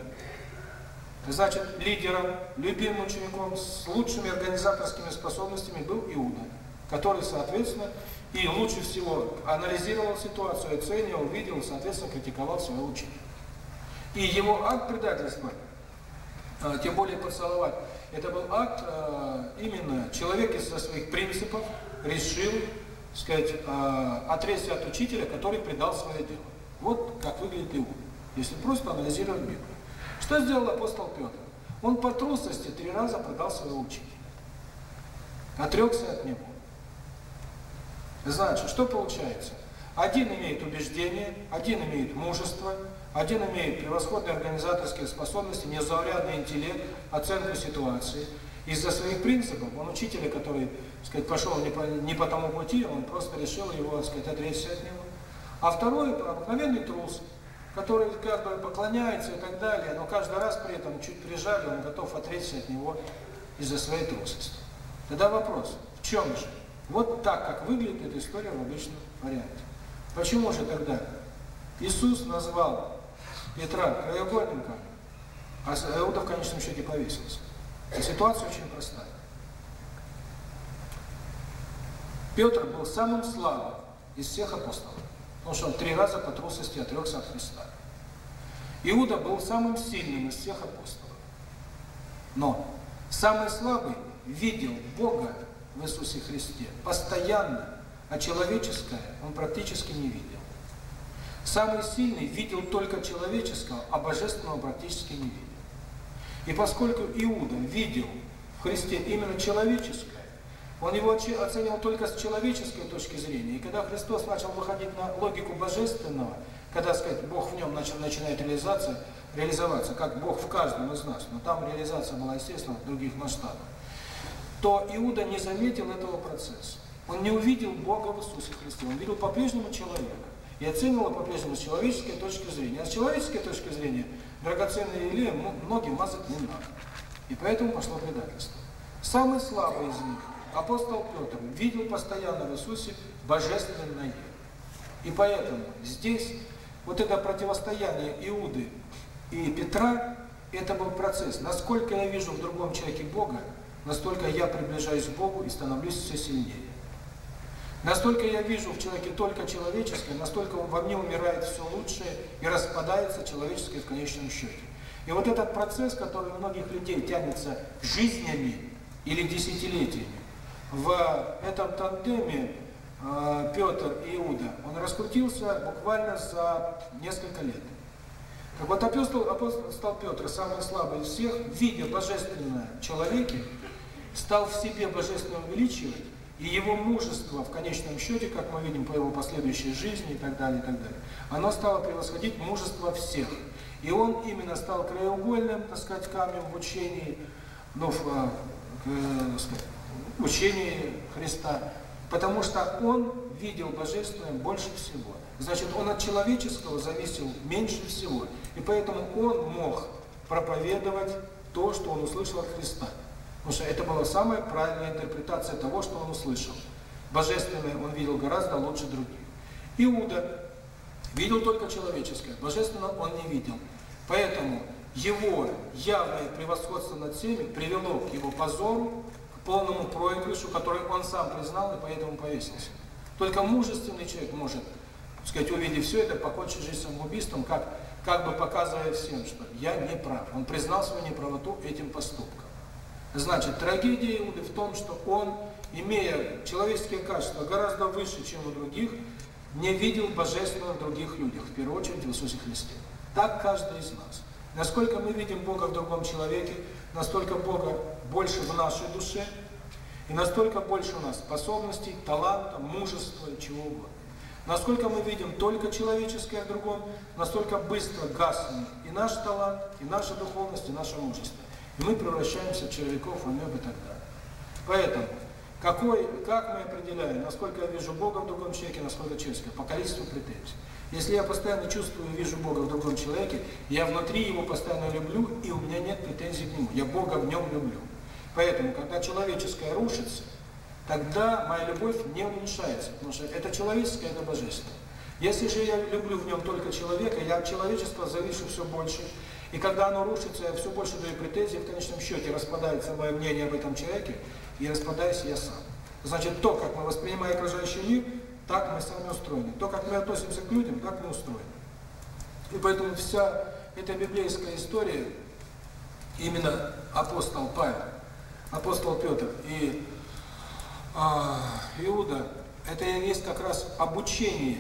Speaker 1: Значит, лидером, любимым учеником, с лучшими организаторскими способностями был Иуда, который, соответственно, и лучше всего анализировал ситуацию, оценивал, видел, соответственно, критиковал своего ученика. И его акт предательства, э, тем более поцеловать, это был акт э, именно человек из-за своих принципов решил, сказать, э, отрезать от учителя, который предал свое дело. Вот как выглядит Иуда, если просто анализировать Библию. Что сделал апостол Петр? Он по трусости три раза продал своего учителя. Отрекся от него. Значит, что получается? Один имеет убеждение, один имеет мужество, один имеет превосходные организаторские способности, незаурядный интеллект, оценку ситуации. Из-за своих принципов он учителя, который, так сказать, пошел не по, не по тому пути, он просто решил его, так сказать, отречься от него. А второй обыкновенный трус – который как бы поклоняется и так далее, но каждый раз при этом чуть прижали, он готов отречься от него из-за своей трусости. Тогда вопрос, в чем же? Вот так, как выглядит эта история в обычном варианте. Почему же тогда Иисус назвал Петра краеугольным камнем, а Иуда в конечном счете повесился? И ситуация очень простая. Петр был самым слабым из всех апостолов. Он шел три раза по трусости отрекся от Христа. Иуда был самым сильным из всех апостолов. Но самый слабый видел Бога в Иисусе Христе постоянно, а человеческое он практически не видел. Самый сильный видел только человеческого, а божественного практически не видел. И поскольку Иуда видел в Христе именно человеческое, он его оценивал только с человеческой точки зрения. И когда Христос начал выходить на логику божественного, когда, сказать, Бог в нем начал, начинает реализация, реализоваться, как Бог в каждом из нас, но там реализация была, естественно, в других масштабах, то Иуда не заметил этого процесса. Он не увидел Бога в Иисусе Христе, он видел по-прежнему человека. И оценивал по-прежнему с человеческой точки зрения. А с человеческой точки зрения драгоценные Илия многим мазать не надо. И поэтому пошло предательство. Самый слабый из них – Апостол Петр видел постоянно в Иисусе божественное. И поэтому здесь вот это противостояние Иуды и Петра, это был процесс. Насколько я вижу в другом человеке Бога, настолько я приближаюсь к Богу и становлюсь все сильнее. Настолько я вижу в человеке только человеческое, настолько во мне умирает все лучшее и распадается человеческое в конечном счете. И вот этот процесс, который у многих людей тянется жизнями или десятилетиями, в этом тандеме Петр и Иуда, он раскрутился буквально за несколько лет. Так вот апостол, апостол стал Петр, самый слабый из всех, видя божественное в человеке, стал в себе божественно увеличивать, и его мужество в конечном счете, как мы видим по его последующей жизни и так далее, и так далее, оно стало превосходить мужество всех. И он именно стал краеугольным, так сказать, камнем в учении, ну, в, э, сказать, учение Христа, потому что он видел божественное больше всего. Значит, он от человеческого зависел меньше всего, и поэтому он мог проповедовать то, что он услышал от Христа. Потому что это была самая правильная интерпретация того, что он услышал. Божественное он видел гораздо лучше других. Иуда видел только человеческое, божественное он не видел. Поэтому его явное превосходство над всеми привело к его позору, полному проигрышу, который он сам признал и поэтому повесился. Только мужественный человек может, так сказать, увидев все это, покончить жизнь самоубийством, как, как бы показывая всем, что я не прав. Он признал свою неправоту этим поступком. Значит, трагедия Иуды в том, что он, имея человеческие качества гораздо выше, чем у других, не видел божественного в других людях, в первую очередь в Иисусе Христе. Так каждый из нас. Насколько мы видим Бога в другом человеке, настолько Бога больше в нашей душе, и настолько больше у нас способностей, таланта, мужества и чего угодно. Насколько мы видим только человеческое в другом, настолько быстро гаснет и наш талант, и наша духовность, и наше мужество. И мы превращаемся в червяков, амеб и так далее. Поэтому, какой, как мы определяем, насколько я вижу Бога в другом человеке, насколько человеческое, по количеству претензий. Если я постоянно чувствую и вижу Бога в другом человеке, я внутри его постоянно люблю, и у меня нет претензий к нему. Я Бога в нем люблю. Поэтому, когда человеческое рушится, тогда моя любовь не уменьшается, потому что это человеческое, это божественное. Если же я люблю в нем только человека, я от человечества завишу все больше. И когда оно рушится, я все больше даю претензий, в конечном счете распадается мое мнение об этом человеке, и распадаюсь я сам. Значит, то, как мы воспринимаем окружающий мир, так мы сами устроены. То, как мы относимся к людям, так мы устроены. И поэтому вся эта библейская история, именно апостол Павел, апостол Петр и а, Иуда, это и есть как раз обучение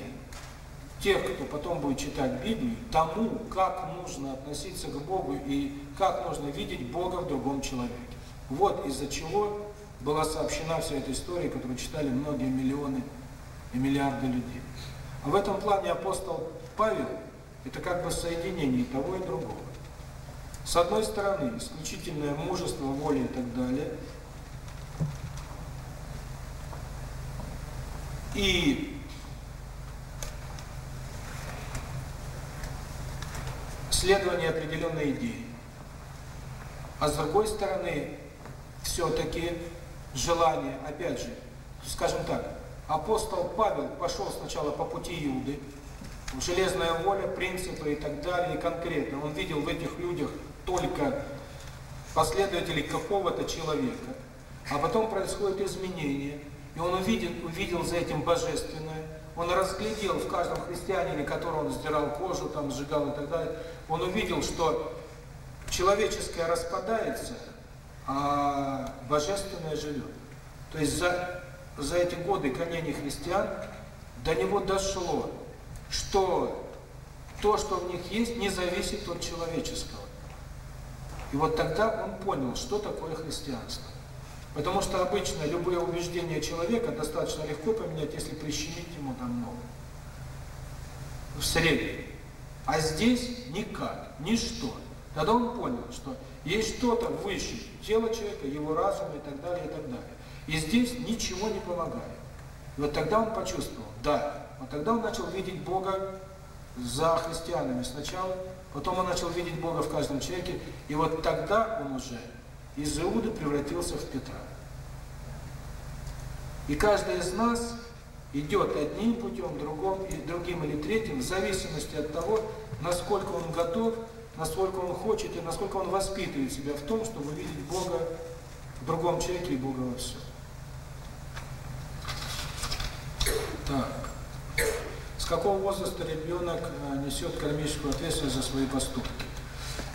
Speaker 1: тех, кто потом будет читать Библию, тому, как нужно относиться к Богу и как нужно видеть Бога в другом человеке. Вот из-за чего была сообщена вся эта история, которую читали многие миллионы и миллиарды людей. А в этом плане апостол Павел – это как бы соединение того и другого. С одной стороны, исключительное мужество, воля и так далее. И следование определенной идеи. А с другой стороны, все-таки желание, опять же, скажем так, апостол Павел пошел сначала по пути Иуды, железная воля, принципы и так далее, и конкретно. Он видел в этих людях только последователи какого-то человека, а потом происходит изменение, и он увидел, увидел за этим божественное, он разглядел в каждом христианине, которого он сдирал кожу, там сжигал и так далее, он увидел, что человеческое распадается, а божественное живет. То есть за, за эти годы гонений христиан до него дошло, что то, что в них есть, не зависит от человеческого. И вот тогда он понял, что такое христианство. Потому что обычно любое убеждение человека достаточно легко поменять, если прищемить ему там ногу. В среднем. А здесь никак, ничто. Тогда он понял, что есть что-то выше тела человека, его разума и так далее, и так далее. И здесь ничего не помогает. И вот тогда он почувствовал, да, вот тогда он начал видеть Бога за христианами сначала, Потом он начал видеть Бога в каждом человеке, и вот тогда он уже из Иуды превратился в Петра. И каждый из нас идет одним путем, другом, и другим или третьим, в зависимости от того, насколько он готов, насколько он хочет и насколько он воспитывает себя в том, чтобы видеть Бога в другом человеке и Бога во всем. Так какого возраста ребенок э, несет кармическую ответственность за свои поступки?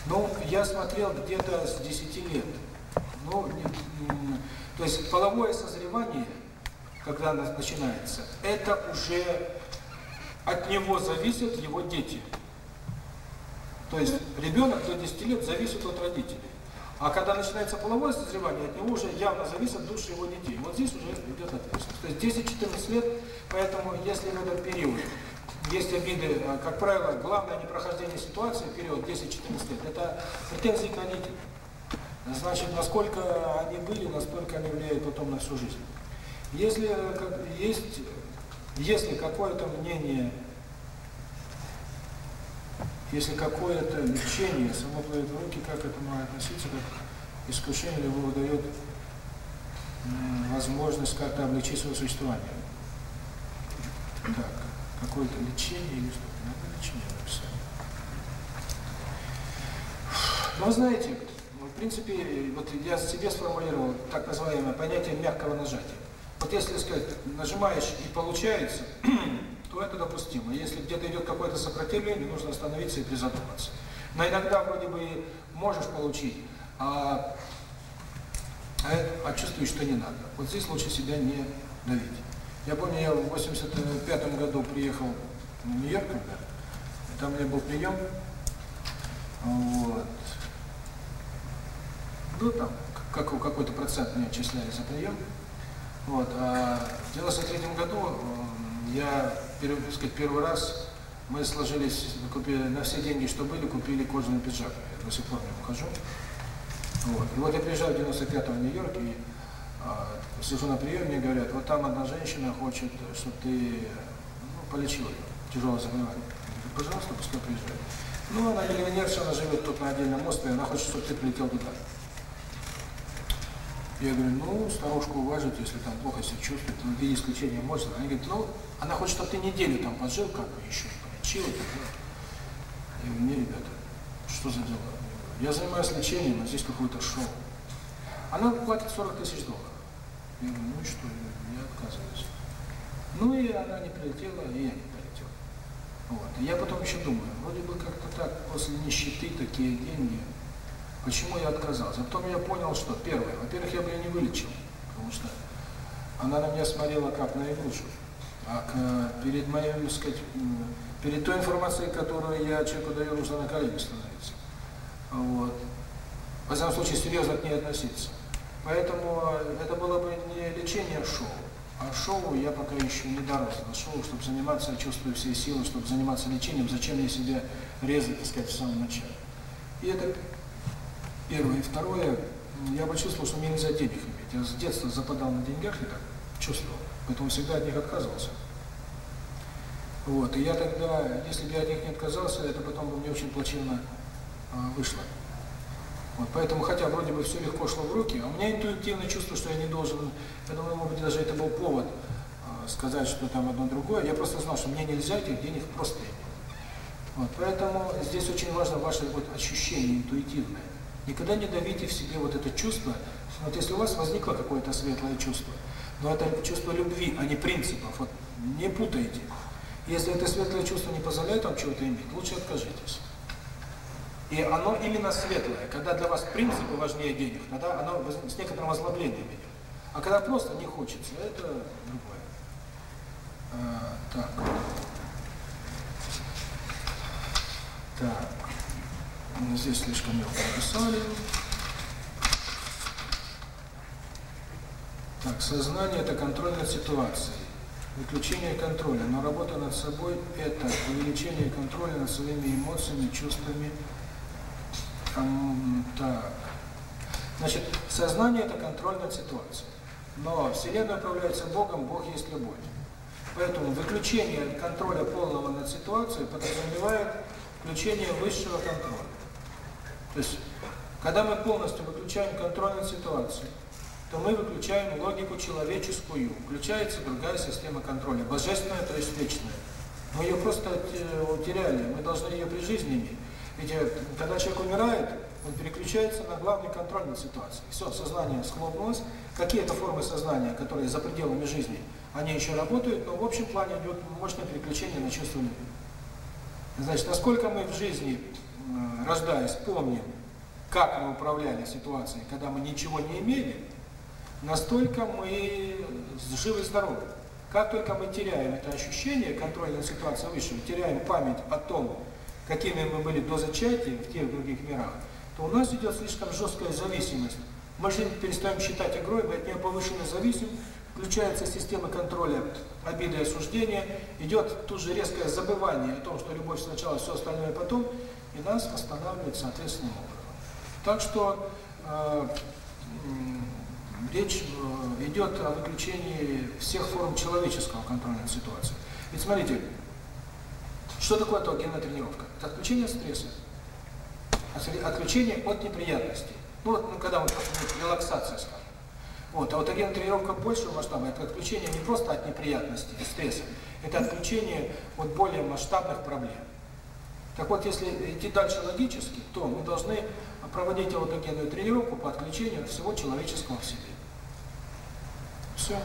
Speaker 1: Ну, я смотрел где-то с 10 лет. Ну, то есть половое созревание, когда оно начинается, это уже от него зависят его дети. То есть ребенок до 10 лет зависит от родителей. А когда начинается половое созревание, от него уже явно зависят души его детей. Вот здесь уже идет ответственность. То есть 10-14 лет, поэтому если в этот период есть обиды, э, как правило, главное непрохождение ситуации в период 10-14 лет, это претензии к родителям. Значит, насколько они были, настолько они влияют потом на всю жизнь. Если э, как, есть, если какое-то мнение, если какое-то лечение само плывет в руки, как это может относиться, как искушение его дает возможность как-то облегчить свое существование. Так какое-то лечение или что-то. Надо знаете, в принципе, вот я себе сформулировал так называемое понятие мягкого нажатия. Вот если сказать, нажимаешь и получается, то это допустимо. Если где-то идет какое-то сопротивление, нужно остановиться и призадуматься. Но иногда вроде бы можешь получить, а, а, а чувствуешь, что не надо. Вот здесь лучше себя не давить. Я помню, я в 85 году приехал в Нью-Йорк, там у меня был прием. Вот. Ну, там, как, какой-то процент мне отчисляли за прием. Вот. А в 93 году э, я, так сказать, первый раз мы сложились, купили на все деньги, что были, купили кожаный пиджак. Я до сих пор не ухожу. Вот. И вот я приезжаю в 95 в Нью-Йорк, и сижу на приеме, мне говорят, вот там одна женщина хочет, чтобы ты ну, полечил ее, тяжелое заболевание. Пожалуйста, пускай приезжает. Ну, она или инерция, она живет тут на отдельном острове, она хочет, чтобы ты прилетел туда. Я говорю, ну, старушку уважит, если там плохо себя чувствует, ну, там виде исключения мозга. Она говорит, ну, она хочет, чтобы ты неделю там пожил, как бы еще полечил. Я говорю, не, ребята, что за дела? Я занимаюсь лечением, а здесь какой-то шоу. Она платит 40 тысяч долларов. Ему что я отказываюсь. Ну и она не прилетела, и я не прилетел. Вот. И я потом еще думаю, вроде бы как-то так, после нищеты такие деньги, почему я отказался? А потом я понял, что первое, во-первых, я бы ее не вылечил, потому что она на меня смотрела как на игрушку. А к, перед моим, сказать, перед той информацией, которую я человеку даю, нужно на колени становиться. Вот. В этом случае серьезно к ней относиться. Поэтому э, это было бы не лечение шоу, а шоу я пока еще не дорос. На шоу, чтобы заниматься, я чувствую все силы, чтобы заниматься лечением, зачем я себя резать, так сказать, в самом начале. И это первое. И второе, я почувствовал, что мне нельзя денег иметь. Я с детства западал на деньгах, я так чувствовал, поэтому всегда от них отказывался. Вот, и я тогда, если бы я от них не отказался, это потом бы мне очень плачевно э, вышло. Вот поэтому, хотя вроде бы все легко шло в руки, а у меня интуитивное чувство, что я не должен, я думаю, может быть, даже это был повод э, сказать, что там одно другое. Я просто знал, что мне нельзя этих денег просто нет. Вот, поэтому здесь очень важно ваше вот ощущение интуитивное. Никогда не давите в себе вот это чувство. Вот если у вас возникло какое-то светлое чувство, но это чувство любви, а не принципов. Вот не путайте. Если это светлое чувство не позволяет вам чего-то иметь, лучше откажитесь. И оно именно светлое, когда для вас принципы важнее денег, тогда оно с некоторым озлоблением, идет. А когда просто не хочется, это другое. А, так. Так. Здесь слишком мелко написали. Так, сознание – это контроль над ситуацией. Выключение контроля, но работа над собой – это увеличение контроля над своими эмоциями, чувствами, чувствами да. Значит, сознание – это контроль над ситуацией. Но Вселенная управляется Богом, Бог есть любовь. Поэтому выключение контроля полного над ситуацией подразумевает включение высшего контроля. То есть, когда мы полностью выключаем контроль над ситуацией, то мы выключаем логику человеческую. Включается другая система контроля, божественная, то есть вечная. Мы ее просто э, утеряли. мы должны ее при жизни иметь. Ведь когда человек умирает, он переключается на главный контроль над ситуацией. Все, сознание схлопнулось. Какие-то формы сознания, которые за пределами жизни, они еще работают, но в общем плане идет мощное переключение на чувство любви. Значит, насколько мы в жизни, э, рождаясь, помним, как мы управляли ситуацией, когда мы ничего не имели, настолько мы живы и здоровы. Как только мы теряем это ощущение контроля над ситуацией выше, теряем память о том, какими мы были до зачатия в тех других мирах, то у нас идет слишком жесткая зависимость. Мы жизнь перестаем считать игрой, мы от нее повышенно зависим, включается система контроля обиды и осуждения, идет тут же резкое забывание о том, что любовь сначала, все остальное потом, и нас останавливает соответственно. образом. Так что э, э, речь идет о выключении всех форм человеческого контроля над ситуацией. Ведь смотрите, что такое аутогенная тренировка? Это отключение стресса, отключение от неприятностей. Ну вот, ну, когда вот релаксация, скажем. Вот, аутогенная тренировка большего масштаба – это отключение не просто от неприятностей, стресса, это отключение от более масштабных проблем. Так вот, если идти дальше логически, то мы должны проводить аутогенную тренировку по отключению всего человеческого в себе. Все.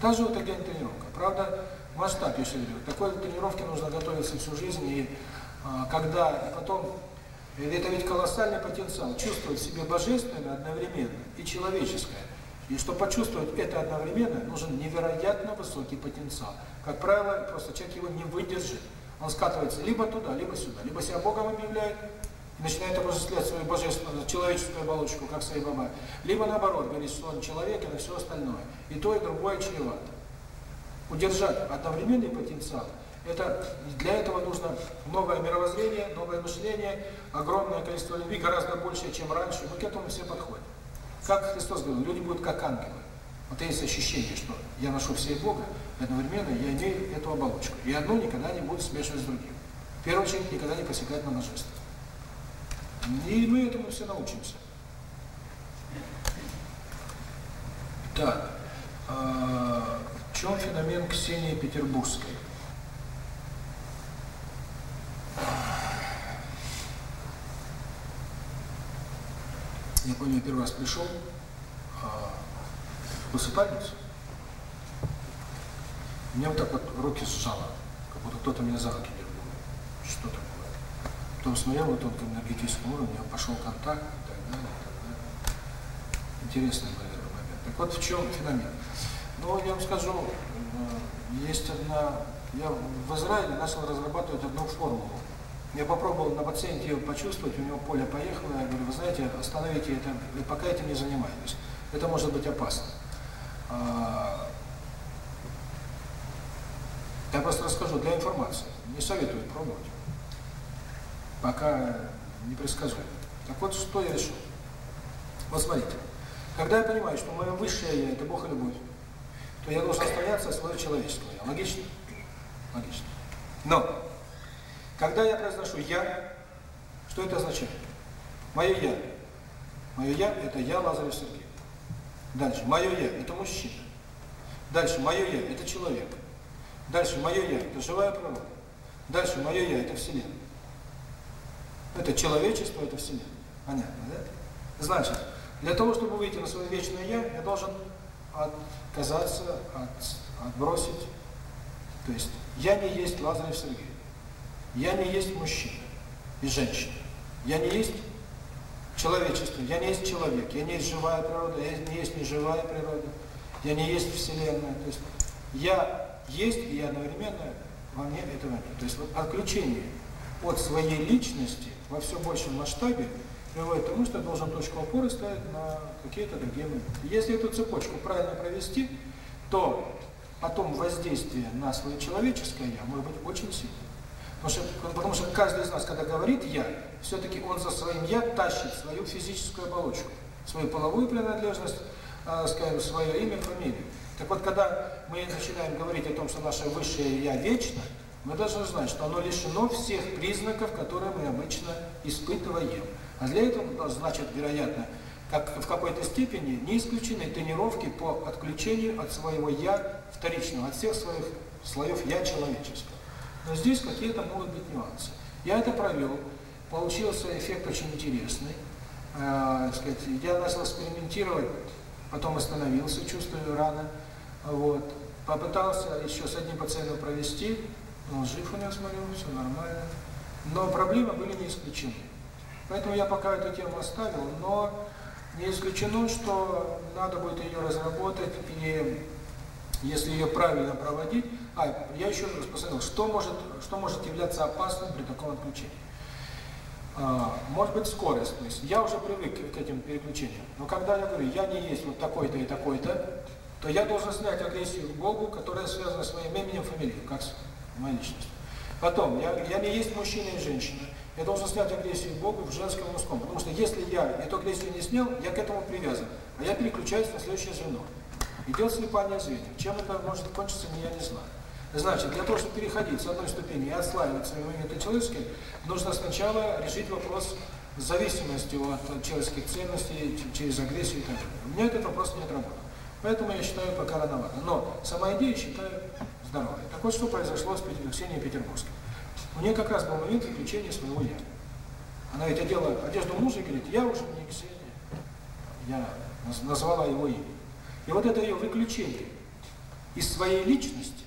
Speaker 1: Та же аутогенная тренировка. Правда, вас так, если говорю. Такой тренировке нужно готовиться всю жизнь. И а, когда и потом... Это ведь колоссальный потенциал. Чувствовать себе божественное одновременно и человеческое. И чтобы почувствовать это одновременно, нужен невероятно высокий потенциал. Как правило, просто человек его не выдержит. Он скатывается либо туда, либо сюда. Либо себя Богом объявляет, начинает обожествлять свою божественную, человеческую оболочку, как свои баба. Либо наоборот, говорит, что он человек и на все остальное. И то, и другое чревато удержать одновременный потенциал, это для этого нужно новое мировоззрение, новое мышление, огромное количество любви, гораздо больше, чем раньше. Мы к этому все подходим. Как Христос говорил, люди будут как ангелы. Вот есть ощущение, что я ношу все Бога, одновременно я имею эту оболочку. И одну никогда не будет смешивать с другим. В первую очередь, никогда не посягать на ножество. И мы этому все научимся. Так. А, чем феномен Ксении Петербургской. Я помню, я первый раз пришел в высыпальницу. Мне вот так вот руки сжало, как будто кто-то меня за руки держал. Что такое? Потом смотрел вот он к энергетическому уровню, пошел контакт и так далее. И так далее. Интересный, наверное, момент. Так вот в чем феномен? Ну, я вам скажу, есть одна... Я в Израиле начал разрабатывать одну формулу. Я попробовал на пациенте ее почувствовать, у него поле поехало, я говорю, вы знаете, остановите это, пока этим не занимаетесь. Это может быть опасно. А, я просто расскажу для информации. Не советую пробовать. Пока не предсказуем. Так вот, что я решил? Вот смотрите. Когда я понимаю, что мое высшее я – это Бог и любовь, то я должен оставляться свое человеческое «я». Логично? Логично. Но, когда я произношу «я», что это означает? Мое «я». Мое «я» – это я, Лазарев Сергей. Дальше. Мое «я» – это мужчина. Дальше. Мое «я» – это человек. Дальше. Мое «я» – это живая природа. Дальше. Мое «я» – это Вселенная. Это человечество, это Вселенная. Понятно, да? Значит, для того, чтобы выйти на свое вечное «я», я должен отказаться от, отбросить. То есть я не есть Лазарев Сергей, я не есть мужчина и женщина, я не есть человечество, я не есть человек, я не есть живая природа, я не есть неживая природа, я не есть Вселенная. То есть я есть, и одновременно во мне этого нет. То есть вот отключение от своей личности во все большем масштабе приводит к тому, что должен точку опоры ставить на какие-то другие моменты. Если эту цепочку правильно провести, то потом воздействие на свое человеческое «я» может быть очень сильным. Потому что, потому что каждый из нас, когда говорит «я», все-таки он за своим «я» тащит свою физическую оболочку, свою половую принадлежность, э, скажем, свое имя, фамилию. Так вот, когда мы начинаем говорить о том, что наше высшее «я» вечно, мы должны знать, что оно лишено всех признаков, которые мы обычно испытываем. А для этого, значит, вероятно, как в какой-то степени не исключены тренировки по отключению от своего «я» вторичного, от всех своих слоев «я» человеческого. Но здесь какие-то могут быть нюансы. Я это провел, получился эффект очень интересный. Э, сказать, я начал экспериментировать, потом остановился, чувствую рано. Вот. Попытался еще с одним пациентом провести, он жив у меня, смотрю, все нормально. Но проблемы были не исключены. Поэтому я пока эту тему оставил, но не исключено, что надо будет ее разработать, и если ее правильно проводить... А, я еще раз посмотрел, что может, что может являться опасным при таком отключении. А, может быть, скорость. То есть я уже привык к этим переключениям. Но когда я говорю, я не есть вот такой-то и такой-то, то я должен снять агрессию к Богу, которая связана с моим именем, фамилией, как с моей личностью. Потом, я, я не есть мужчина и женщина. Я должен снять агрессию Богу в женском и мужском, потому что если я эту агрессию не снял, я к этому привязан, а я переключаюсь на следующее звено. Идет слепание зрения. Чем это может кончиться, я не знаю. Значит, для того, чтобы переходить с одной ступени и отслаиваться элементу человеческим, нужно сначала решить вопрос с зависимостью от человеческих ценностей через агрессию и так далее. У меня этот вопрос не отработал. Поэтому я считаю пока рановато. Но сама идея считаю здоровой. Так вот, что произошло с Ксенией Петербургской. У нее как раз был момент заключения своего «я». Она ведь одела одежду мужа и говорит, я уже не Ксения. Я назвала его имя. И вот это ее выключение из своей личности,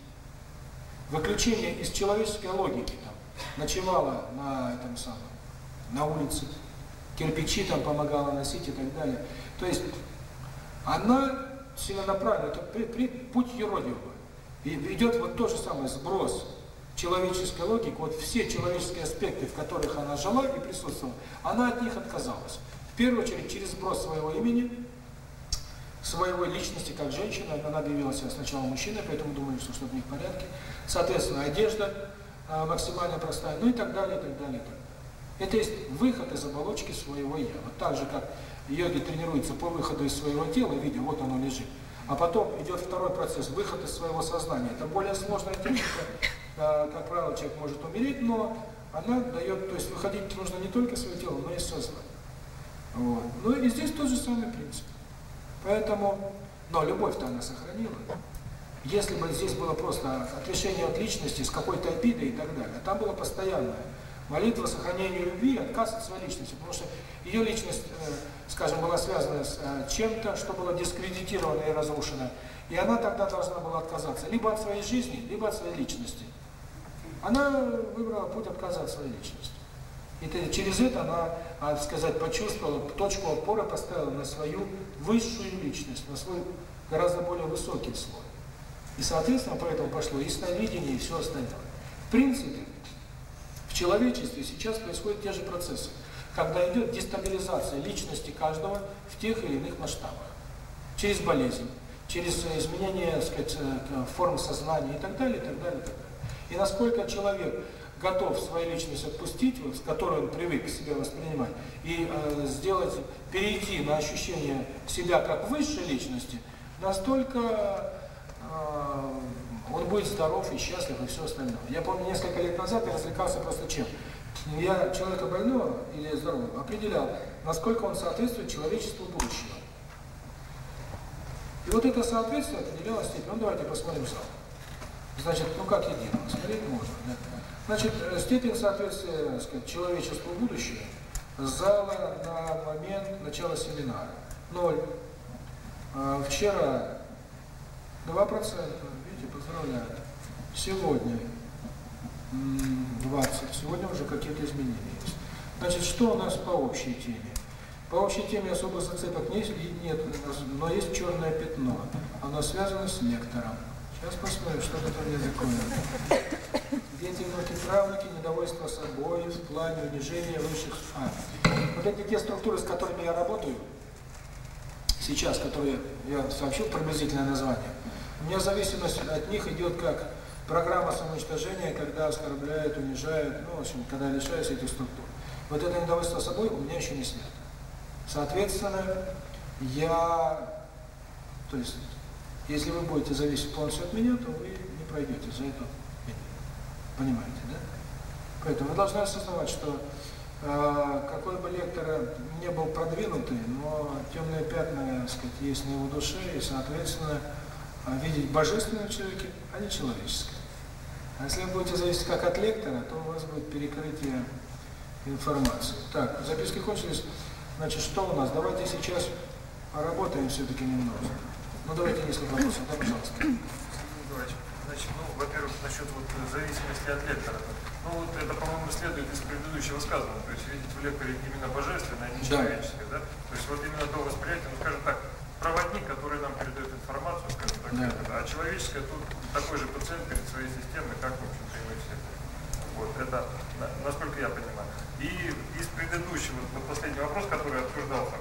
Speaker 1: выключение из человеческой логики, там, ночевала на этом самом, на улице, кирпичи там помогала носить и так далее. То есть она сильно направлена, это при, при, путь юродивого. И идет вот то же самое, сброс человеческой логики, вот все человеческие аспекты, в которых она жила и присутствовала, она от них отказалась. В первую очередь, через сброс своего имени, своего личности как женщина, она объявила себя сначала мужчиной, поэтому думали, что что-то не порядке. Соответственно, одежда э, максимально простая, ну и так далее, и так далее, и так далее. Это есть выход из оболочки своего «я». Вот так же, как йоги тренируются по выходу из своего тела, видя, вот оно лежит, а потом идет второй процесс, выход из своего сознания. Это более сложная техника, как правило, человек может умереть, но она дает, то есть выходить нужно не только свое тело, но и сознание. Вот. Ну и здесь тот же самый принцип. Поэтому, но любовь-то она сохранила. Если бы здесь было просто отрешение от личности с какой-то обидой и так далее, а там было постоянное. Молитва сохранению любви, отказ от своей личности, потому что ее личность, э, скажем, была связана с э, чем-то, что было дискредитировано и разрушено, и она тогда должна была отказаться либо от своей жизни, либо от своей личности. Она выбрала путь отказа от своей личности. И через это она, так сказать, почувствовала точку опоры, поставила на свою высшую личность, на свой гораздо более высокий слой. И, соответственно, поэтому пошло и сновидение и все остальное. В принципе, в человечестве сейчас происходят те же процессы, когда идет дестабилизация личности каждого в тех или иных масштабах. Через болезнь, через изменение, так сказать, форм сознания и так далее, и так далее, и так далее. Насколько человек готов свою личность отпустить, вот, с которой он привык себя воспринимать, и э, сделать, перейти на ощущение себя как высшей личности, настолько э, он будет здоров и счастлив и все остальное. Я помню, несколько лет назад я развлекался просто чем? Я человека больного или здорового определял, насколько он соответствует человечеству будущего. И вот это соответствие определялось степень. Ну давайте посмотрим сразу. Значит, ну как единого? Смотреть можно. Да? Значит, степень соответствия сказать, э, человечеству будущего зала на момент начала семинара. Ноль. А вчера 2 процента видите, поздравляю. Сегодня 20. Сегодня уже какие-то изменения есть. Значит, что у нас по общей теме? По общей теме особо зацепок нет, нет но есть черное пятно. Оно связано с вектором. Я спасаю, что это незаконно. Дети и внуки-правнуки, недовольство собой в плане унижения высших... А. Вот эти те структуры, с которыми я работаю, сейчас, которые я сообщил, приблизительное название, у меня зависимость от них идет как программа самоуничтожения, когда оскорбляет, унижает, ну, в общем, когда лишаюсь этих структур. Вот это недовольство собой у меня еще не снято. Соответственно, я, то есть, если вы будете зависеть полностью от меня, то вы не пройдете за эту линию. Понимаете, да? Поэтому вы должны осознавать, что э, какой бы лектор не был продвинутый, но темные пятна, так сказать, есть на его душе, и, соответственно, э, видеть божественное в человеке, а не человеческое. А если вы будете зависеть как от лектора, то у вас будет перекрытие информации. Так, записки кончились. Значит, что у нас? Давайте сейчас поработаем все-таки немножко. Ну давайте несколько вопросов, да, пожалуйста.
Speaker 8: Значит, ну, во-первых, насчет вот зависимости от лектора. Ну вот это, по-моему, следует из предыдущего сказанного. То есть видеть в лекторе именно божественное, а не человеческое, да. да? То есть вот именно то восприятие, ну скажем так, проводник, который нам передает информацию, скажем так, да. Это, а человеческое тут такой же пациент перед своей системой, как, в общем-то, и мы все. Вот, это, насколько я понимаю. И из предыдущего, вот последний вопрос, который обсуждался,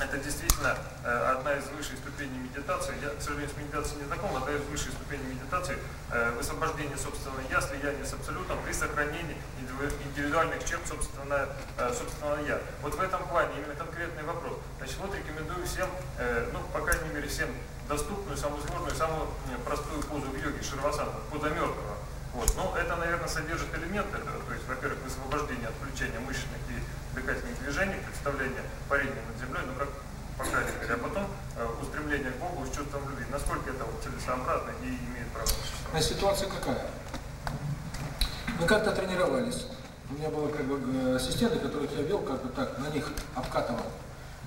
Speaker 8: это действительно э, одна из высших ступеней медитации. Я, к сожалению, с медитацией не знаком, одна из высших ступеней медитации э, высвобождение собственного я, слияние с абсолютом при сохранении индивидуальных черт собственно, э, собственного я. Вот в этом плане именно конкретный вопрос. Значит, вот рекомендую всем, э, ну, по крайней мере, всем доступную, самую сложную, самую простую позу в йоге, ширвасана, поза мертвого. Вот. Ну, это, наверное, содержит элемент этого, то есть, во-первых, высвобождение, отключения мышечных и предостерегательных движений, представление парения над землей, ну как по а потом э, устремление к Богу с чувством любви. Насколько это вот целесообразно и имеет право
Speaker 1: А ситуация какая? Мы как-то тренировались. У меня было как бы э, ассистенты, которых я вел, как бы так, на них обкатывал.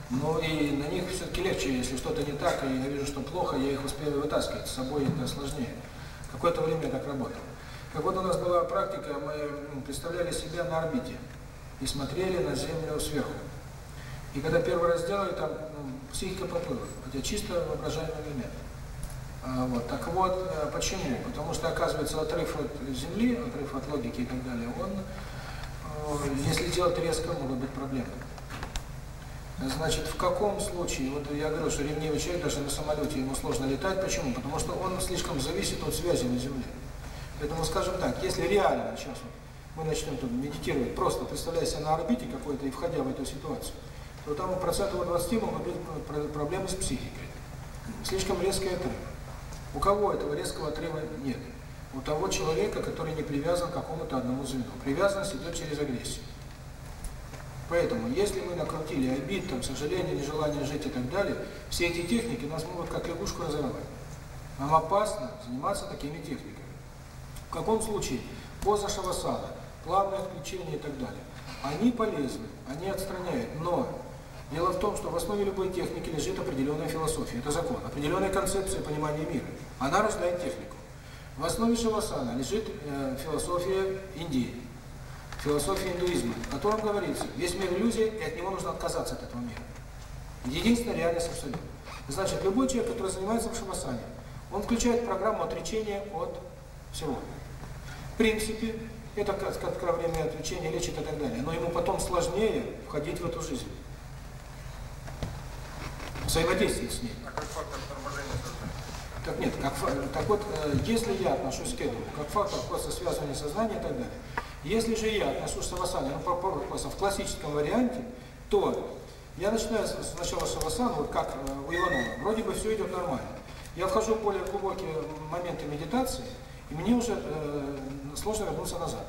Speaker 1: Ну и на них все-таки легче, если что-то не так, и я вижу, что плохо, я их успею вытаскивать. С собой это сложнее. Какое-то время я так работал. Как вот у нас была практика, мы представляли себя на орбите и смотрели на Землю сверху. И когда первый раз сделали, там ну, психика поплыла, хотя чисто воображаемый элемент. А, вот. Так вот, э, почему? Потому что, оказывается, отрыв от Земли, отрыв от логики и так далее, он, э, если делать резко, могут быть проблемы. Значит, в каком случае, вот я говорю, что ревнивый человек, даже на самолете ему сложно летать, почему? Потому что он слишком зависит от связи на Земле. Поэтому, скажем так, если реально, сейчас вот, мы начнем там медитировать, просто представляя себя на орбите какой-то и входя в эту ситуацию, то там у процентов 20 могут быть ну, проблемы с психикой. Слишком резкое отрыв. У кого этого резкого отрыва нет? У того человека, который не привязан к какому-то одному звену. Привязанность идет через агрессию. Поэтому, если мы накрутили обид, там, сожаление, нежелание жить и так далее, все эти техники нас могут как лягушку разорвать. Нам опасно заниматься такими техниками. В каком случае? Поза шавасана плавное отключение и так далее. Они полезны, они отстраняют, но дело в том, что в основе любой техники лежит определенная философия, это закон, определенная концепция понимания мира. Она рождает технику. В основе шавасана лежит э, философия Индии, философия индуизма, в котором говорится, весь мир иллюзия, и от него нужно отказаться от этого мира. Единственная реальность абсолютно. Значит, любой человек, который занимается в шавасане, он включает программу отречения от всего. В принципе, это кратковременное отвлечение лечит и так далее. Но ему потом сложнее входить в эту жизнь. Взаимодействие с ней. Так нет, как, так вот, э, если я отношусь к этому, как фактор просто связывания сознания и так далее, если же я отношусь к савасане, ну, попробую просто в классическом варианте, то я начинаю сначала с вот как э, у Иванова, вроде бы все идет нормально. Я вхожу в более глубокие моменты медитации, и мне уже э, сложно вернуться назад.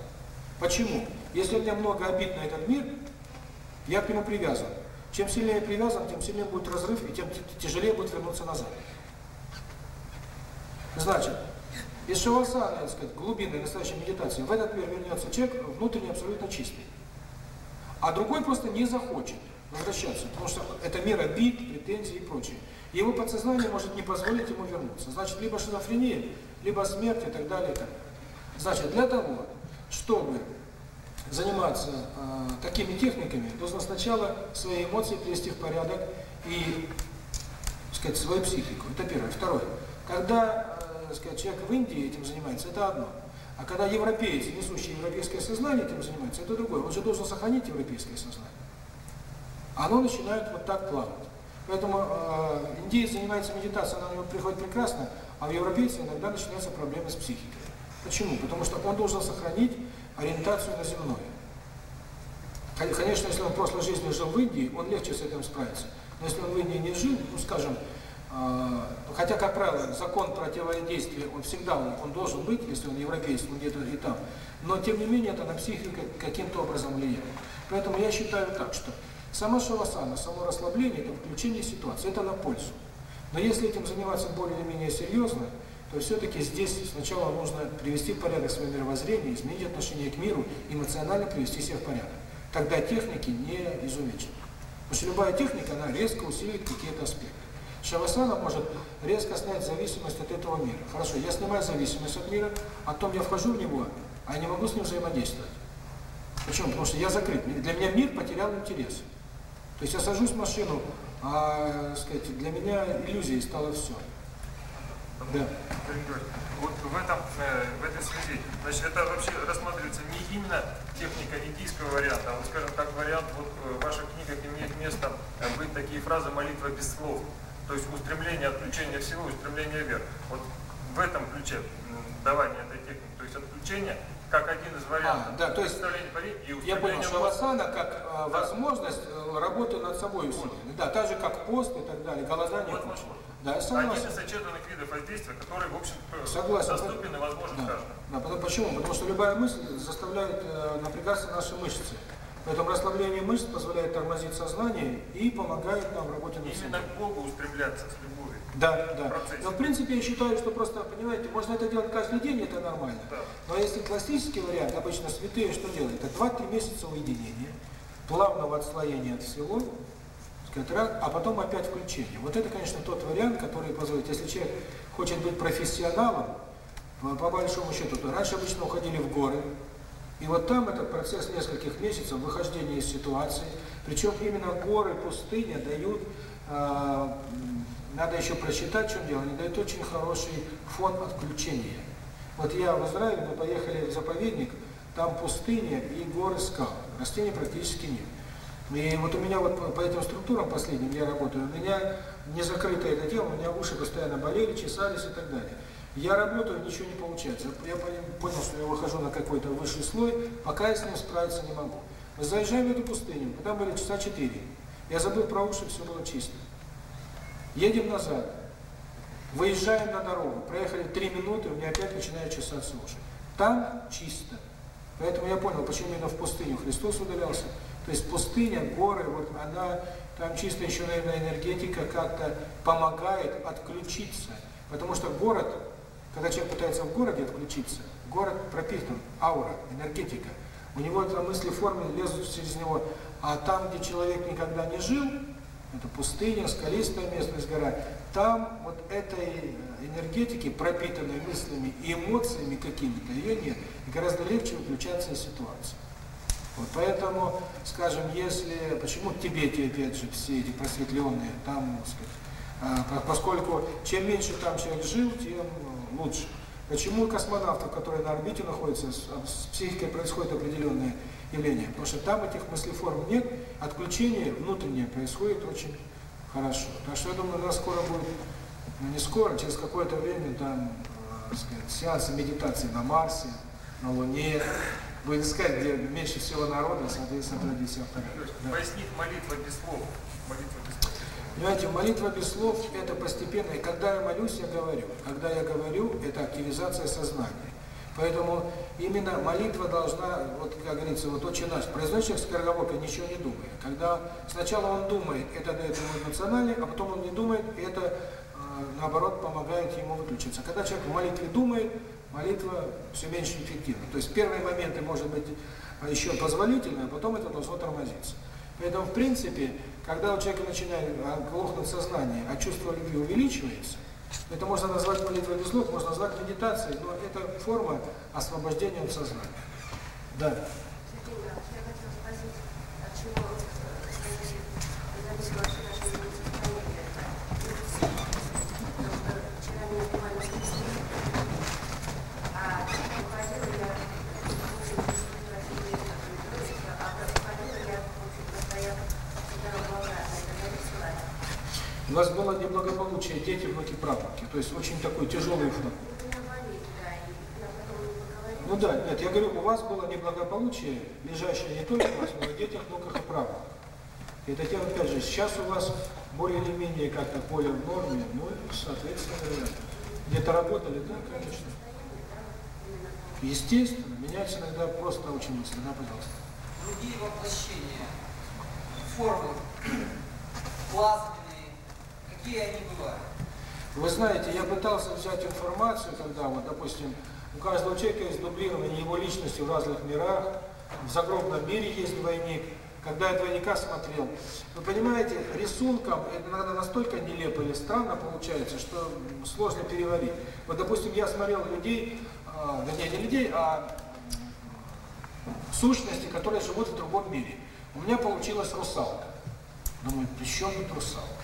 Speaker 1: Почему? Если у меня много обид на этот мир, я к нему привязан. Чем сильнее я привязан, тем сильнее будет разрыв, и тем тяжелее будет вернуться назад. Значит, из шаваса, так сказать, глубинной настоящей медитации, в этот мир вернется человек внутренне абсолютно чистый. А другой просто не захочет возвращаться, потому что это мир обид, претензий и прочее. Его подсознание может не позволить ему вернуться. Значит, либо шизофрения, либо смерть и так далее. И так далее. Значит, для того, чтобы заниматься э, такими техниками, нужно сначала свои эмоции привести в порядок и, так сказать, свою психику. Это первое. Второе. Когда, э, сказать, человек в Индии этим занимается, это одно. А когда европеец, несущий европейское сознание этим занимается, это другое. Он же должен сохранить европейское сознание. Оно начинает вот так плавать. Поэтому э, индеец занимается медитацией, она у него приходит прекрасно, а в европейца иногда начинаются проблемы с психикой. Почему? Потому что он должен сохранить ориентацию на земное. Конечно, если он в прошлой жизни жил в Индии, он легче с этим справится. Но если он в Индии не жил, ну скажем, э, хотя, как правило, закон противодействия, он всегда он, он должен быть, если он европейец, он где-то и там. Но, тем не менее, это на психику каким-то образом влияет. Поэтому я считаю так, что сама шавасана, само расслабление – это включение ситуации, это на пользу. Но если этим заниматься более или менее серьезно, то все-таки здесь сначала нужно привести в порядок свое мировоззрение, изменить отношение к миру, эмоционально привести себя в порядок. Тогда техники не изувечены. Потому что любая техника, она резко усиливает какие-то аспекты. Шавасана может резко снять зависимость от этого мира. Хорошо, я снимаю зависимость от мира, а потом я вхожу в него, а я не могу с ним взаимодействовать. Почему? Потому что я закрыт. Для меня мир потерял интерес. То есть я сажусь в машину, а, сказать, для меня иллюзией стало все.
Speaker 8: Вот в этом, в этой связи, значит, это вообще рассматривается не именно техника индийского варианта, а вот, скажем так, вариант, вот в ваших книгах имеет место быть такие фразы молитва без слов, то есть устремление отключения всего, устремление вверх. Вот в этом ключе давания этой техники, то есть отключение как один из вариантов.
Speaker 1: А, да, то есть я понял, что васана как э, возможность э, работы над собой усилена. Да, так же как пост и так далее, голодание. Вот,
Speaker 8: да, согласен. Один из в общем, э, согласен. доступен и возможен да. каждому.
Speaker 1: Потому, почему? Потому что любая мысль заставляет э, напрягаться наши мышцы. Поэтому расслабление мышц позволяет тормозить сознание и помогает нам в работе над
Speaker 8: собой. Именно к Богу устремляться с любовью.
Speaker 1: Да, да. Процессе. Но в принципе я считаю, что просто, понимаете, можно это делать каждый день, это нормально.
Speaker 8: Да.
Speaker 1: Но если классический вариант, обычно святые что делают? Это 2-3 месяца уединения, плавного отслоения от всего, а потом опять включение. Вот это, конечно, тот вариант, который позволит, если человек хочет быть профессионалом, по большому счету, то раньше обычно уходили в горы, и вот там этот процесс нескольких месяцев выхождения из ситуации, причем именно горы, пустыня дают, э, надо еще просчитать, в чем дело, они дают очень хороший фон отключения. Вот я в Израиле, мы поехали в заповедник, там пустыня и горы скал, растений практически нет. И вот у меня вот по этим структурам последним я работаю, у меня не закрыта эта тема. у меня уши постоянно болели, чесались и так далее. Я работаю, ничего не получается. Я понял, что я выхожу на какой-то высший слой, пока я с ним справиться не могу. Мы заезжаем в эту пустыню, Там были часа 4. Я забыл про уши, все было чисто. Едем назад, выезжаем на дорогу, проехали 3 минуты, у меня опять начинают чесаться уши. Там чисто. Поэтому я понял, почему именно в пустыню Христос удалялся. То есть пустыня, горы, вот она, там чисто еще, наверное, энергетика как-то помогает отключиться. Потому что город, когда человек пытается в городе отключиться, город пропитан, аура, энергетика. У него там мысли формы лезут через него. А там, где человек никогда не жил, это пустыня, скалистая местность, гора, там вот этой э, энергетики, пропитанной мыслями и эмоциями какими-то, ее нет. И гораздо легче выключаться из ситуации. Вот поэтому, скажем, если, почему в Тибете, опять же, все эти просветленные, там, сказать, а, поскольку чем меньше там человек жил, тем э, лучше. Почему космонавтов, которые на орбите находятся, с психикой происходит определенное явление? Потому что там этих мыслеформ нет, отключение внутреннее происходит очень хорошо. Так что я думаю, нас скоро будет, ну не скоро, а через какое-то время там, э, сказать, сеансы медитации на Марсе, на Луне, вы искать, где меньше всего народа, и, соответственно, традиция
Speaker 8: да. Пояснить молитва без слов. Молитва без слов.
Speaker 1: Понимаете, молитва без слов – это постепенно. И когда я молюсь, я говорю. Когда я говорю, это активизация сознания. Поэтому именно молитва должна, вот как говорится, вот очень наш, произносит человек скороговорка, ничего не думая. Когда сначала он думает, это дает ему эмоционально, а потом он не думает, и это, а, наоборот, помогает ему выключиться. Когда человек в молитве думает, молитва все меньше эффективна. То есть первые моменты, может быть, еще позволительны, а потом это должно тормозиться. Поэтому, в принципе, когда у человека начинает а, глохнуть сознание, а чувство любви увеличивается, это можно назвать молитвой без слов, можно назвать медитацией, но это форма освобождения от сознания. Да.
Speaker 9: Сергей, я хотела спросить, от чего зависит э,
Speaker 1: ваша вас было неблагополучие, дети, внуки, правнуки. То есть очень такой тяжелый фон. Ну да, нет, я говорю, у вас было неблагополучие, лежащее не только у вас, но и детях, внуках и правнуках. И это тем, опять же, сейчас у вас более или менее как-то поле в норме, ну соответственно, где-то работали, да, конечно. Естественно, меняется иногда просто очень мысли, да, пожалуйста.
Speaker 10: Другие воплощения, формы, класс,
Speaker 1: вы знаете, я пытался взять информацию, когда мы, допустим, у каждого человека есть дублирование его личности в разных мирах, в загробном мире есть двойник. Когда я двойника смотрел, вы понимаете, рисунком это иногда настолько нелепо или странно получается, что сложно переварить. Вот, допустим, я смотрел людей, да вернее, не людей, а сущности, которые живут в другом мире. У меня получилась русалка. Думаю, при чем тут русалка?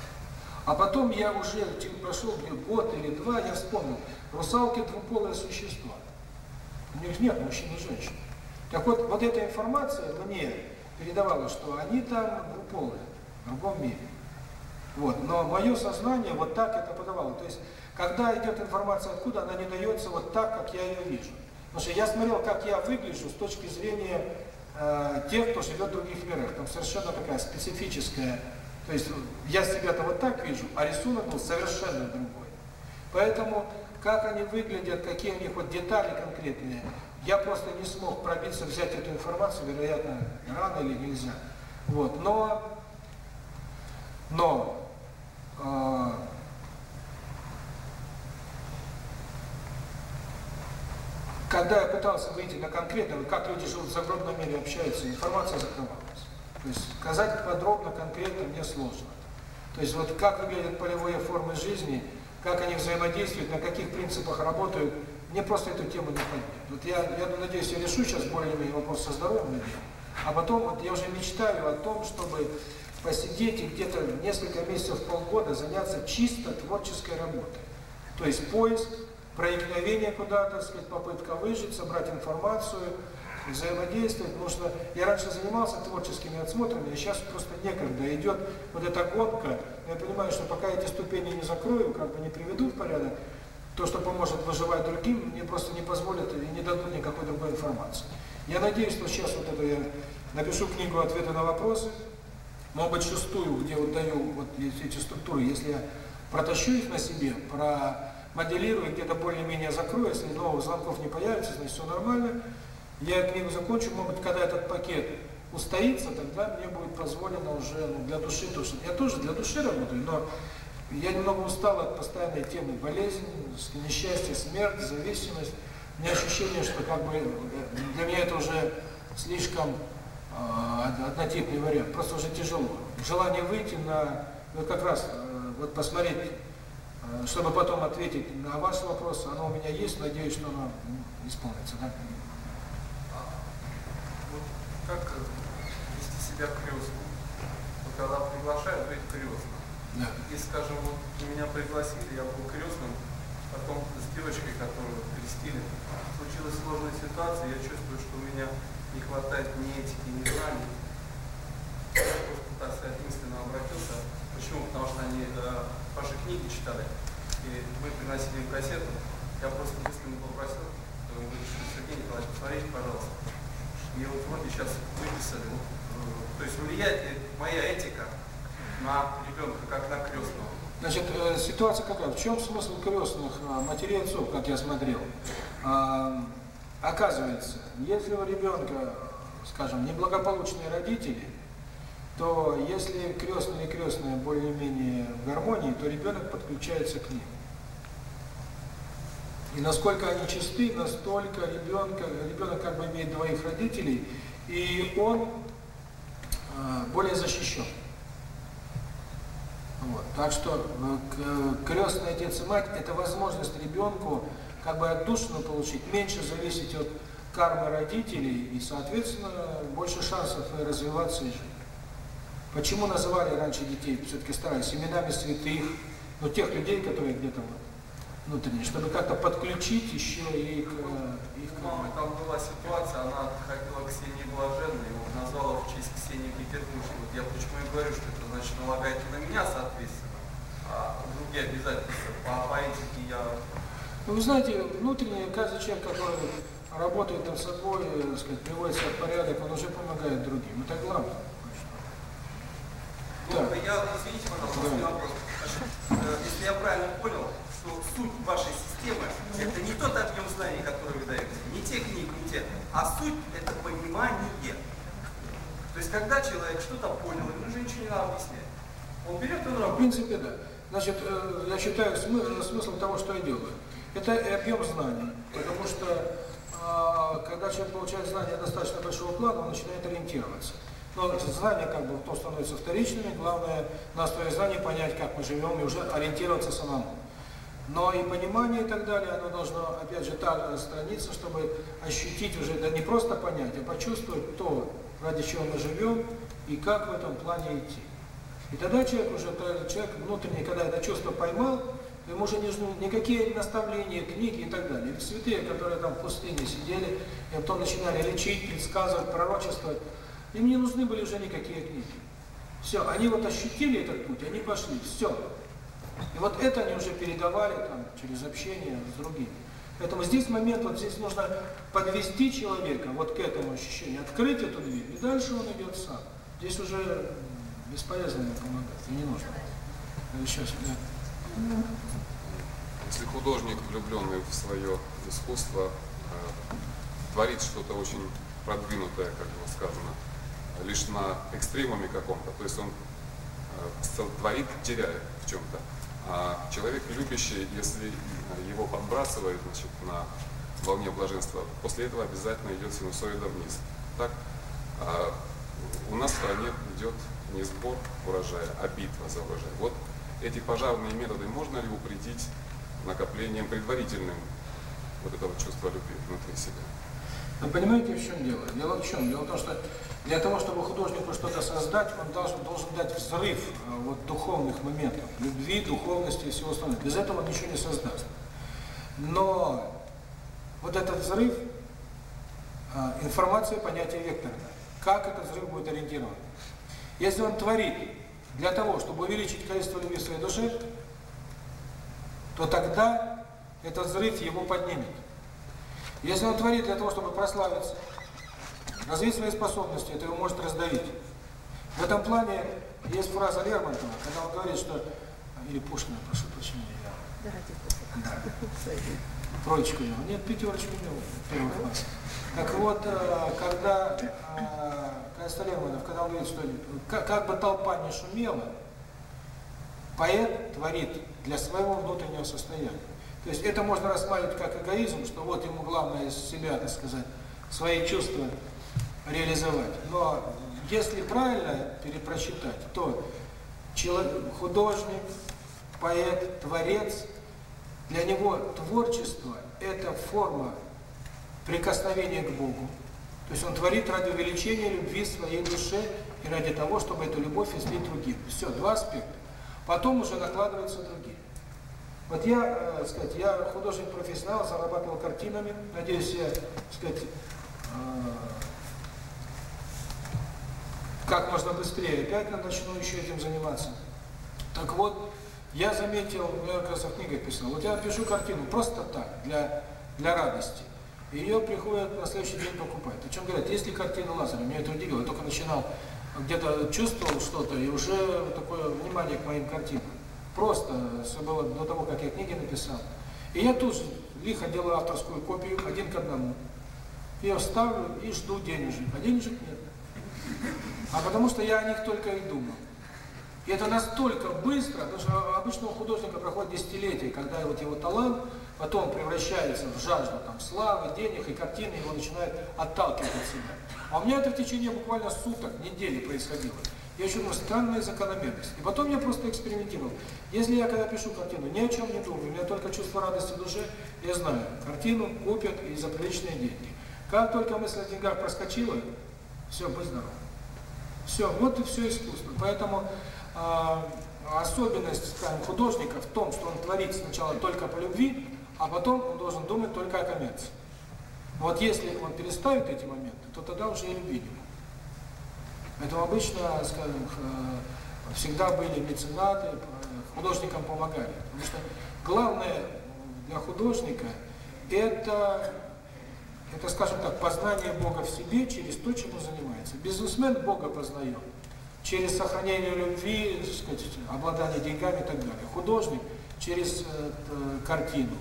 Speaker 1: А потом я уже прошел где год или два, я вспомнил, русалки двуполые существо, У них нет мужчин и женщин. Так вот, вот эта информация мне передавала, что они там двуполые, в другом мире. Вот. Но мое сознание вот так это подавало. То есть, когда идет информация откуда, она не дается вот так, как я ее вижу. Потому что я смотрел, как я выгляжу с точки зрения э, тех, кто живет в других мирах. Там совершенно такая специфическая то есть я себя-то вот так вижу, а рисунок был совершенно другой. Поэтому как они выглядят, какие у них вот детали конкретные, я просто не смог пробиться, взять эту информацию, вероятно, рано или нельзя. Вот, но, но, э, когда я пытался выйти на конкретно, как люди живут в загробном мире, общаются, информация закрывала. То есть сказать подробно, конкретно мне сложно. То есть вот как выглядят полевые формы жизни, как они взаимодействуют, на каких принципах работают, мне просто эту тему не понять. Вот я, я надеюсь, я решу сейчас более-менее вопрос со здоровьем, а потом вот я уже мечтаю о том, чтобы посидеть и где-то несколько месяцев, полгода заняться чисто творческой работой. То есть поиск, проникновение куда-то, попытка выжить, собрать информацию – взаимодействовать, потому что я раньше занимался творческими отсмотрами, и сейчас просто некогда идет вот эта гонка. Я понимаю, что пока эти ступени не закрою, как бы не приведу в порядок, то, что поможет выживать другим, мне просто не позволят и не дадут никакой другой информации. Я надеюсь, что сейчас вот это я напишу книгу «Ответы на вопросы», может быть, шестую, где вот даю вот эти структуры, если я протащу их на себе, про моделирую, где-то более-менее закрою, если новых звонков не появится, значит, все нормально – я к ним закончу, может когда этот пакет устоится, тогда мне будет позволено уже ну, для души тоже. Я тоже для души работаю, но я немного устал от постоянной темы болезни, несчастья, смерть, зависимость. У меня ощущение, что как бы для меня это уже слишком э, однотипный вариант, просто уже тяжело. Желание выйти на, ну, как раз, э, вот посмотреть, э, чтобы потом ответить на ваш вопрос, оно у меня есть, надеюсь, что оно исполнится. Да?
Speaker 2: как вести себя крестным. Вот когда приглашают, быть крестным.
Speaker 1: Да.
Speaker 2: И, скажем, вот меня пригласили, я был крестным, потом с девочкой, которую крестили, случилась сложная ситуация, я чувствую, что у меня не хватает ни этики, ни знаний. Я Просто так соответственно обратился. Почему? Потому что они э, ваши книги читали, и мы приносили им кассету. Я просто мысленно попросил, говорю, Сергей Николаевич, посмотрите, пожалуйста я вот вроде сейчас выписали, то есть влияет ли моя этика на ребенка, как на крестного?
Speaker 1: Значит, ситуация какая? В чем смысл крестных матерей отцов, как я смотрел? Оказывается, если у ребенка, скажем, неблагополучные родители, то если крестные и крестные более-менее в гармонии, то ребенок подключается к ним. И насколько они чисты, настолько ребенка, ребенок как бы имеет двоих родителей, и он э, более защищен. Вот. Так что э, крестный отец и мать – это возможность ребенку как бы отдушину получить, меньше зависеть от кармы родителей и, соответственно, больше шансов развиваться и жить. Почему называли раньше детей, все-таки старались, именами святых, но ну, тех людей, которые где-то вот, внутренние, чтобы как-то подключить еще и к их...
Speaker 2: Мама, там была ситуация, она хотела к Ксении Блаженной, его назвала в честь Ксении Петербуржской. Вот я почему и говорю, что это значит налагает на меня, соответственно, а другие обязательства. По поэтике я...
Speaker 1: Ну, вы знаете, внутренне каждый человек, который работает над собой, так сказать, приводит себя в порядок, он уже помогает другим. Это главное.
Speaker 2: Ну, так. Я, извините, пожалуйста, да. вопрос. Если я правильно понял, что суть вашей системы – это не тот объем знаний, который вы даете, не те книги, не те, а суть – это понимание. То есть, когда человек что-то понял, ему же ничего не надо объяснять. Он берет и нравится.
Speaker 1: В принципе, да. Значит, э, я считаю смысл э, смыслом того, что я делаю. Это объем знаний, потому что а, когда человек получает знания достаточно большого плана, он начинает ориентироваться. Но знания как бы то становятся вторичными, главное на основе знаний понять, как мы живем, и уже ориентироваться самому. Но и понимание и так далее, оно должно, опять же, та страница, чтобы ощутить уже, да не просто понять, а почувствовать то, ради чего мы живем, и как в этом плане идти. И тогда человек уже, человек внутренне, когда это чувство поймал, ему уже не нужны никакие наставления, книги и так далее. Ведь святые, которые там в пустыне сидели, и потом начинали лечить, предсказывать, пророчествовать, им не нужны были уже никакие книги. Все, они вот ощутили этот путь, они пошли, все. Все. И вот это они уже передавали там через общение с другими. Поэтому здесь момент, вот здесь нужно подвести человека вот к этому ощущению, открыть эту дверь, и дальше он идет сам. Здесь уже бесполезно ему помогать, не нужно. А сейчас, да.
Speaker 3: Если художник, влюбленный в свое искусство, э, творит что-то очень продвинутое, как было сказано, лишь на экстримуме каком-то, то есть он э, творит, теряя в чем-то, а человек, любящий, если э, его подбрасывает значит, на волне блаженства, после этого обязательно идет синусоида вниз. Так, а у нас в стране идет не сбор урожая, а битва за урожай. Вот эти пожарные методы можно ли упредить накоплением предварительным вот этого чувства любви внутри себя?
Speaker 1: Вы понимаете, в чем дело? Дело в чем? Дело в том, что для того, чтобы художнику что-то создать, он должен, должен дать взрыв э, вот, духовных моментов, любви, духовности и всего остального. Без этого он ничего не создаст. Но вот этот взрыв, э, информация, понятие векторное. Как этот взрыв будет ориентирован? Если он творит для того, чтобы увеличить количество любви своей души, то тогда этот взрыв его поднимет. Если он творит для того, чтобы прославиться, Развить свои способности, это его может раздавить. В этом плане есть фраза Лермонтова, когда он говорит, что... Или Пушкина, прошу прощения, я... Да. Троечку у него. Нет, пятерочку у него первый класс. Так вот, э, когда э, Костя Лермонов, когда он говорит, что как, как бы толпа не шумела, поэт творит для своего внутреннего состояния. То есть это можно рассматривать как эгоизм, что вот ему главное из себя, так сказать, свои чувства реализовать. Но если правильно перепрочитать, то человек, художник, поэт, творец, для него творчество – это форма прикосновения к Богу. То есть он творит ради увеличения любви своей душе и ради того, чтобы эту любовь излить другим. Все, два аспекта. Потом уже накладываются другие. Вот я, э, сказать, я художник-профессионал, зарабатывал картинами. Надеюсь, я, сказать, э, как можно быстрее. Опять надо начну еще этим заниматься. Так вот, я заметил, я как в книге писал, вот я пишу картину просто так, для, для радости. И ее приходят на следующий день покупать. О чем говорят, если картина Лазаря, меня это удивило, я только начинал, где-то чувствовал что-то, и уже такое внимание к моим картинам. Просто, все было до того, как я книги написал. И я тут лихо делаю авторскую копию, один к одному. Я ставлю и жду денежек, а денежек нет а потому что я о них только и думал. И это настолько быстро, потому что художника проходит десятилетие, когда вот его талант потом превращается в жажду там, славы, денег, и картины его начинает отталкивать от себя. А у меня это в течение буквально суток, недели происходило. Я еще думаю, странная закономерность. И потом я просто экспериментировал. Если я когда пишу картину, ни о чем не думаю, у меня только чувство радости в душе, я знаю, картину купят и за приличные деньги. Как только мысль о деньгах проскочила, все, будь здоров. Все, вот и все искусство. Поэтому э, особенность скажем, художника в том, что он творит сначала только по любви, а потом он должен думать только о коммерции. Вот если он переставит эти моменты, то тогда уже и любви не будет. Поэтому обычно, скажем, всегда были меценаты, художникам помогали. Потому что главное для художника – это это, скажем так, познание Бога в себе через то, чему занимается. Бизнесмен Бога познает через сохранение любви, сказать, обладание деньгами и так далее. Художник через э, э, картину.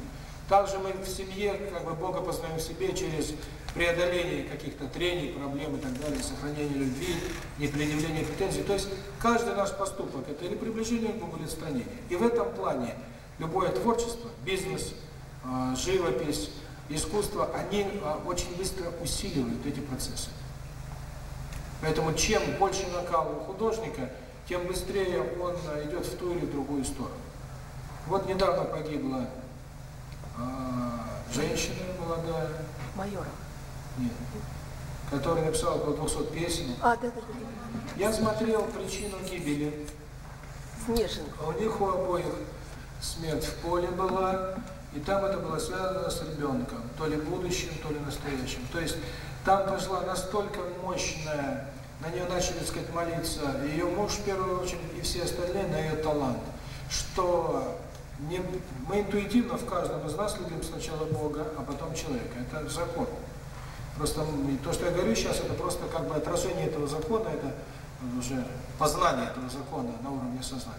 Speaker 1: Также мы в семье как бы Бога познаем в себе через преодоление каких-то трений, проблем и так далее, сохранение любви, не предъявление претензий. То есть каждый наш поступок – это или приближение к Богу, или отстранение. И в этом плане любое творчество, бизнес, э, живопись – искусство, они а, очень быстро усиливают эти процессы. Поэтому чем больше накал у художника, тем быстрее он а, идет в ту или другую сторону. Вот недавно погибла э, женщина молодая.
Speaker 6: Майора.
Speaker 1: Нет. Который написал около 200 песен.
Speaker 6: А, да, да, да.
Speaker 1: Я смотрел причину гибели.
Speaker 6: Снежин.
Speaker 1: У них у обоих смерть в поле была. И там это было связано с ребенком, то ли будущим, то ли настоящим. То есть там пошла настолько мощная, на нее начали, так сказать, молиться ее муж, в первую очередь, и все остальные на ее талант, что не, мы интуитивно в каждом из нас любим сначала Бога, а потом человека. Это закон. Просто то, что я говорю сейчас, это просто как бы отражение этого закона, это уже познание этого закона на уровне сознания.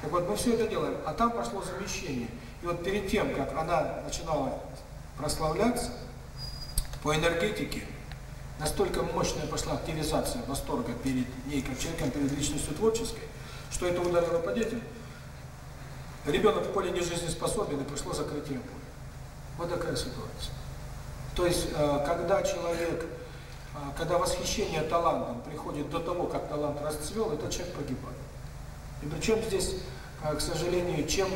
Speaker 1: Так вот, мы все это делаем, а там прошло замещение – и вот перед тем, как она начинала прославляться, по энергетике настолько мощная пошла активизация восторга перед ней, как человеком, перед личностью творческой, что это ударило по детям. Ребенок в поле не жизнеспособен, и пришло закрытие поля. Вот такая ситуация. То есть, э, когда человек, э, когда восхищение талантом приходит до того, как талант расцвел, этот человек погибает. И причем здесь к сожалению, чем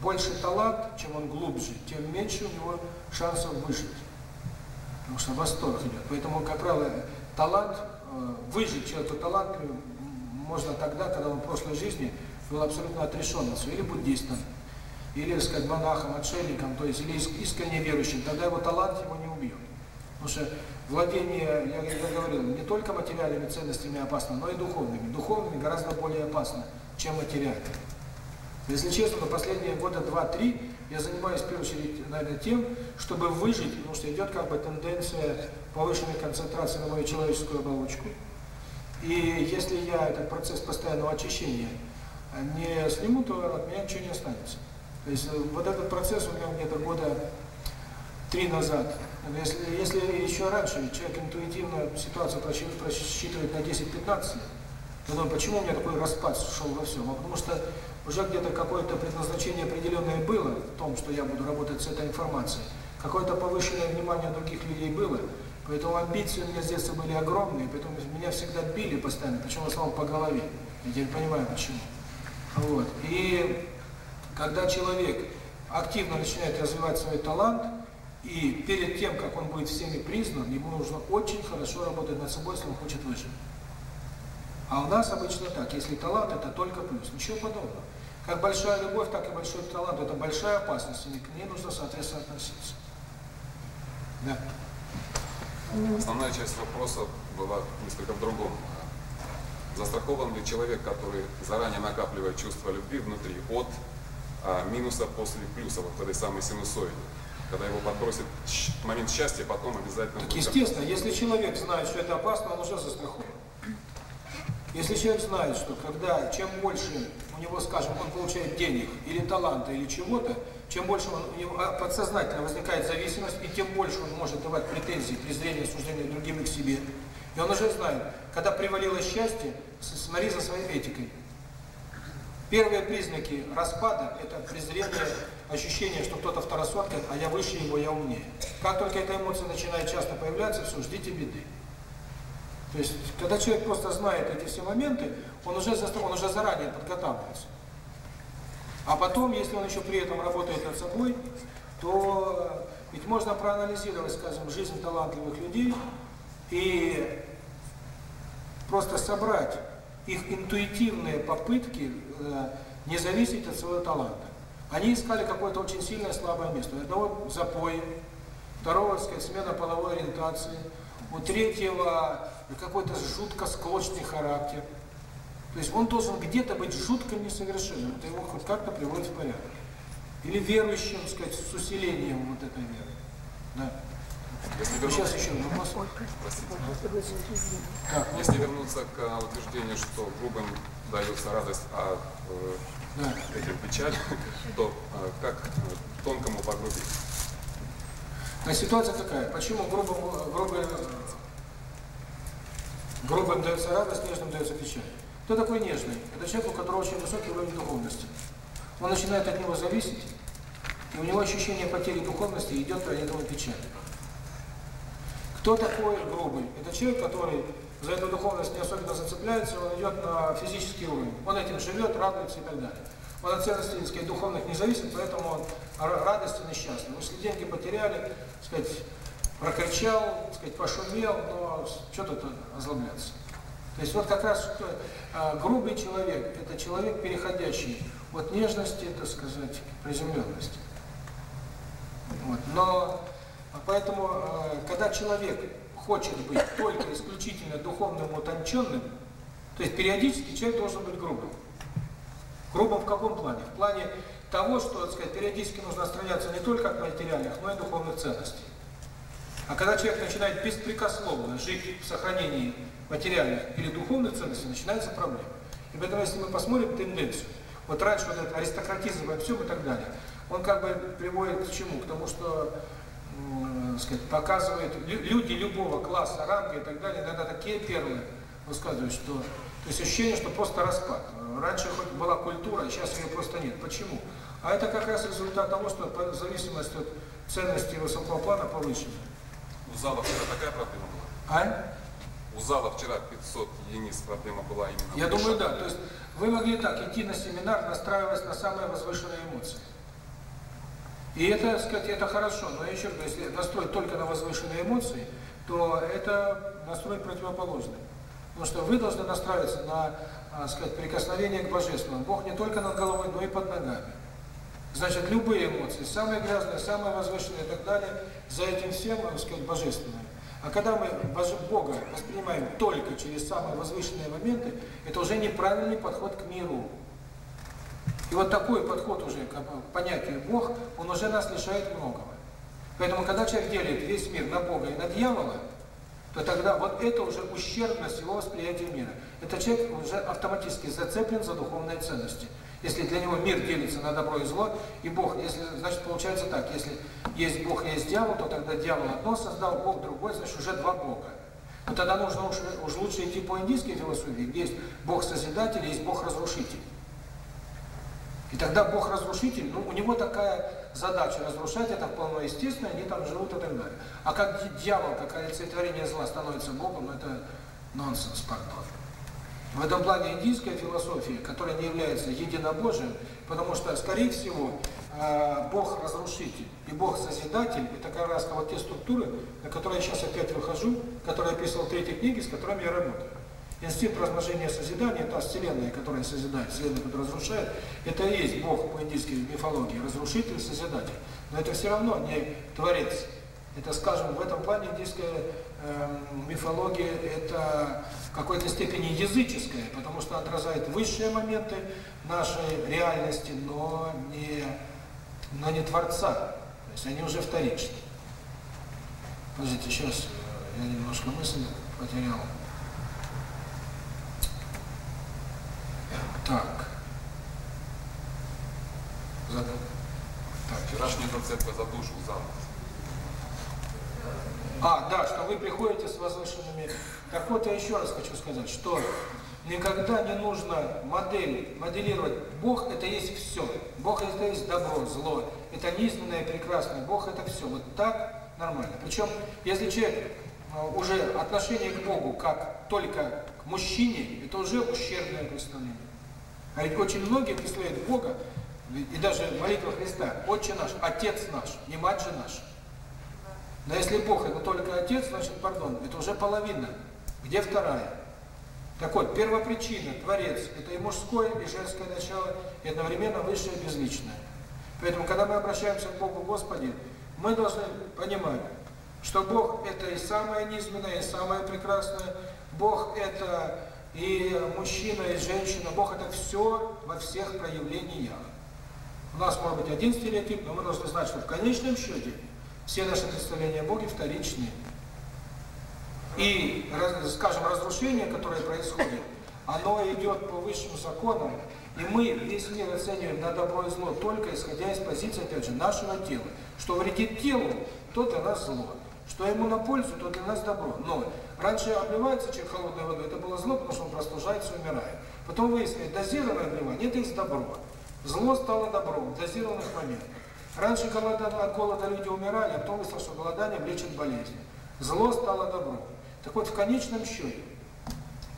Speaker 1: больше талант, чем он глубже, тем меньше у него шансов выжить. Потому что восторг идет. Поэтому, как правило, талант, э, выжить человеку талант э, можно тогда, когда он в прошлой жизни был абсолютно отрешен или буддистом, или, сказать, монахом, отшельником, то есть, или искренне верующим, тогда его талант его не убьет. Потому что владение, я, я говорил, не только материальными ценностями опасно, но и духовными. Духовными гораздо более опасно, чем материальными. Если честно, то последние года два-три я занимаюсь, в первую очередь, наверное, тем, чтобы выжить, потому что идет как бы тенденция повышенной концентрации на мою человеческую оболочку. И если я этот процесс постоянного очищения не сниму, то от меня ничего не останется. То есть э, вот этот процесс у меня где-то года три назад. Если, если еще раньше человек интуитивно ситуацию просчитывает на 10-15 то думаю, почему у меня такой распад шел во всем? А потому что уже где-то какое-то предназначение определенное было в том, что я буду работать с этой информацией, какое-то повышенное внимание других людей было, поэтому амбиции у меня с детства были огромные, поэтому меня всегда били постоянно, причем в основном по голове. Я теперь понимаю, почему. Вот. И когда человек активно начинает развивать свой талант, и перед тем, как он будет всеми признан, ему нужно очень хорошо работать над собой, если он хочет выжить. А у нас обычно так, если талант, это только плюс, ничего подобного. Как большая любовь, так и большой талант, это большая опасность, и к ней нужно соответственно относиться. Да.
Speaker 3: Основная часть вопроса была несколько в другом. Застрахован ли человек, который заранее накапливает чувство любви внутри от а, минуса после плюса, вот этой самой синусоиды? Когда его подбросит момент счастья, потом обязательно...
Speaker 1: Так естественно, если человек знает, что это опасно, он уже застрахован. Если человек знает, что когда чем больше у него, скажем, он получает денег или таланта или чего-то, чем больше он, у него а, подсознательно возникает зависимость, и тем больше он может давать претензии, презрения, суждения другим и к себе. И он уже знает, когда привалило счастье, смотри за своей этикой. Первые признаки распада – это презрение, ощущение, что кто-то второсортный, а я выше его, я умнее. Как только эта эмоция начинает часто появляться, все, ждите беды. То есть, когда человек просто знает эти все моменты, он уже, он уже заранее подготавливается. А потом, если он еще при этом работает над собой, то э, ведь можно проанализировать, скажем, жизнь талантливых людей и просто собрать их интуитивные попытки э, не зависеть от своего таланта. Они искали какое-то очень сильное слабое место. У одного запоя, второго, так смена половой ориентации, у третьего и какой-то жутко склочный характер. То есть он должен где-то быть жутко несовершенным, это его хоть как-то приводит в порядок. Или верующим, сказать, с усилением вот этой веры. Да.
Speaker 3: Ну, сейчас еще вопрос. Как? Если вернуться к утверждению, что грубым дается радость, а э, да. этим печаль, то а, э, как тонкому погрубить?
Speaker 1: А ситуация такая. Почему грубо, грубо Грубым дается радость, нежным дается печаль. Кто такой нежный? Это человек, у которого очень высокий уровень духовности. Он начинает от него зависеть, и у него ощущение потери духовности идет ради этого печаль. Кто такой грубый? Это человек, который за эту духовность не особенно зацепляется, он идет на физический уровень. Он этим живет, радуется и так далее. Он от ценностей сказать, духовных не зависит, поэтому он радостен и счастлив. Если деньги потеряли, сказать, прокричал, так сказать, пошумел, но что-то тут озлобляться? То есть вот как раз э, грубый человек – это человек, переходящий от нежности, так сказать, к приземленности. Вот. Но поэтому, э, когда человек хочет быть только исключительно духовным утонченным, то есть периодически человек должен быть грубым. Грубым в каком плане? В плане того, что, так сказать, периодически нужно отстраняться не только от материальных, но и духовных ценностей. А когда человек начинает беспрекословно жить в сохранении материальных или духовных ценностей, начинается проблема. И поэтому, если мы посмотрим тенденцию, вот раньше вот этот аристократизм во всем и так далее, он как бы приводит к чему? К тому, что э, сказать, показывает люди любого класса, ранга и так далее, иногда такие первые высказывают, что то есть ощущение, что просто распад. Раньше хоть была культура, а сейчас ее просто нет. Почему? А это как раз результат того, что зависимость от ценности высокого плана повышена.
Speaker 3: У вчера такая проблема была?
Speaker 1: А?
Speaker 3: У залах вчера 500 единиц проблема была именно.
Speaker 1: Я думаю, да. То есть вы могли так идти на семинар, настраиваясь на самые возвышенные эмоции. И это, так сказать, это хорошо, но еще говорю, если настрой только на возвышенные эмоции, то это настрой противоположный. Потому что вы должны настраиваться на, а, так сказать, прикосновение к Божественному. Бог не только над головой, но и под ногами. Значит, любые эмоции, самые грязные, самые возвышенные и так далее, за этим всем, так сказать, божественное. А когда мы Бога воспринимаем только через самые возвышенные моменты, это уже неправильный подход к миру. И вот такой подход уже, как понятие Бог, он уже нас лишает многого. Поэтому, когда человек делит весь мир на Бога и на дьявола, то тогда вот это уже ущербность его восприятия мира. Это человек уже автоматически зацеплен за духовные ценности. Если для него мир делится на добро и зло, и Бог, если, значит, получается так, если есть Бог, есть дьявол, то тогда дьявол одно создал, Бог другой, значит, уже два Бога. Но тогда нужно уж, уж лучше идти по индийской философии, есть Бог-созидатель, есть Бог-разрушитель. И тогда Бог-разрушитель, ну, у него такая задача разрушать, это вполне естественно, они там живут и так далее. А как дьявол, как олицетворение зла становится Богом, это нонсенс, пардон. В этом плане индийская философия, которая не является единобожием, потому что, скорее всего, э, Бог разрушитель и Бог созидатель, это как раз вот те структуры, на которые я сейчас опять выхожу, которые я писал в третьей книге, с которыми я работаю. Инстинкт размножения созидания, та вселенная, которая созидает, вселенная, которая разрушает, это и есть Бог по индийской мифологии, разрушитель, созидатель. Но это все равно не творец. Это, скажем, в этом плане индийская э, мифология – это в какой-то степени языческое, потому что отражает высшие моменты нашей реальности, но не, но не Творца. То есть они уже вторичны. Подождите, сейчас э, я немножко мысль потерял. Так. Задам.
Speaker 3: Так, вчерашняя зацепка за душу замуж.
Speaker 1: А, да, что вы приходите с возвышенными... Так вот, я еще раз хочу сказать, что никогда не нужно модель, моделировать. Бог – это есть все. Бог – это есть добро, зло. Это низменное, прекрасное. Бог – это все. Вот так нормально. Причем, если человек уже отношение к Богу как только к мужчине, это уже ущербное представление. А ведь очень многие представляют Бога, и даже молитва Христа, Отче наш, Отец наш, не мать же наша. Но если Бог это только Отец, значит, пардон, это уже половина. Где вторая? Так вот, первопричина, Творец, это и мужское, и женское начало, и одновременно высшее и безличное. Поэтому, когда мы обращаемся к Богу Господи, мы должны понимать, что Бог – это и самое низменное, и самое прекрасное, Бог – это и мужчина, и женщина, Бог – это все во всех проявлениях. У нас может быть один стереотип, но мы должны знать, что в конечном счете – все наши представления о Боге вторичные, И, скажем, разрушение, которое происходит, оно идет по высшим законам, и мы весь мир оцениваем на добро и зло только исходя из позиции, опять же, нашего тела. Что вредит телу, то для нас зло. Что ему на пользу, то для нас добро. Но раньше обливается человек холодной водой, это было зло, потому что он простужается и умирает. Потом выяснили, дозированное обливание – это из добро. Зло стало добром в дозированных моментах. Раньше голодание, от голода люди умирали, а потом выяснилось, что голоданием лечат болезни. Зло стало добром. Так вот, в конечном счете,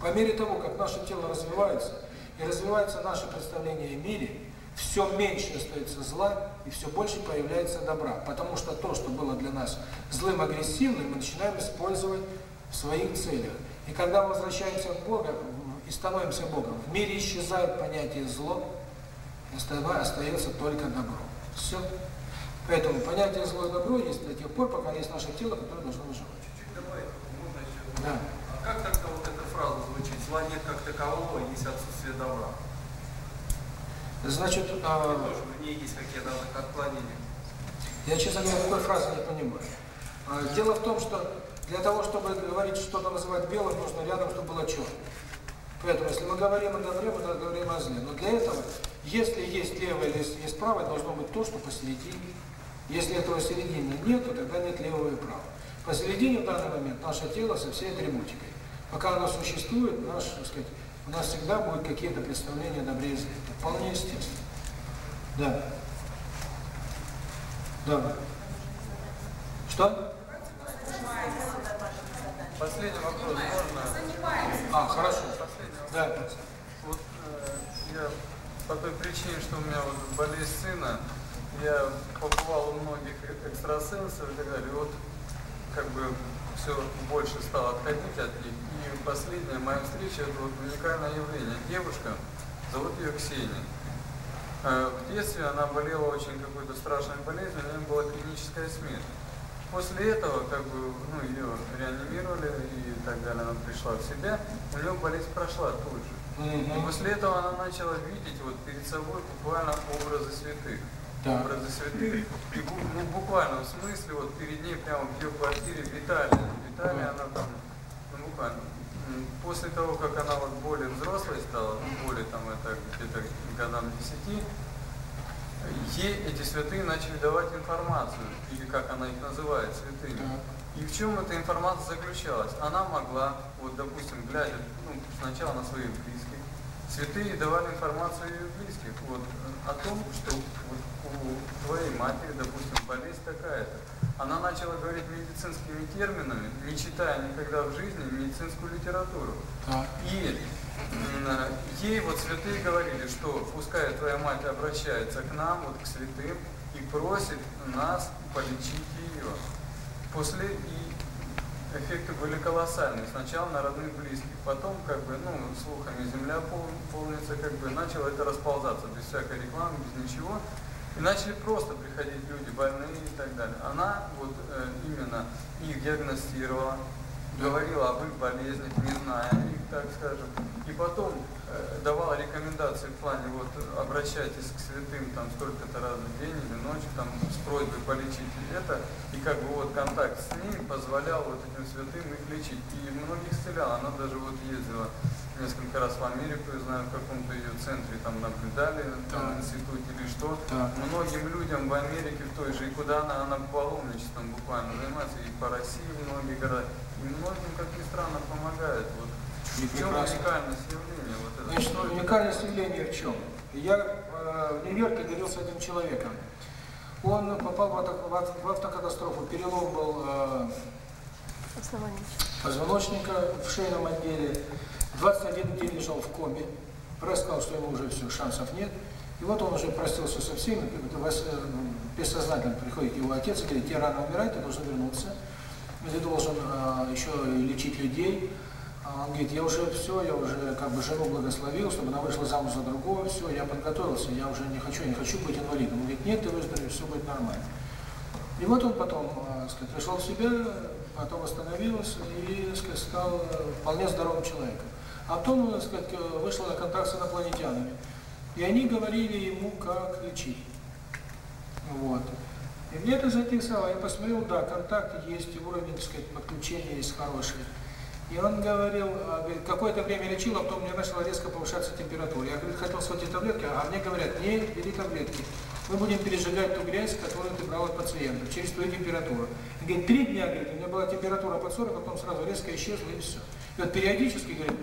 Speaker 1: по мере того, как наше тело развивается, и развивается наше представление о мире, все меньше остается зла и все больше появляется добра. Потому что то, что было для нас злым, агрессивным, мы начинаем использовать в своих целях. И когда мы возвращаемся к Богу и становимся Богом, в мире исчезает понятие зло, остается только добро. Все. Поэтому понятие зло и добро есть до тех пор, пока есть наше тело, которое должно выживать.
Speaker 2: Чуть-чуть добавить.
Speaker 1: Да.
Speaker 2: А как тогда вот эта фраза звучит? Зла нет как такового, есть отсутствие добра.
Speaker 1: Значит, а...
Speaker 2: Тоже в ней есть какие-то отклонения.
Speaker 1: Я, честно говоря, такой фразы не понимаю. А, дело в том, что для того, чтобы говорить что-то называть белым, нужно рядом, чтобы было черным. Поэтому, если мы говорим о добре, мы говорим о зле. Но для этого если есть левое или правое, должно быть то, что посередине. Если этого середины нет, то тогда нет левого и правого. Посередине в данный момент наше тело со всей атрибутикой. Пока оно существует, наш, сказать, у нас всегда будут какие-то представления о добре. Это вполне естественно. Да. Да. Что?
Speaker 4: Последний вопрос. Можно?
Speaker 1: А, хорошо.
Speaker 4: Последний вопрос.
Speaker 1: Да.
Speaker 4: Вот э, я по той причине, что у меня вот болезнь сына, я побывал у многих экстрасенсов и так далее. И вот как бы все больше стало отходить от них. И последняя моя встреча, это вот уникальное явление. Девушка, зовут ее Ксения. Э, в детстве она болела очень какой-то страшной болезнью, у нее была клиническая смерть. После этого, как бы, ну, ее реанимировали и так далее, она пришла в себя, у нее болезнь прошла тут же. Но после этого она начала видеть вот перед собой буквально образы святых. Да. Образы святых. И ну, буквально в смысле, вот перед ней прямо в ее квартире витали. Витали да. она там, ну буквально. После того, как она вот более взрослой стала, ну, более там это где-то годам десяти, ей эти святые начали давать информацию, или как она их называет, святые, Да. И в чем эта информация заключалась? Она могла, вот допустим, глядя ну, сначала на своих близких, святые давали информацию ее близких. Вот, о том, что у твоей матери, допустим, болезнь такая-то. Она начала говорить медицинскими терминами, не читая никогда в жизни медицинскую литературу. И ей вот святые говорили, что пускай твоя мать обращается к нам, вот к святым, и просит нас полечить ее. После и эффекты были колоссальные. Сначала на родных близких, потом как бы, ну, слухами земля полнится, как бы начало это расползаться без всякой рекламы, без ничего. И начали просто приходить люди больные и так далее. Она вот э, именно их диагностировала, говорила об их болезнях, не зная их, так скажем. И потом давал рекомендации в плане вот обращайтесь к святым там столько-то раз в день или ночью там с просьбой полечить это и как бы вот контакт с ними позволял вот этим святым их лечить и многих исцелял она даже вот ездила несколько раз в Америку, я знаю, в каком-то ее центре там наблюдали, да. там, институте или что.
Speaker 1: Да.
Speaker 4: Многим людям в Америке в той же, и куда она, она паломничеством буквально занимается, и по России в многие города. И многим, как ни странно, помогает. Вот.
Speaker 1: И
Speaker 4: в чем
Speaker 1: прекрасно.
Speaker 4: уникальность явления?
Speaker 1: Значит, уникальное явления в чем? Я э, в Нью-Йорке говорил с этим человеком. Он попал в, авто, в, авто, в автокатастрофу, перелом был э, позвоночника в шейном отделе. 21 день лежал в коме. Рассказал, что ему уже все, шансов нет. И вот он уже простился со всеми, э, бессознательно приходит его отец и говорит, тебе рано умирать, ты должен вернуться, ты должен э, еще лечить людей, он говорит, я уже все, я уже как бы жену благословил, чтобы она вышла замуж за другого, все, я подготовился, я уже не хочу, не хочу быть инвалидом. Он говорит, нет, ты выздоровеешь, все будет нормально. И вот он потом, э, сказать, пришел в себя, потом восстановился и, сказать, стал э, вполне здоровым человеком. А потом, э, сказать, вышел на контакт с инопланетянами. И они говорили ему, как лечить. Вот. И мне это заинтересовало. Я посмотрел, да, контакты есть, уровень, сказать, подключения есть хороший. И он говорил, говорит, какое-то время лечил, а потом у меня начала резко повышаться температура. Я говорит, хотел схватить таблетки, а мне говорят, не бери таблетки. Мы будем пережигать ту грязь, которую ты брал от пациента, через твою температуру. И, говорит, три дня, говорит, у меня была температура под 40, а потом сразу резко исчезла и все. И вот периодически, говорит,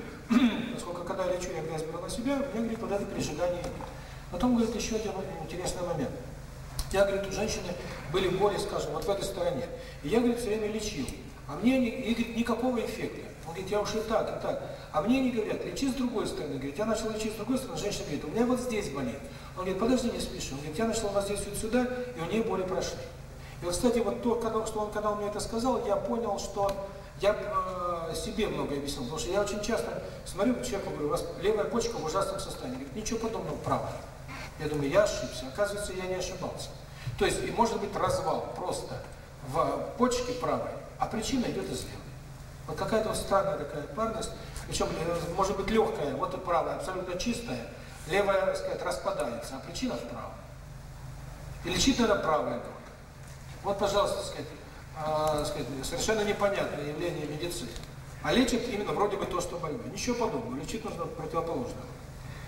Speaker 1: поскольку когда я лечу, я грязь брал на себя, у меня, говорит, вот это прижигание. Потом, говорит, еще один интересный момент. Я, говорит, у женщины были боли, скажем, вот в этой стороне. И я, говорит, все время лечил. А мне, и, говорит, никакого эффекта. Он Говорит, я ушел так и так. А мне не говорят, лечи с другой стороны. Говорит, я начал лечить с другой стороны. Женщина говорит, у меня вот здесь болит. Он говорит, подожди, не спеши. Он говорит, я начал вас здесь вот сюда, и у нее боли прошли. И вот, кстати, вот то, когда, что он когда он мне это сказал, я понял, что я э, себе много объяснил, потому что я очень часто смотрю, человеку говорю, у вас левая почка в ужасном состоянии. Говорит, ничего подобного, правда. Я думаю, я ошибся. Оказывается, я не ошибался. То есть, и может быть развал просто в почке правой, а причина идет из левой. Вот какая-то странная такая парность, причем э, может быть легкая, вот и правая, абсолютно чистая, левая, так сказать, распадается, а причина в правом. И лечит это правое только. Вот, пожалуйста, сказать, э, сказать, совершенно непонятное явление медицины. А лечит именно вроде бы то, что больно. Ничего подобного, лечить нужно противоположного.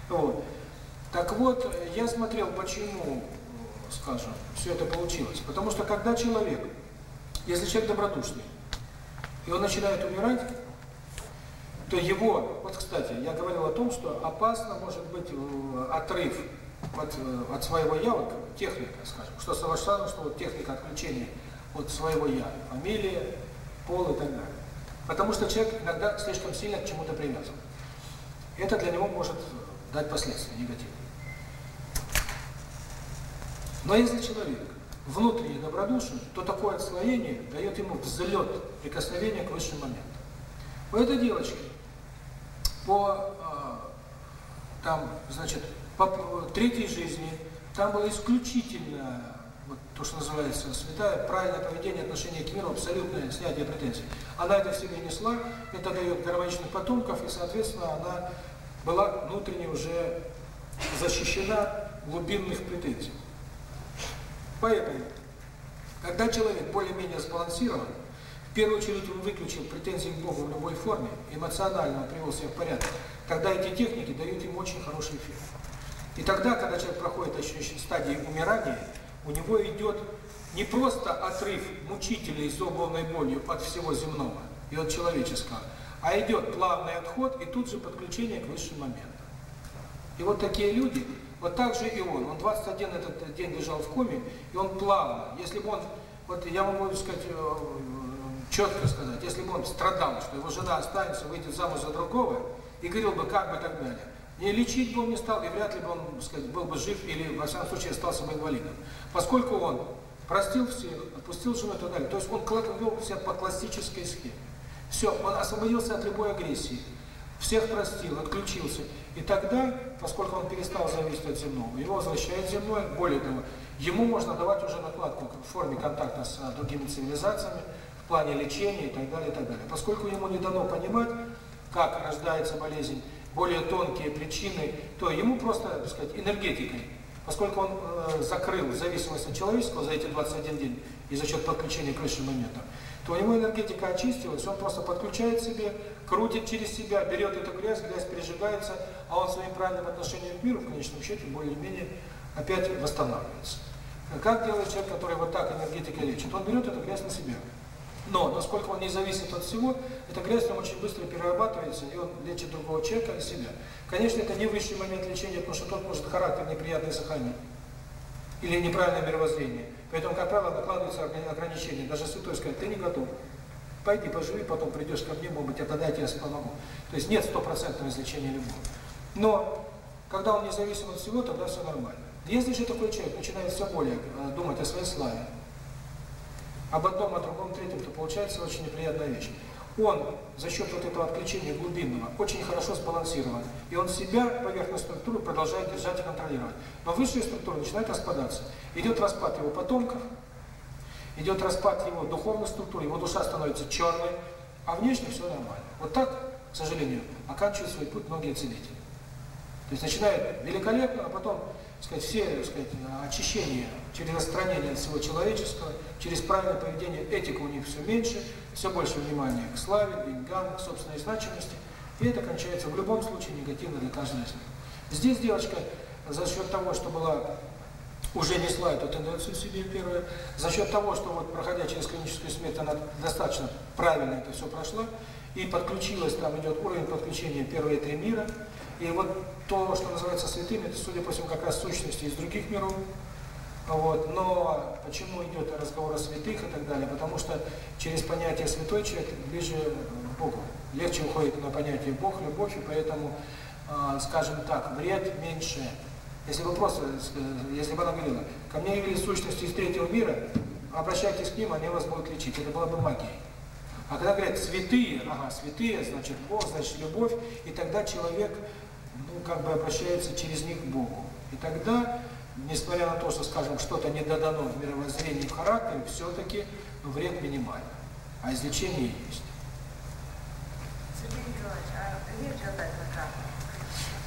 Speaker 1: Вот. Так вот, я смотрел, почему, скажем, все это получилось. Потому что когда человек, если человек добродушный, и он начинает умирать, то его, вот кстати, я говорил о том, что опасно может быть э, отрыв от, э, от своего я, вот, техника, скажем, что совершенно, что вот техника отключения от своего я, фамилия, пол и так далее. Потому что человек иногда слишком сильно к чему-то привязан. Это для него может дать последствия негативные. Но если человек внутренне добродушен, то такое отслоение дает ему взлет, прикосновение к высшим моментам. У этой девочки по э, там, значит, по, по третьей жизни там было исключительно вот то, что называется святая, правильное поведение, отношение к миру, абсолютное снятие претензий. Она это в себе несла, это дает гармоничных потомков, и, соответственно, она была внутренне уже защищена глубинных претензий. Поэтому, когда человек более-менее сбалансирован, в первую очередь он выключил претензии к Богу в любой форме, эмоционально привел себя в порядок, тогда эти техники дают ему очень хороший эффект. И тогда, когда человек проходит ощущение стадии умирания, у него идет не просто отрыв мучителей с обломной болью от всего земного и от человеческого, а идет плавный отход и тут же подключение к высшим моментам. И вот такие люди вот так же и он. Он 21 этот день лежал в коме, и он плавно. Если бы он, вот я могу сказать, э, э, четко сказать, если бы он страдал, что его жена останется, выйдет замуж за другого, и говорил бы, как бы так далее, Не лечить бы он не стал, и вряд ли бы он, сказать, был бы жив или, во всяком случае, остался бы инвалидом. Поскольку он простил всех, отпустил жену и так далее, то есть он вел себя по классической схеме. Все, он освободился от любой агрессии всех простил, отключился. И тогда, поскольку он перестал зависеть от земного, его возвращает земное, более того, ему можно давать уже накладку в форме контакта с а, другими цивилизациями, в плане лечения и так далее, и так далее. Поскольку ему не дано понимать, как рождается болезнь, более тонкие причины, то ему просто, так сказать, энергетикой, поскольку он э, закрыл зависимость от человеческого за эти 21 день и за счет подключения к высшим моментам, то ему энергетика очистилась, он просто подключает себе, крутит через себя, берет эту грязь, грязь пережигается, а он своим правильным отношением к миру в конечном счете более-менее опять восстанавливается. Как делает человек, который вот так энергетика лечит? Он берет эту грязь на себя. Но, насколько он не зависит от всего, эта грязь там очень быстро перерабатывается, и он лечит другого человека и себя. Конечно, это не высший момент лечения, потому что тот может характер неприятный сохранить. Или неправильное мировоззрение. Поэтому, как правило, накладываются ограничения. Даже святой сказать, ты не готов. Пойди поживи, потом придешь ко мне, может быть, я тогда я тебе помогу. То есть нет стопроцентного излечения любого. Но когда он независим от всего, тогда все нормально. Если же такой человек начинает все более э, думать о своей славе, об одном, о другом, третьем, то получается очень неприятная вещь он за счет вот этого отключения глубинного очень хорошо сбалансирован. И он себя, поверхностную структуру, продолжает держать и контролировать. Но высшая структура начинает распадаться. Идет распад его потомков, идет распад его духовной структуры, его душа становится черной, а внешне все нормально. Вот так, к сожалению, оканчивают свой путь многие целители. То есть начинают великолепно, а потом сказать, все сказать, очищение через отстранение всего человеческого, через правильное поведение, этика у них все меньше, все больше внимания к славе, деньгам, к собственной значимости, и это кончается в любом случае негативно для каждой из них. Здесь девочка за счет того, что была уже несла эту тенденцию себе первое, за счет того, что вот проходя через клиническую смерть, она достаточно правильно это все прошла, и подключилась, там идет уровень подключения первые три мира, и вот то, что называется святыми, это, судя по всему, как раз сущности из других миров. Вот. Но почему идет разговор о святых и так далее? Потому что через понятие святой человек ближе к Богу. Легче уходит на понятие Бог, любовь, и поэтому, скажем так, вред меньше. Если бы просто, если бы она говорила, ко мне явились сущности из третьего мира, обращайтесь к ним, они вас будут лечить. Это была бы магия. А когда говорят святые, ага, святые, значит Бог, значит любовь, и тогда человек ну, как бы обращается через них к Богу. И тогда, несмотря на то, что, скажем, что-то не додано в мировоззрении в характере, все-таки ну, вред минимальный, а излечение есть.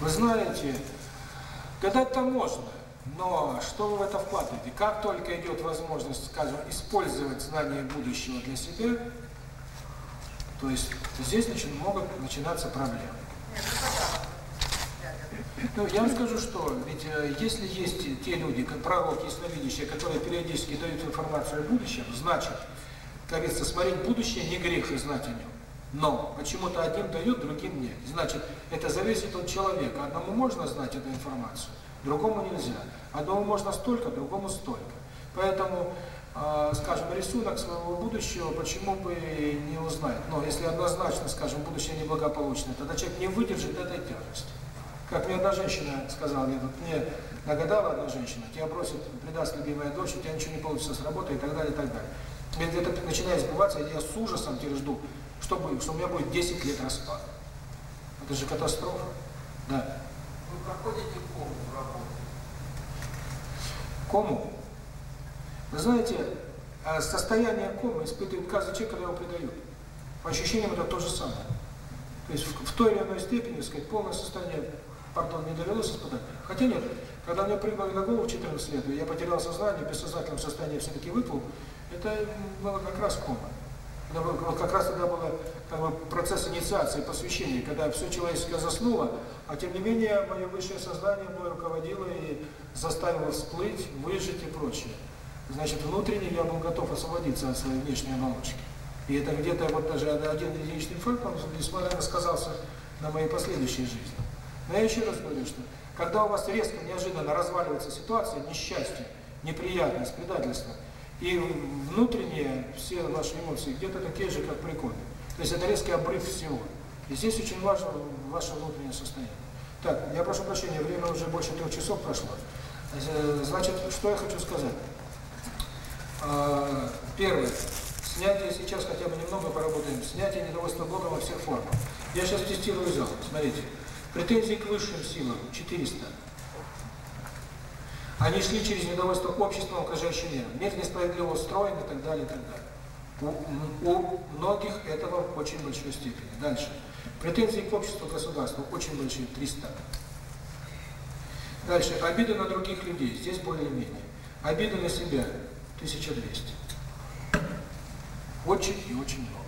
Speaker 1: Вы знаете, когда-то можно, но что вы в это вкладываете? Как только идет возможность, скажем, использовать знания будущего для себя, то есть здесь начин, могут начинаться проблемы. Нет, ну, я вам скажу, что ведь э, если есть те люди, как пророки, ясновидящие, которые периодически дают информацию о будущем, значит, как говорится, смотреть будущее не грех и знать о нем. Но почему-то одним дают, другим нет. Значит, это зависит от человека. Одному можно знать эту информацию, другому нельзя. Одному можно столько, другому столько. Поэтому, э, скажем, рисунок своего будущего почему бы не узнать. Но если однозначно, скажем, будущее неблагополучное, тогда человек не выдержит этой тяжести. Как мне одна женщина сказала мне, вот мне нагадала одна женщина, тебя бросит, предаст любимая дочь, у тебя ничего не получится с работы и так далее, и так далее. Ведь это начинает сбываться, я с ужасом теперь жду, что, будет, что у меня будет 10 лет распад. Это же катастрофа. Да.
Speaker 10: Вы проходите кому в работе?
Speaker 1: Кому? Вы знаете, э, состояние комы испытывает каждый человек, когда его предают. По ощущениям это то же самое. То есть в, в той или иной степени, так сказать, полное состояние пардон, не недовелось туда. Хотя нет, когда мне прибавили на голову 14 лет, я потерял сознание, в бессознательном состоянии все-таки выплыл. это было как раз кома. Вот как раз тогда был как бы, процесс инициации, посвящения, когда все человеческое заснуло, а тем не менее мое высшее сознание мной руководило и заставило всплыть, выжить и прочее. Значит, внутренне я был готов освободиться от своей внешней оболочки. И это где-то вот даже один единичный факт, он несмотря на сказался на моей последующей жизни. Но я еще раз говорю, что когда у вас резко, неожиданно разваливается ситуация, несчастье, неприятность, предательство, и внутренние все ваши эмоции где-то такие же, как при. То есть это резкий обрыв всего. И здесь очень важно ваше внутреннее состояние. Так, я прошу прощения, время уже больше трех часов прошло. Значит, что я хочу сказать? А, первое. Снятие сейчас хотя бы немного поработаем. Снятие недовольства Богом во всех формах. Я сейчас тестирую зал. Смотрите. Претензии к высшим силам – 400. Они шли через недовольство общества, окружающего мира. Мир несправедливо устроен и так далее, и так далее. У, у многих этого в очень большой степени. Дальше. Претензии к обществу, государству очень большие – 300. Дальше. Обиды на других людей. Здесь более-менее. Обиды на себя – 1200. Очень и очень много.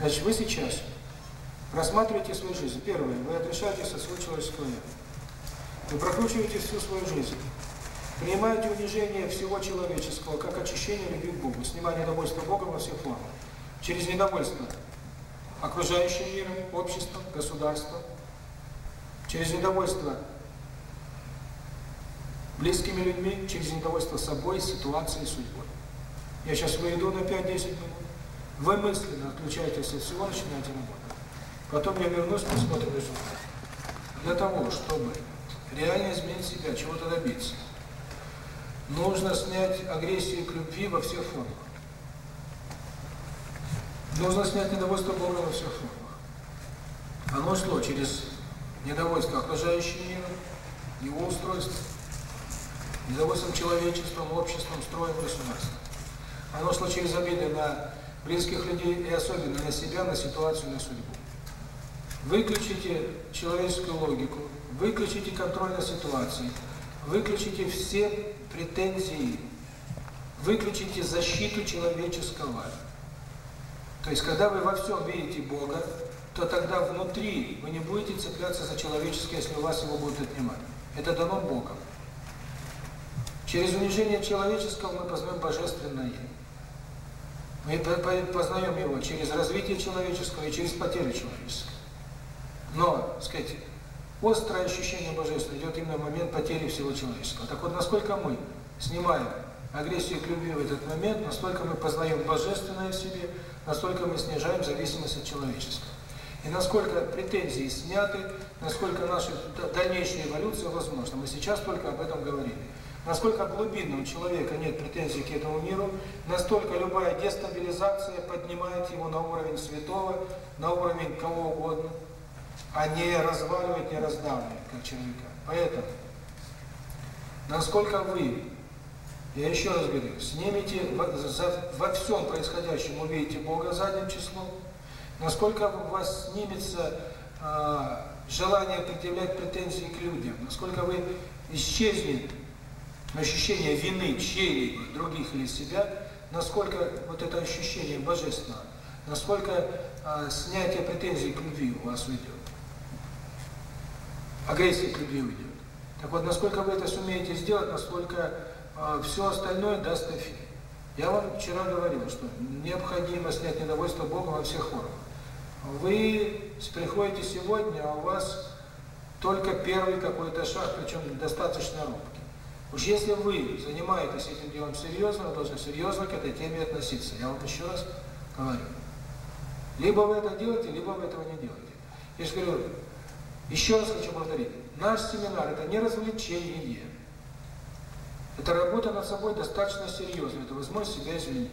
Speaker 1: Значит, вы сейчас Рассматривайте свою жизнь. Первое. Вы отрешаетесь от своего человеческого мира. Вы прокручиваете всю свою жизнь. Принимаете унижение всего человеческого, как очищение любви к Богу, снимание довольства Бога во всех планах, Через недовольство окружающим миром, обществом, государством. Через недовольство близкими людьми, через недовольство собой, ситуацией, судьбой. Я сейчас выйду на 5-10 минут. Вы мысленно отключаетесь от всего, начинаете работать. Потом я вернусь, посмотрим результат. Для того, чтобы реально изменить себя, чего-то добиться, нужно снять агрессию к любви во всех формах. Нужно снять недовольство Бога во всех формах. Оно шло через недовольство окружающим миром, его устройств, недовольством человечеством, обществом, строем государства. Оно шло через обиды на близких людей и особенно на себя, на ситуацию, на судьбу. Выключите человеческую логику, выключите контроль на ситуации, выключите все претензии, выключите защиту человеческого. То есть, когда вы во всем видите Бога, то тогда внутри вы не будете цепляться за человеческое, если у вас его будут отнимать. Это дано Богом. Через унижение человеческого мы познаем Божественное. Мы познаем его через развитие человеческого и через потерю человеческого. Но, так сказать, острое ощущение божества идет именно в момент потери всего человечества. Так вот, насколько мы снимаем агрессию к любви в этот момент, настолько мы познаем божественное в себе, настолько мы снижаем зависимость от человечества. И насколько претензии сняты, насколько наша дальнейшая эволюция возможна. Мы сейчас только об этом говорили. Насколько глубинно у человека нет претензий к этому миру, настолько любая дестабилизация поднимает его на уровень святого, на уровень кого угодно – они разваливают и раздавливают, как червяка. Поэтому, насколько вы, я еще раз говорю, снимите во, за, во всем происходящем, увидите Бога задним числом, насколько у вас снимется э, желание предъявлять претензии к людям, насколько вы исчезнет ощущение вины чьей-либо, других или себя, насколько вот это ощущение божественного, насколько э, снятие претензий к любви у вас уйдет агрессии к любимым идет. Так вот, насколько вы это сумеете сделать, насколько а, э, все остальное даст эфир. Я вам вчера говорил, что необходимо снять недовольство Бога во всех формах. Вы приходите сегодня, а у вас только первый какой-то шаг, причем достаточно робкий. Уж если вы занимаетесь этим делом серьезно, вы должны серьезно к этой теме относиться. Я вам еще раз говорю. Либо вы это делаете, либо вы этого не делаете. Я же говорю, еще раз хочу повторить. Наш семинар – это не развлечение. Это работа над собой достаточно серьезная. Это возможность себя изменить.